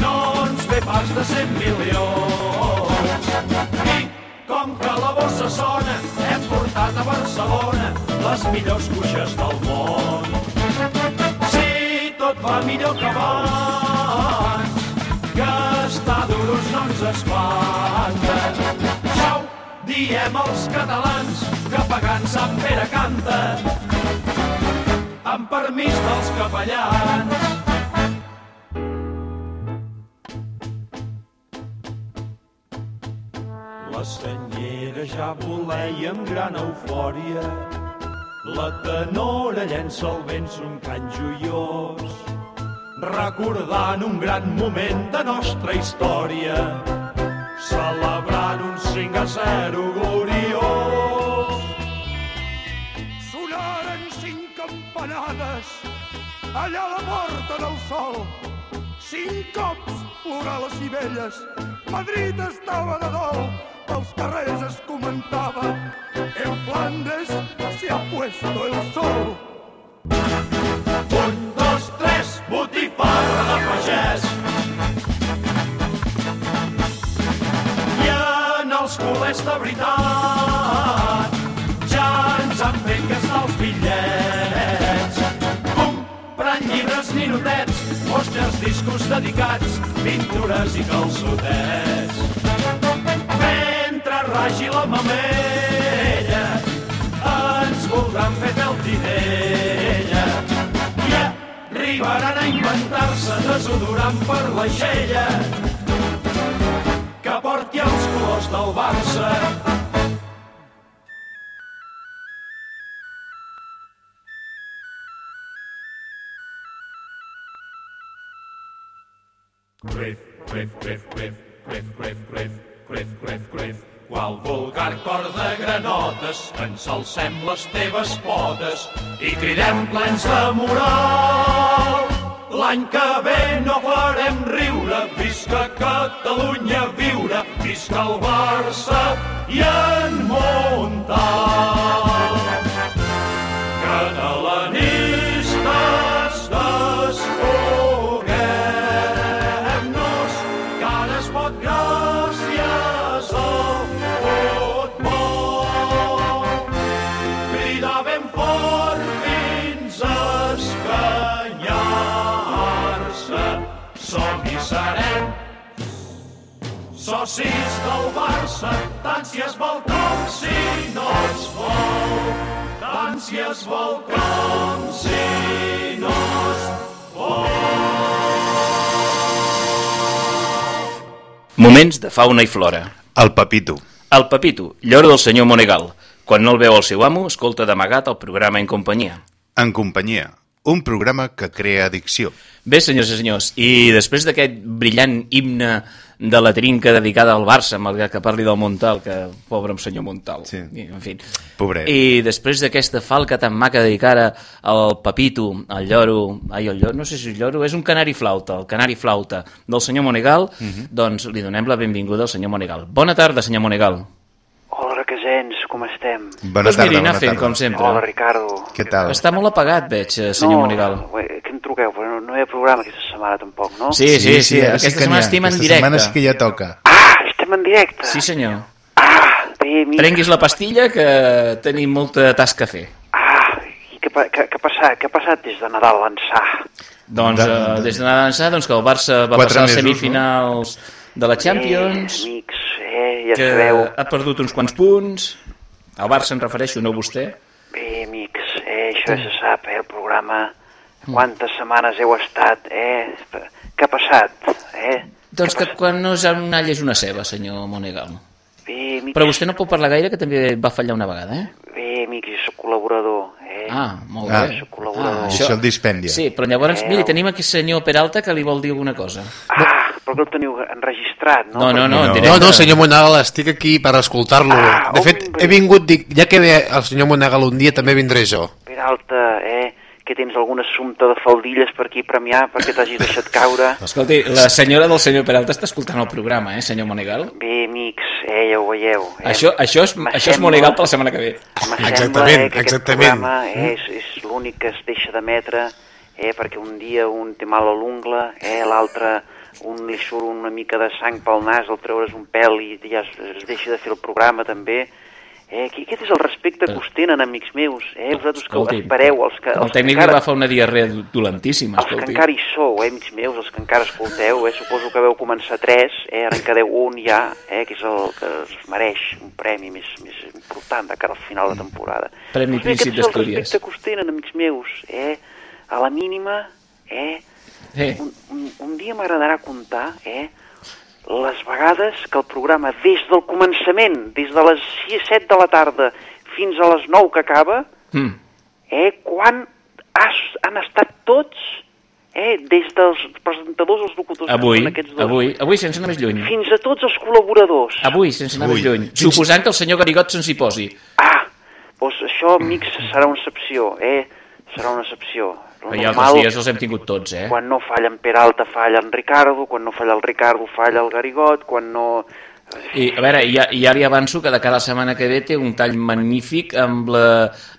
no ens ve pas de 100 milions. I com que la bossa sona, hem portat a Barcelona les millors cuixes del món. Si tot va millor que abans, gastar duros no ens espanta. Ja diem els catalans, que pagant Sant Pere canta, amb permís dels capellans. La senyera ja voleia amb gran eufòria. La tenora llença al vent son cant joiós, recordant un gran moment de nostra història, celebrant un 5 a 0 gloriós. Sonaren cinc campanades allà a la porta del sol. Cinc cops plorar les cibelles. Madrid estava de dol. Pels carrers es comentava en Flandes se ha puesto el sol. Un, dos, tres, botifarra de pagès. I en els culers de veritat ja ens han fet gastar els bitllets. ninotets, pòsters, discos dedicats, pintures i calçotets. Ragi la mamella, ens voldran fer fer el tinella. I arribaran a inventar-se desodorant per l'aixella que porti els colors del Barça. Granotes, ens alcem les teves potes i cridem plens de moral. L'any que ve no farem riure, visca Catalunya viure, visca el Barça i en Montal. Catalanistes, socis del Barça, tant si es vol com si no es vol. Tant si es vol com si no es Moments de fauna i flora. El Pepito. El Pepito, lloro del senyor Monegal. Quan no el veu el seu amo, escolta d'amagat el programa en companyia. En companyia. Un programa que crea addicció. Bé, senyors i senyors, i després d'aquest brillant himne de la trinca dedicada al Barça, malgrat que parli del Montal, que pobre amb senyor Montal. Sí. I, en fi. Pobret. I després d'aquesta falca tan maca dedicada al Papito, al lloro, ai, el lloro, no sé si el lloro, és un canari flauta, el canari flauta del senyor Monegal, Mhm. doncs li donem la benvinguda al senyor Monegal. Bona tarda, senyor Monegal. Com estem? Bona Doncs miri, tarda, anar bona fent, tarda. com sempre. Hola, Ricardo. Què tal? Està molt apagat, veig, eh, senyor no, Monegal. Ué, que em truqueu, però no, no hi ha programa aquesta setmana tampoc, no? Sí, sí, sí, ara aquesta que setmana estem en Aquesta directe. setmana sí que ja toca. Ah, estem en directe. Sí, senyor. Bé, mira, Prenguis la pastilla, que tenim molta tasca a fer. i què, què, què, ha passat, què ha passat des de Nadal a ençà? Doncs eh, des de d'ençà doncs, que el Barça va Quatre passar mesos, semifinals de la Champions, Bé, amics, eh, ja que sabeu. ha perdut uns quants punts. Al Barça em refereixo, no a vostè. Bé, amics, eh, això ja se sap, eh, el programa. Quantes setmanes heu estat, eh? Què ha passat, eh? Doncs que quan no és un all és una ceba, senyor Monegal. Bé, amics, Però vostè no pot parlar gaire, que també va fallar una vegada, eh? bé, amics, jo soc col·laborador, eh? Ah, molt Ah, bé. soc col·laborador. això... això el dispendia. Sí, però llavors, Eh, miri, tenim aquí el senyor Peralta que li vol dir alguna cosa. Ah, però que el teniu enregistrat, no? No, no, no, No, no, senyor Monagal, estic aquí per escoltar-lo. Ah, de fet, he vingut, dic, ja que ve el senyor Monagal un dia, també vindré jo. Peralta, eh, que tens algun assumpte de faldilles per aquí premiar perquè t'hagis deixat caure. <laughs> Escolti, la senyora del senyor Peralta està escoltant el programa, eh, senyor Monegal? Bé, amics, eh, ja ho veieu. Eh? Això, això, és, això és Monegal per la setmana que ve. Exactament, eh, que aquest exactament. programa eh, és, és l'únic que es deixa d'emetre eh, perquè un dia un té mal a l'ungla, eh, l'altre un li surt una mica de sang pel nas al treure's un pèl i ja es, es deixa de fer el programa també. Eh, que aquest és el respecte que us tenen, amics meus. Eh, vosaltres que Escolti, espereu, els que, El els que tècnic encara... va fer una diarrea dolentíssima, Els que escolti. encara hi sou, eh, amics meus, els que encara escolteu, eh, suposo que veu començar tres, eh, ara en quedeu un ja, eh, que és el que es mereix un premi més, més important de cara al final de temporada. Premi Doncs Príncip aquest és el respecte que us tenen, amics meus, eh, a la mínima, eh, Eh, un, un, un dia m'agradarà contar, eh, les vegades que el programa, des del començament, des de les 6 7 de la tarda fins a les 9 que acaba, mm. eh, quan has, han estat tots, eh, des dels presentadors als locutors, Avui, aquests dos, avui, avui sense anar més lluny. fins a tots els col·laboradors. Avui, sense anar més Ui. lluny. Suposant que el senyor Garigot se'n s'hi posi. Ah, doncs això, amics, serà una excepció, eh? Serà una excepció. Lo Però ja altres dies els hem tingut tots, eh? Quan no falla en Peralta, falla en Ricardo, quan no falla el Ricardo, falla el Garigot, quan no... I, a veure, ja, ja li avanço que de cada setmana que ve té un tall magnífic amb la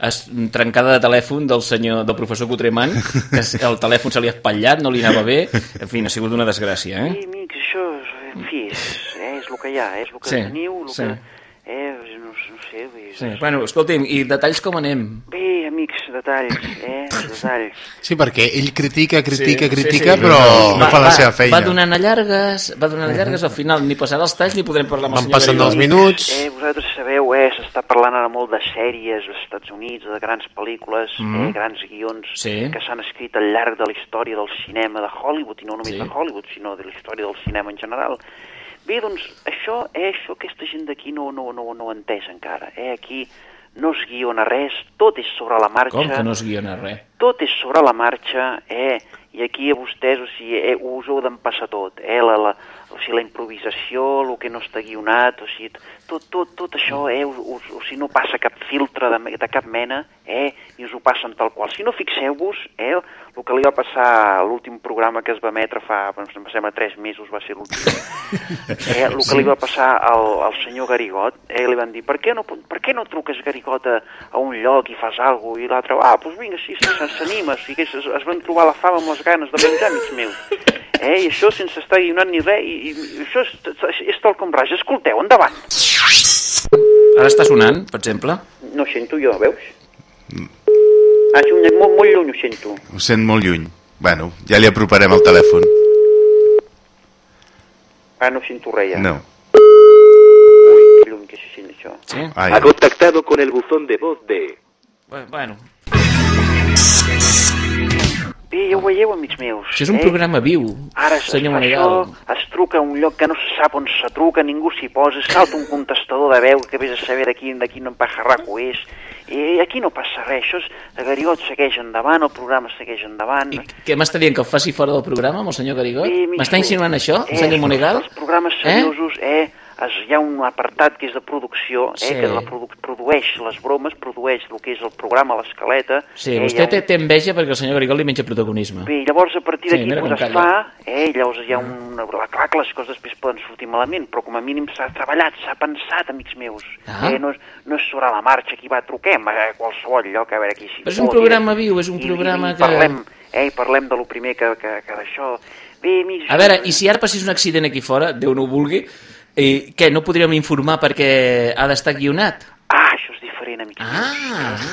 es, trencada de telèfon del senyor del professor Cotremant, que el telèfon se li ha espatllat, no li anava bé. En fi, ha sigut una desgràcia, eh? Sí, amics, això, en fi, és, eh, és el que hi ha, és el que Sí, teniu, el sí. que... eh, no, no sé, vull dir... Sí. Bueno, escolti'm, i detalls com anem? Bé, amics, detalls, eh, <laughs> detalls. Sí, perquè ell critica, critica, Sí, critica, sí, sí. però... No fa la seva feina. Va donant a llargues, va donant a llargues, al final ni passarà els talls ni podrem parlar amb el Van senyor passant els minuts. Eh, vosaltres sabeu, eh, s'està parlant ara molt de sèries als Estats Units, de grans pel·lícules, Mhm. eh, grans guions Sí. que s'han escrit al llarg de la història del cinema de Hollywood, i no només Sí. de Hollywood, sinó de la història del cinema en general. Bé, doncs, això, eh, això aquesta gent d'aquí no, no, no, no entès encara. Eh? Aquí no es guiona res, tot és sobre la marxa. Com que no es guiona res? Tot és sobre la marxa, eh? I aquí a vostès, o sigui, eh, us ho heu d'empassar tot, eh? La, la, o sigui, la improvisació, el que no està guionat, o sigui, tot, tot, tot això, eh? Us, us, o sigui, no passa cap filtre de, de cap mena, eh? I us ho passen tal qual. Si no, fixeu-vos, eh? El que li va passar a l'últim programa que es va emetre fa, doncs, em sembla, tres mesos va ser l'últim. <laughs> Eh, el que li va passar al, al senyor Garigot, eh, li van dir, per què no, per què no truques Garigot a, a un lloc i fas alguna cosa? I l'altre, ah, doncs vinga, sí, sí, s'anima, o sigui, es, es van trobar la fama amb les ganes de menjar, amics meus. <laughs> Eh, I això sense estar guionant ni res, i, i això és, és tal com raja. Escolteu, endavant. Ara està sonant, per exemple? No sento jo, veus? És un molt, molt lluny, ho sento. Ho sent molt lluny. Bueno, ja li aproparem el telèfon. Ah, no sento res ja. No. Ui, que lluny que se sent això. Sí? Ai. Ha contactado con el buzón de voz de... Bueno, Bé, ja ho veieu, amics meus. això és un eh? programa viu, Ara es, senyor Monegal. això, es truca a un lloc que no se sap on se truca, ningú s'hi posa, salta un contestador de veu que vés a saber de quin, de quin empajarraco és. I aquí no passa res, això és, el Garigot segueix endavant, el programa segueix endavant. I, Què m'està dient, que el faci fora del programa amb el senyor Garigot? M'està insinuant això, eh, senyor Monegal? Els programes seriosos, eh? Es, hi ha un apartat que és de producció, eh, Sí. que la produ produeix les bromes, produeix el que és el programa, l'escaleta. Sí, eh, vostè té, té enveja perquè el senyor Garigol li menja protagonisme. Bé, llavors a partir Sí, d'aquí pues, com es fa, eh, llavors hi ha una... Clar que les coses després poden sortir malament, però com a mínim s'ha treballat, s'ha pensat, amics meus. Ah. Eh, no, és, no és sobre la marxa, aquí va, truquem a qualsevol lloc, a veure qui s'hi Però és un programa viu, és un I- programa i, que- Parlem, eh, i parlem de lo primer que, que, que d'això... Bé, amics... A veure, i si ara passés un accident aquí fora, Déu no ho vulgui, i què, no podríem informar perquè ha d'estar guionat? Ah, això és diferent, amics ah.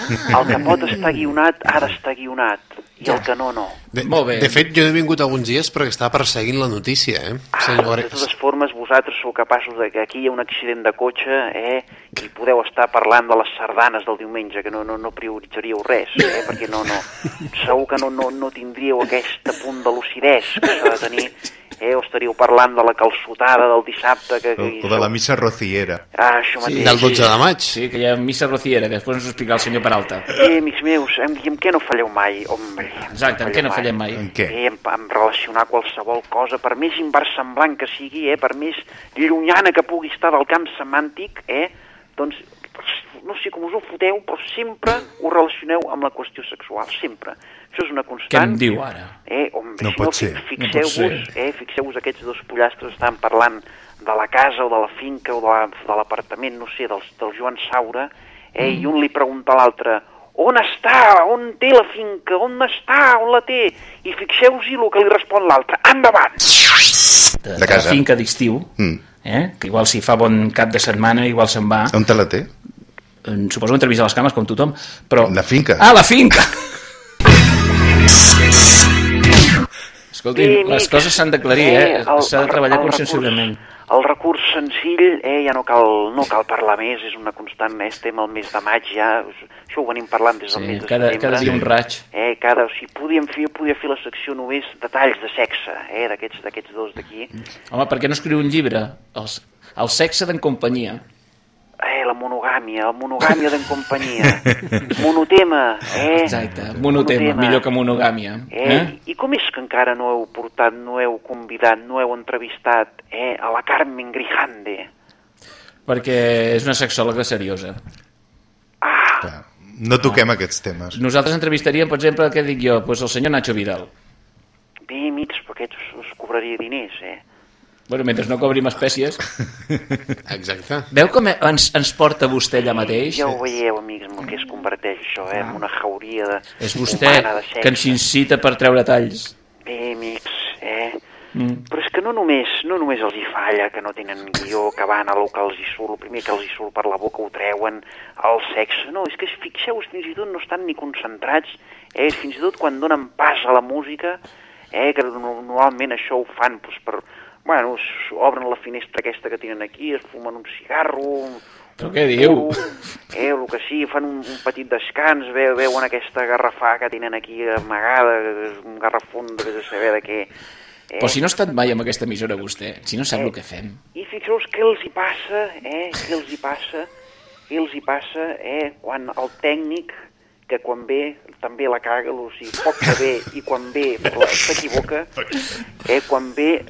meus. El que pot estar guionat ha d'estar guionat, i el que no, no. De, de fet, jo he vingut alguns dies perquè estava perseguint la notícia, eh? Senyor De totes formes, vosaltres sou capaços de que aquí hi ha un accident de cotxe eh, i podeu estar parlant de les sardanes del diumenge, que no, no, no prioritzaríeu res, eh, perquè no, no, segur que no, no, no tindríeu aquest punt de lucidesa que s'ha de tenir, eh, o estaríeu parlant de la calçotada del dissabte, que, que O de la missa rociera. Ah, això mateix. del 12 de maig. Sí, que hi ha missa rociera, que després ens ho explica el senyor Peralta. Eh, amics meus, en, i en què no falleu mai? Home, Exacte, en què no fallem mai? En què? Eh, en, en relacionar qualsevol cosa, per més inversemblant que sigui, eh, per més llunyana que pugui estar del camp semàntic, eh, doncs, no sé com us ho foteu, però sempre ho relacioneu amb la qüestió sexual, sempre. Això és una Què constant. em diu ara? Eh, home, No si pot no, ser. fi- No pot Fixeu-vos, eh, fixeu-vos aquests dos pollastres estan parlant de la casa o de la finca o de la- de l'apartament, no sé, del, del Joan Saura, eh, Mm. i un li pregunta a l'altre on està, on té la finca, on està, on la té? I fixeu-vos el que li respon l'altre, endavant! De, De casa. la finca d'estiu, Mm. eh? que igual si fa bon cap de setmana, igual se'n va. On te la té? Eh, Suposo que entrevista les cames, com tothom, però... La finca. Ah, la finca! Escolti, Sí, les coses s'han d'aclarir, eh? el- S'ha de treballar conscienciadament. El recurs senzill, eh, ja no cal, no cal parlar més, és una constant, eh, estem al mes de maig ja, això ho venim parlant des del Sí, mes de cada- setembre. cada dia un raig. Eh, cada, o sigui, podíem fer, podia fer la secció només detalls de sexe, eh, d'aquests d'aquests dos d'aquí. Home, per què no escriu un llibre? El, el sexe d'en companyia. Eh, la monogàmia, la monogàmia d'en companyia. <laughs> Monotema, eh? Exacte, monotema, millor que monogàmia. Eh? Eh? I com és que encara no heu portat, no heu convidat, no heu entrevistat eh, a la Carmen Grijande? Perquè és una sexòloga seriosa. No toquem aquests temes. Nosaltres entrevistaríem, per exemple, què dic jo? Pues el senyor Nacho Vidal. Bé, amics, perquè us, us cobraria diners, eh? Bueno, mentre no cobrim espècies. <laughs> Exacte. Veu com ens, ens porta vostè allà mateix? Ja ho veieu, amics, en el que es converteix això, eh? En una jauria de... És vostè de sexe. que ens incita per treure talls. Bé, amics, eh? Mm. Però és que no només, no només els hi falla, que no tenen guió, que van a lo que els hi surt, el primer que els hi surt per la boca ho treuen, el sexe, no, és que fixeu-vos, fins i tot no estan ni concentrats, eh, fins i tot quan donen pas a la música, eh, que no- normalment això ho fan doncs, per, bueno, obren la finestra aquesta que tenen aquí, es fumen un cigarro, Però què diu? eh, el que sí, fan un, un petit descans, ve, veuen aquesta garrafà que tenen aquí amagada, un garrafón de a saber de què. Eh? Però si no ha estat mai amb aquesta emissora vostè, si no sap el que fem. I fixeu-vos què els hi passa, eh? Què els hi passa, què els hi passa, eh? Quan el tècnic, que quan ve també la caga, o sigui, poc que ve i quan ve s'equivoca, <laughs> eh? Quan ve,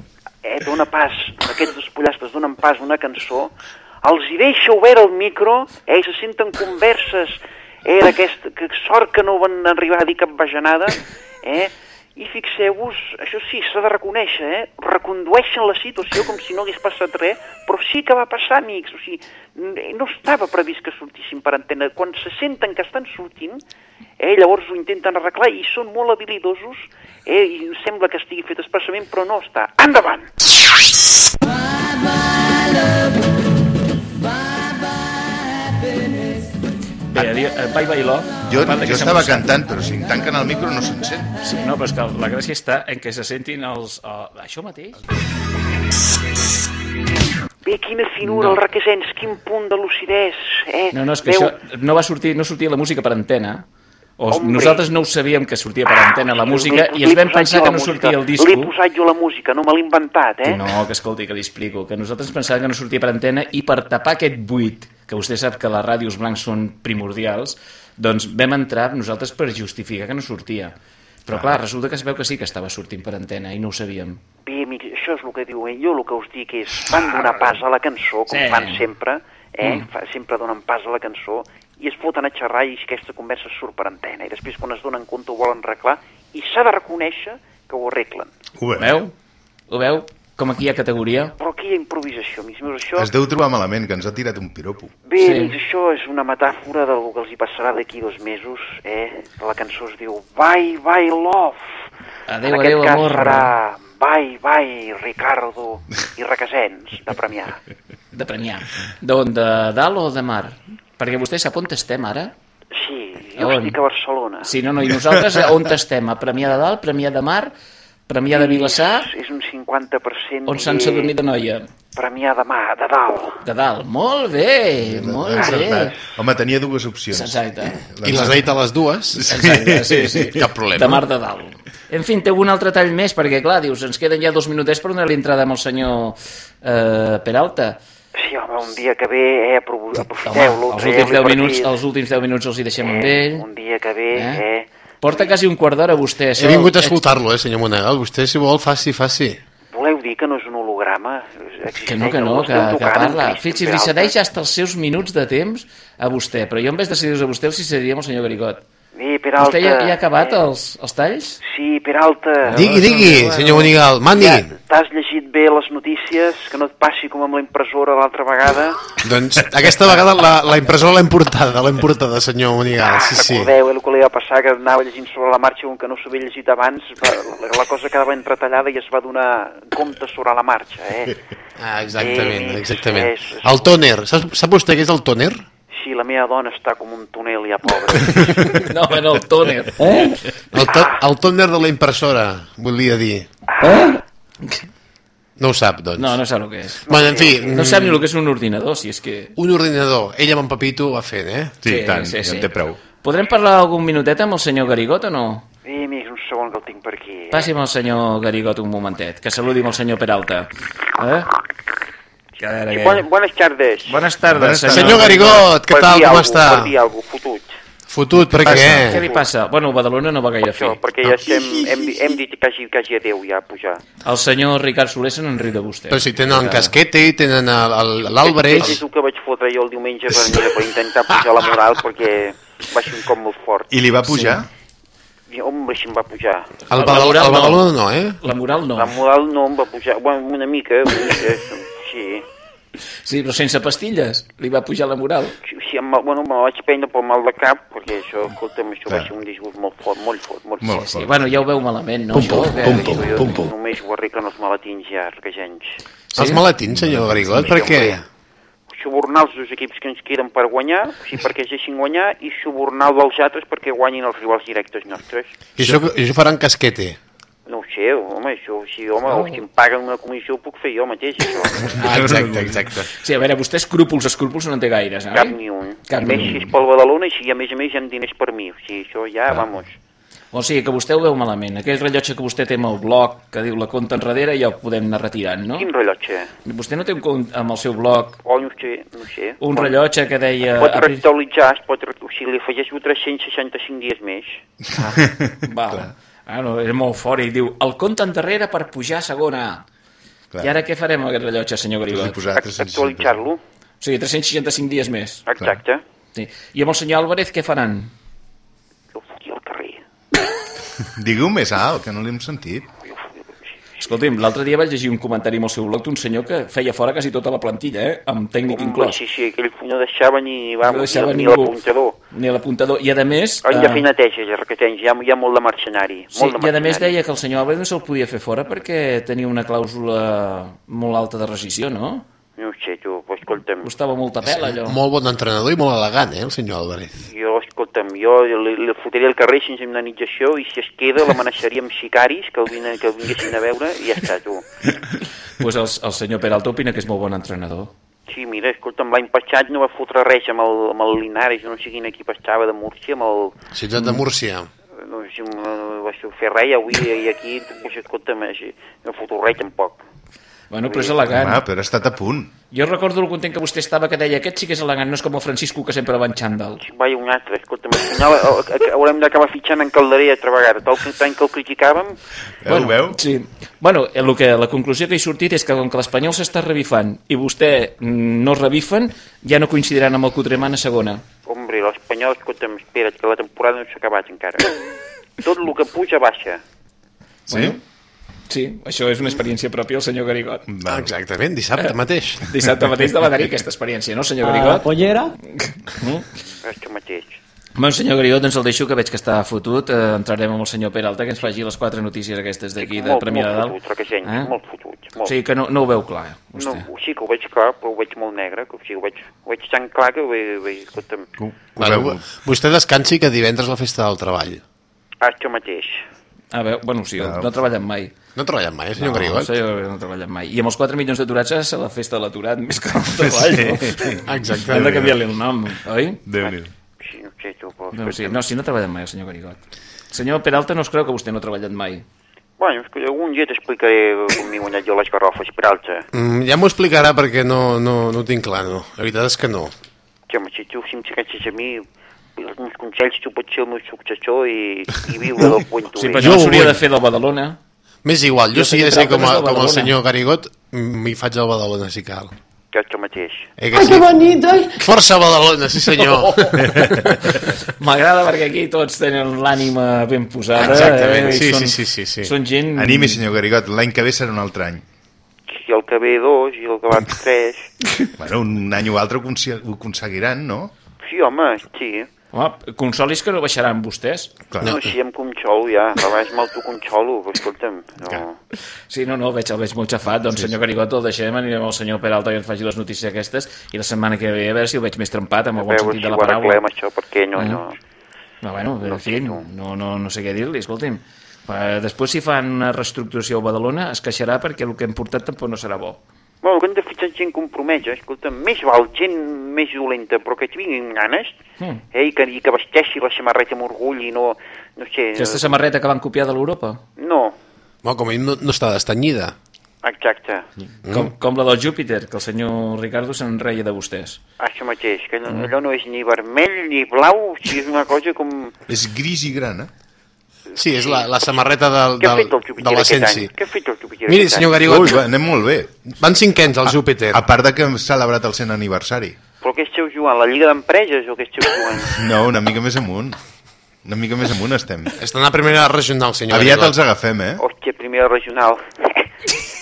eh, dona pas, aquests dos pollastres donen pas una cançó, els hi deixa obert el micro, eh? I se senten converses, eh? D'aquesta, que sort que no van arribar a dir cap bajanada, eh? I fixeu-vos, això sí, s'ha de reconèixer, eh? recondueixen la situació com si no hagués passat res, però sí que va passar, amics. O sigui, no estava previst que sortissin per antena. Quan se senten que estan sortint, eh, llavors ho intenten arreglar i són molt habilidosos, eh, i sembla que estigui fet expressament, però no està. Endavant! Bé, adiós, eh, Bye Bye Love. Jo, que jo estava cantant, però si em tanquen el micro no se'n sent. Sí, no, però és que la gràcia està en què se sentin els... Uh, això mateix? Bé, quina finura, No. el Requesens, quin punt de lucidesa, eh? No, no, és que Veu- això no va sortir, no sortia la música per antena, o Hombre. nosaltres no ho sabíem que sortia per antena la música i ens vam pensar que no música. sortia el disco. posat jo la música, no me l'he inventat, eh? No, que escolti, que li explico, que nosaltres pensàvem que no sortia per antena i per tapar aquest buit, que vostè sap que les ràdios blancs són primordials, doncs vam entrar nosaltres per justificar que no sortia. Però clar, resulta que es veu que sí que estava sortint per antena i no ho sabíem. Bé, amics, això és el que diu, eh? Jo el que us dic és, van donar pas a la cançó, com Sí. fan sempre, eh? Mm. Fa, sempre donen pas a la cançó, i es foten a xerrar i aquesta conversa surt per antena. I després, quan es donen compte, ho volen arreglar, i s'ha de reconèixer que ho arreglen. Ho veu? Veu? Ho veu? Com aquí hi ha categoria? Però aquí hi ha improvisació, amics meus. Això, Es deu trobar malament, que ens ha tirat un piropo. bé, Sí. amics, això és una metàfora del que els hi passarà d'aquí dos mesos, eh? La cançó es diu Bye, bye, love. Adéu, en aquest adéu, cas amor. serà Bye, bye, Ricardo i Requesens, de Premià. De Premià. D'on? De dalt o de mar? Perquè vostè sap on estem ara? Sí, jo On? estic a Barcelona. Sí, no, no, i nosaltres a on estem? A Premià de Dalt, Premià de Mar, Premià de Vilassar, És, és un 50% on Sant diré, Sadurní de Noia? Premià de Mar, de dalt. De dalt. Molt bé, molt bé. Home, tenia dues opcions. Exacte. I les ha dit a les dues? Exacte, sí, sí. <laughs> Cap problema. De mar de dalt. En fi, té un altre tall més, perquè, clar, dius, ens queden ja dos minutets per donar l'entrada amb el senyor eh, Peralta. Sí, home, un dia que ve, eh, apro- aprofiteu-lo. els, eh, últims 10 divertit. minuts, els últims 10 minuts els hi deixem amb ell. Un dia que ve, Eh? eh, Porta quasi un quart d'hora, vostè. He vingut a escoltar-lo, eh, senyor Monegal. Vostè, si vol, faci, faci. voleu dir que no és un holograma? Que no, que no, que, que parla. Fixi's, li cedeix hasta els seus minuts de temps a vostè, però jo en vez de cedir a vostè els hi cediríem al senyor Garigot. Sí, Peralta. Vostè ja, ja ha acabat els, els talls? Sí, Peralta. Digui, digui, senyor Monigal, mandi. Ja, T'has llegit bé les notícies, que no et passi com amb la impressora l'altra vegada. Doncs aquesta vegada la, la impressora l'hem portada, l'hem portada, senyor Monigal, sí, sí. Recordeu el que li va passar, que anava llegint sobre la marxa un que no s'havia llegit abans, la, la cosa quedava entretallada i es va donar compte sobre la marxa, eh? Ah, exactament, Eh, exactament. és- és- El tòner, sap, sap vostè què és el tòner? Sí, la meva dona està com un túnel ja pobra. <laughs> No, no, el tòner. Eh? El, el tòner de la impressora, volia dir. Eh? No ho sap, doncs. No, no sap el que és. Bueno, en fi... No sap ni el que és un ordinador, si és que... Un ordinador. Ell amb en Pepito ho va fent, eh? Podrem parlar algun minutet amb el senyor Garigot o no? Sí, amics, un segon que el tinc per aquí. Eh? Passi amb el senyor Garigot un momentet, que saludi amb el senyor Peralta. Eh? Sí, què- buenas, buenas tardes. Buenas tardes, senyor. Garigot, què tal, com algo, està? Per dir alguna cosa, fotut. Fotut, per Què què? li passa? Bueno, Badalona no va gaire fer. Perquè ja estem, hem, hem dit que hagi, que hagi adeu ja a pujar. El senyor Ricard Soler se n'enriu de vostè. Però si tenen el Casquete, tenen el- el- l'Àlvarez... És el que vaig fotre jo el diumenge per, mira, per intentar pujar la moral perquè va ser un cop molt fort. I li va pujar? I, home, així em va pujar. El, Badal el Badalona no, eh? La moral no. La moral no em va pujar, bueno, una mica, una mica, sí. Sí, però sense pastilles. Li va pujar la moral. Sí, amb, bueno, me la vaig prendre pel mal de cap, perquè això, escolta'm, això va ser un disgust molt fort, molt fort, molt, Molt fort. sí, bueno, ja ho veu malament, no? Pum, pum, Això, que- pum, pum, pum, pum. Només ho arreglen els malatins ja, requesenys. Els maletins, senyor Garigot, per què? Subornar els dos equips que ens queden per guanyar, o sigui, perquè es deixin guanyar, i subornar el dels altres perquè guanyin els rivals directes nostres. I això, i això faran casquete. No ho sé, home, això, sí, home, Oh. si em paguen una comissió ho puc fer jo mateix, això. <laughs> Ah, exacte, exacte. Sí, a veure, vostè escrúpols, escrúpols no en té gaires, eh? Cap ni un. Cap I ni més un. si és pel Badalona i si a més a més hi ha diners per mi. O sigui, això ja, vamos. O sigui, que vostè ho veu malament. Aquell rellotge que vostè té amb el blog, que diu la compta enrere, ja ho podem anar retirant, no? Quin rellotge? Vostè no té un compte amb el seu blog Oh, no sé, no sé. un Bueno, rellotge que deia... Es pot April- actualitzar, es pot... O sigui, li afegeixo 365 dies més. <laughs> Val. Ah, no, és molt fort i diu el compte endarrere per pujar a segona A. Clar. I ara què farem amb aquest rellotge, senyor Garigot? Actualitzar-lo. O sigui, 365 dies més. Exacte. Sí. I amb el senyor Álvarez què faran? <laughs> Digueu més alt, que no l'hem sentit. Escolti'm, l'altre dia vaig llegir un comentari amb el seu blog d'un senyor que feia fora quasi tota la plantilla, eh? amb tècnic Home, inclòs. sí, sí, aquell no deixava ni, vamos, No deixava ni, l'apuntador. Ni l'apuntador. I a més... Oh, ja eh, neteja, ja requetenys, hi ha, hi ha molt de mercenari. Sí, molt de i a més mercenari. deia que el senyor Álvarez no se'l podia fer fora perquè tenia una clàusula molt alta de rescisió, no? No ho sé, tu, escolta'm, Costava molta pela, allò. Molt bon entrenador i molt elegant, eh, el senyor Álvarez. jo, escolta'm, jo li, li fotria al carrer sense indemnització i si es queda l'amenaçaria amb sicaris que el, vine, que el vinguessin a veure i ja està, tu. <laughs> pues el, el senyor Peralta opina que és molt bon entrenador. Sí, mira, escolta'm, l'any passat no va fotre res amb el, amb el Linares, no sé quin equip estava de Múrcia, amb el... Ciutat de Múrcia. No sé, no va fer res, avui i aquí, pues, escolta'm, així, no foto res tampoc. Bueno, però és elegant. Ah, però ha estat a punt. Jo recordo el content que vostè estava que deia aquest sí que és elegant, no és com el Francisco que sempre va en xandall. Vaja, un altre, escolta'm, al final eh, eh, haurem d'acabar fitxant en Calderer altra vegada, tal que tant que el criticàvem, Bueno, veu? Sí. Bueno, el que, la conclusió que he sortit és que com que l'Espanyol s'està revifant i vostè mm, no es revifen, ja no coincidiran amb el Cotremant a segona. hombre, l'Espanyol, escolta'm, espera't, que la temporada no s'ha acabat encara. Tot el que puja baixa. Sí? Sí, això és una experiència pròpia del senyor Garigot. Ah, Exactament, dissabte mateix. Dissabte mateix de va tenir aquesta experiència, no, senyor Garigot? pollera? Mm? Això mateix. Bueno, senyor Garigot, doncs el deixo, que veig que està fotut. Eh, entrarem amb el senyor Peralta, que ens faci les quatre notícies aquestes d'aquí de molt, Premià de molt Dalt. fotut, requeseny, Eh? molt fotut. Molt. O sigui que no, no ho veu clar, eh, No, vostè. sí que ho veig clar, però ho veig molt negre, que, o sigui, ho veig, ho veig tan clar que ho veig, ho veig escolta'm, Bueno, vostè descansi que divendres la festa del treball. això mateix. A veure, bueno, sí, no, no treballen mai. No ha treballat mai, senyor no, Garigot? senyor, no treballen mai. I amb els 4 milions d'aturats ser la festa de l'aturat, més que el treball, no? Exacte. Han de canviar-li el nom, oi? Déu-n'hi-do. Sí, no. No, sí, no, sí, no treballen mai, el senyor Garigot. Senyor Peralta no es creu que vostè no ha treballat mai. Bueno, és que algun dia t'explicaré com m'he guanyat jo les garrofes per alta. Mm, ja m'ho explicarà perquè no, no, no ho tinc clar, no. La veritat és que no. Que, home, si tu si em segueixes a mi, els meus consells, ser el meu successor i, i viure del cuento. Sí, però jo s'hauria de fer del Badalona. M'és igual, jo, Jo, si he de ser com, no a, del com el senyor Garigot, m'hi faig al Badalona, si cal. Que això mateix. Eh que sí? bonito! Força Badalona, sí senyor. <laughs> M'agrada perquè aquí tots tenen l'ànima ben posada. Exactament, eh? I sí, són, sí, sí, sí, sí. Són gent... Animi, senyor Garigot, l'any que ve serà un altre any. Si el que ve dos i el que va tres... Bueno, un any o altre ho aconseguiran, no? Sí, home, sí. Home, consolis que no baixaran vostès. No, sí, em conxolo ja. A vegades m'autoconxolo, però escolta'm, no... Sí, no, no, veig, el veig molt xafat. Doncs, senyor Garigot, el deixem, anirem al senyor Peralta que ens faci les notícies aquestes, i la setmana que ve a veure si el veig més trempat, amb A el bon sentit si de la ho paraula. arreglem, això, perquè no, Eh? no... No, bueno, en fi, no, no, no sé què dir-li, escolti'm. Eh, Després, si fan una reestructuració a Badalona, es queixarà perquè el que hem portat tampoc no serà bo. Bueno, que hem de fitxar gent compromesa, escolta'm, més val gent més dolenta, però que tinguin ganes, Mm. eh, i que, i que vesteixi la samarreta amb orgull i no... No sé... Aquesta samarreta que van copiar de l'Europa, No, Bueno, com a mínim no, no està destanyida. exacte. mm. com, com la del Júpiter, que el senyor Ricardo se'n reia de vostès. Això mateix, que allò, Mm. allò no és ni vermell ni blau, o sigui, és una cosa com... És gris i grana. Sí, és la, la samarreta del, del, el de l'Ascensi. Què ha fet el Júpiter Miri, senyor? Garigot, Ui, va, anem molt bé. van cinquens al Júpiter. A part de que hem celebrat el 100 aniversari. Però què esteu jugant, la Lliga d'Empreses o què esteu jugant? <laughs> No, una mica més amunt. Una mica més amunt estem. Estan a primera regional, senyor Aviat Garigot. els agafem, eh? Hòstia, primera regional. <laughs>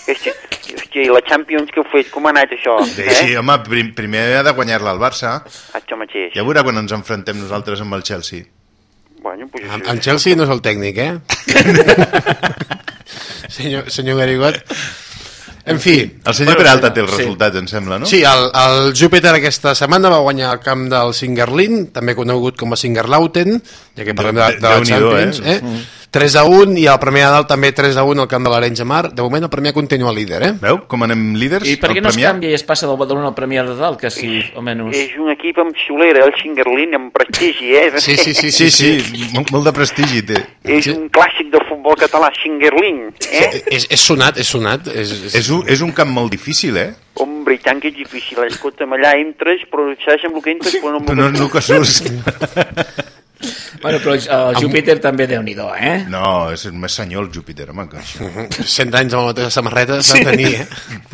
Hòstia, hòstia, i la Champions que heu fet? Com ha anat això? Sí, sí, home, prim, primer ha de guanyar-la el Barça. Això mateix. Ja veurà quan ens enfrontem nosaltres amb el Chelsea. Bueno, pues En, en Chelsea no és el tècnic, eh? <laughs> senyor, senyor Garigot. En fi... El senyor Peralta té els resultats, em sembla, no? Sí, el, el Júpiter aquesta setmana va guanyar el camp del Singerlin, també conegut com a Singerlauten, ja que parlem de, de la Déu-n'hi-do, Champions. eh? Eh? 3 a 1 i el Premià de Dalt també 3 a 1 al camp de l'Arenys de Mar. De moment el Premià continua líder, eh? Veu com anem líders? I per què no es canvia i es passa del Badalona al Premià de Dalt, que sí, o menys... És un equip amb xulera, el Xingerlin, amb prestigi, eh? Sí, sí, sí, sí, sí, molt, molt de prestigi té. És un clàssic del futbol català, Xingerlin, eh? És, és sonat, és sonat. És, és... És un, és un camp molt difícil, eh? Hombre, i tant que és difícil. Escolta'm, allà entres, però saps amb el que entres, però no amb Però no és el que surts. <laughs> Bueno, però el Júpiter també déu nhi eh? No, és més senyor el Júpiter, home, que això. 100 anys amb la mateixa samarreta s'ha Sí. de tenir, eh?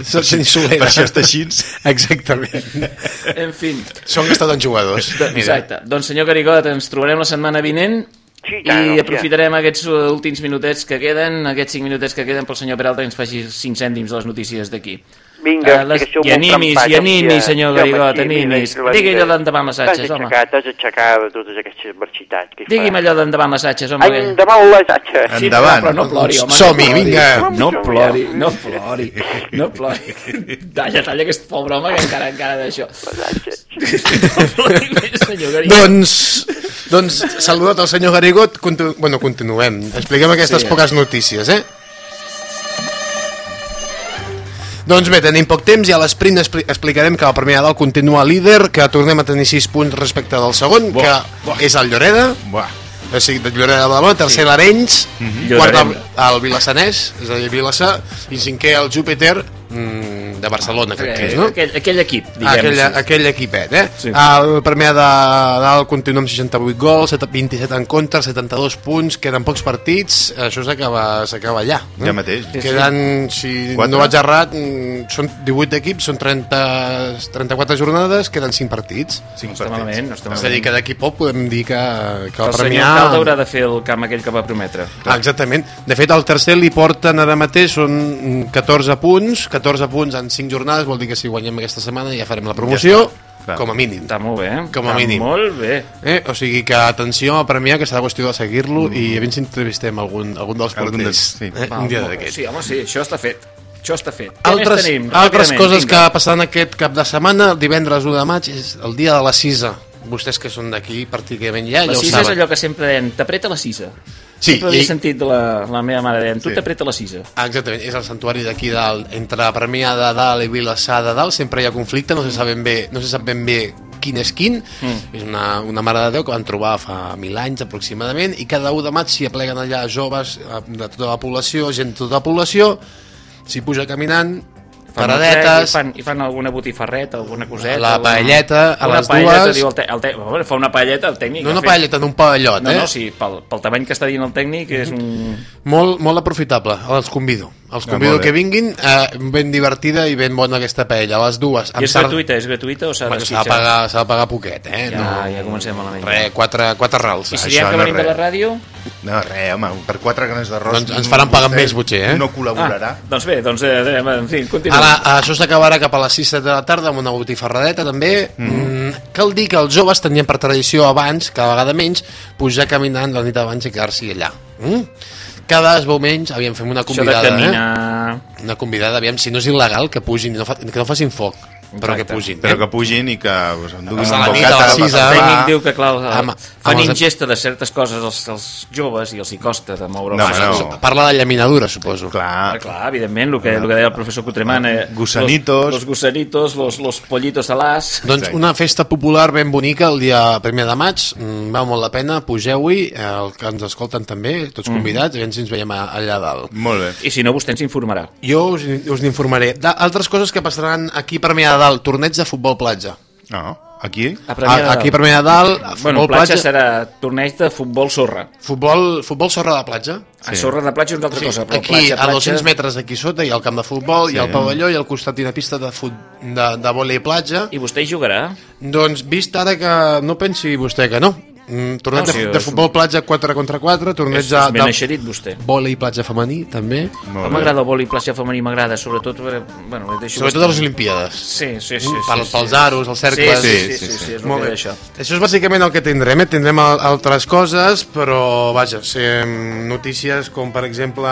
S'ha de tenir solera. Per això està així. Exactament. En fi. Són que estan jugadors. <laughs> Mira. Exacte. Doncs senyor Garigot, ens trobarem la setmana vinent Sí, tant, i aprofitarem aquests últims minutets que queden, aquests 5 minutets que queden pel senyor Peralta que ens faci 5 cèntims de les notícies d'aquí. Vinga, Ah, les- explicació I animis, i animis, senyor Garigot, animis. Digui allò atxes, T'has home. t'has aixecat totes aquestes marxitats que Digui'm allò d'endavant les atxes, home. que- Endavant les atxes. Sí, però, però no plori, home. Som-hi, vinga. No plori, no plori, no plori. Talla, talla aquest pobre home que encara, encara d'això. <laughs> Doncs, doncs saludat al senyor Garigot, continu bueno, continuem. Expliquem aquestes sí. poques notícies, eh? Doncs bé, tenim poc temps i a l'esprint expli explicarem que el primer a dalt continua líder, que tornem a tenir 6 punts respecte del segon, Buah, que és el Lloreda, Buah. o sigui, Lloreda de Badalona, tercer sí. l'Arenys, mm -hmm. quart el, el Vilassanès, és a dir, Vilassar, i cinquè el Júpiter de Barcelona, crec que és, no? Aquell, aquell equip, diguem aquell, així. aquell equipet, eh? Sí. Sí. El primer de dalt continua amb 68 gols, 27 en contra, 72 punts, queden pocs partits, això s'acaba s'acaba allà. No? Ja mateix. Queden, si Quatre? no vaig errat, mm, són 18 equips, són 30, 34 jornades, queden 5 partits. Cinc No està malament, no està És a dir, malament. que d'aquí poc podem dir que, que El el senyor Premià... alcalde haurà de fer el camp aquell que va prometre. Ah, exactament. De fet, el tercer li porten ara mateix són 14 punts, 14 punts en 5 jornades, vol dir que si guanyem aquesta setmana ja farem la promoció, Clar. com a mínim. Està molt bé, eh? Com a mínim. Molt bé. Eh? O sigui que atenció a Premià, que serà qüestió de seguir-lo mm. i a veure si entrevistem algun, algun dels Algun porters. dels- sí. eh? Va, Un dia d'aquests. Sí, home, sí, això està fet. Això està fet. Què Altres, tenim? altres coses vinga. que passaran aquest cap de setmana, el divendres 1 de maig, és el dia de la sisa. Vostès que són d'aquí pràcticament ja, La ja ho cisa és saben. allò que sempre deien, t'apreta la cisa. Sí, sempre i- sentit de la, la meva mare deien, tu Sí. t'apreta la cisa. Ah, exactament, és el santuari d'aquí dalt, entre Premià de Dalt i Vilassar de Dalt, sempre hi ha conflicte, no se sap ben bé, no se sap ben bé quin és quin, mm. és una, una mare de Déu que van trobar fa mil anys aproximadament, i cada 1 de maig s'hi apleguen allà joves eh, de tota la població, gent de tota la població, s'hi puja caminant, Paradetes, I fan, I fan alguna botifarreta, alguna coseta. La alguna- paelleta, a les paelleta, dues. Diu el te, el te, bueno, fa una paelleta el tècnic. no una fet- paelleta, en un pavellot, No, eh? no, sí, pel, pel tamany que està dient el tècnic és un... Molt, molt aprofitable, els convido. Els Ah, convido bé. que vinguin, eh, ben divertida i ben bona aquesta paella, les dues. I és sard- gratuïta, és gratuïta o s'ha Bueno, s'ha de pagar, s'ha de pagar poquet, eh? Ja, ja comencem malament. Res, quatre, quatre rals. I si diem que no venim de la ràdio... No, res, home, per quatre granes d'arròs... Doncs ens faran pagar més, potser, eh? No col·laborarà. Ah, doncs bé, doncs, eh, eh, en fi, continuem. Ara, això s'acabarà cap a les 6 de la tarda amb una botifarradeta, també. Mm. Cal dir que els joves tenien per tradició abans, cada vegada menys, pujar caminant la nit abans i quedar-s'hi allà. Mm? Cada es veu menys, aviam, fem una Això de convidada, caminar... eh? Una convidada, aviam, si no és il·legal, que pugin, no fa, que no facin foc, però que Exacte. pugin. Però eh? que pugin i que pues, enduguin A un la nit, a bocata, les va, El eh? tècnic diu que, clar, Amb- fan els- ingesta de certes coses als, als joves i els hi costa de moure No, no. Parla de llaminadura, suposo. Clar, Ah, clar, evidentment, el que, el que deia el professor Cutreman. Eh, Gusanitos. Los, los gusanitos, los, los pollitos a l'as. Doncs Exacte. una festa popular ben bonica el dia primer de maig, mm, val molt la pena, pugeu-hi, eh, el que ens escolten també, tots convidats, a veure si ens veiem a- allà dalt. molt bé. I si no, vostè ens informarà. Jo us, us n'informaré. D'altres coses que passaran aquí a Premià de Dalt, torneig de futbol platja. No, aquí... A Premià de A, Dalt. aquí a Premià de Dalt, Bueno, platja platja, serà torneig de futbol sorra. futbol, futbol sorra de platja. Sí. Sorra de platja és una altra cosa. Però Aquí, platja, a platja... 200 metres d'aquí sota, hi ha el camp de futbol, Sí. hi ha el pavelló, i al costat hi ha una pista de, fut, de, de vòlei platja. I vostè hi jugarà? Doncs vist ara que no pensi vostè que no. Mm, torneig Ah, sí, de, de és un- futbol platja 4 contra 4, torneig És- de, és ben de eixerit, vostè. vòlei platja femení, també. M'agrada el vòlei platja femení, m'agrada, sobretot... eh, Bueno, deixo Sobretot a les Olimpiades. Sí, sí, sí. Mm, pel- sí, pels sí. aros, els cercles. Sí, sí, sí, sí, sí, és el Molt que bé. és això. Això és bàsicament el que tindrem, eh? tindrem al- altres coses, però vaja, sí, notícies com per exemple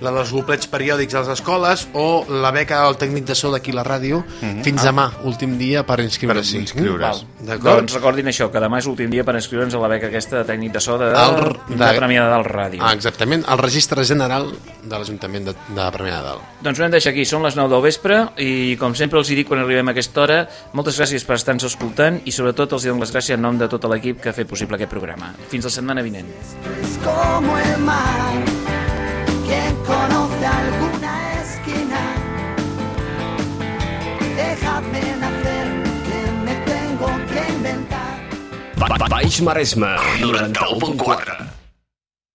la dels gloplets periòdics a les escoles o la beca al tècnic de so d'aquí la ràdio Mhm. fins Ah. demà, últim dia per inscriure-s'hi. Val. D'acord? Doncs recordin això, que demà és l'últim dia per inscriure'ns a la beca aquesta de tècnic de so de, El- de, de Premià de Dalt Ràdio. Ah, exactament, el registre general de l'Ajuntament de, de Premià de Dalt. Doncs ho hem de deixar aquí, són les 9 del vespre i com sempre els hi dic quan arribem a aquesta hora, moltes gràcies per estar-nos escoltant i sobretot els dono les gràcies en nom de tot l'equip que ha fet possible aquest programa. Fins la setmana vinent. Conoce alguna esquina, dejadme nacer, que me tengo que inventar. Baix Maresme, 91.4.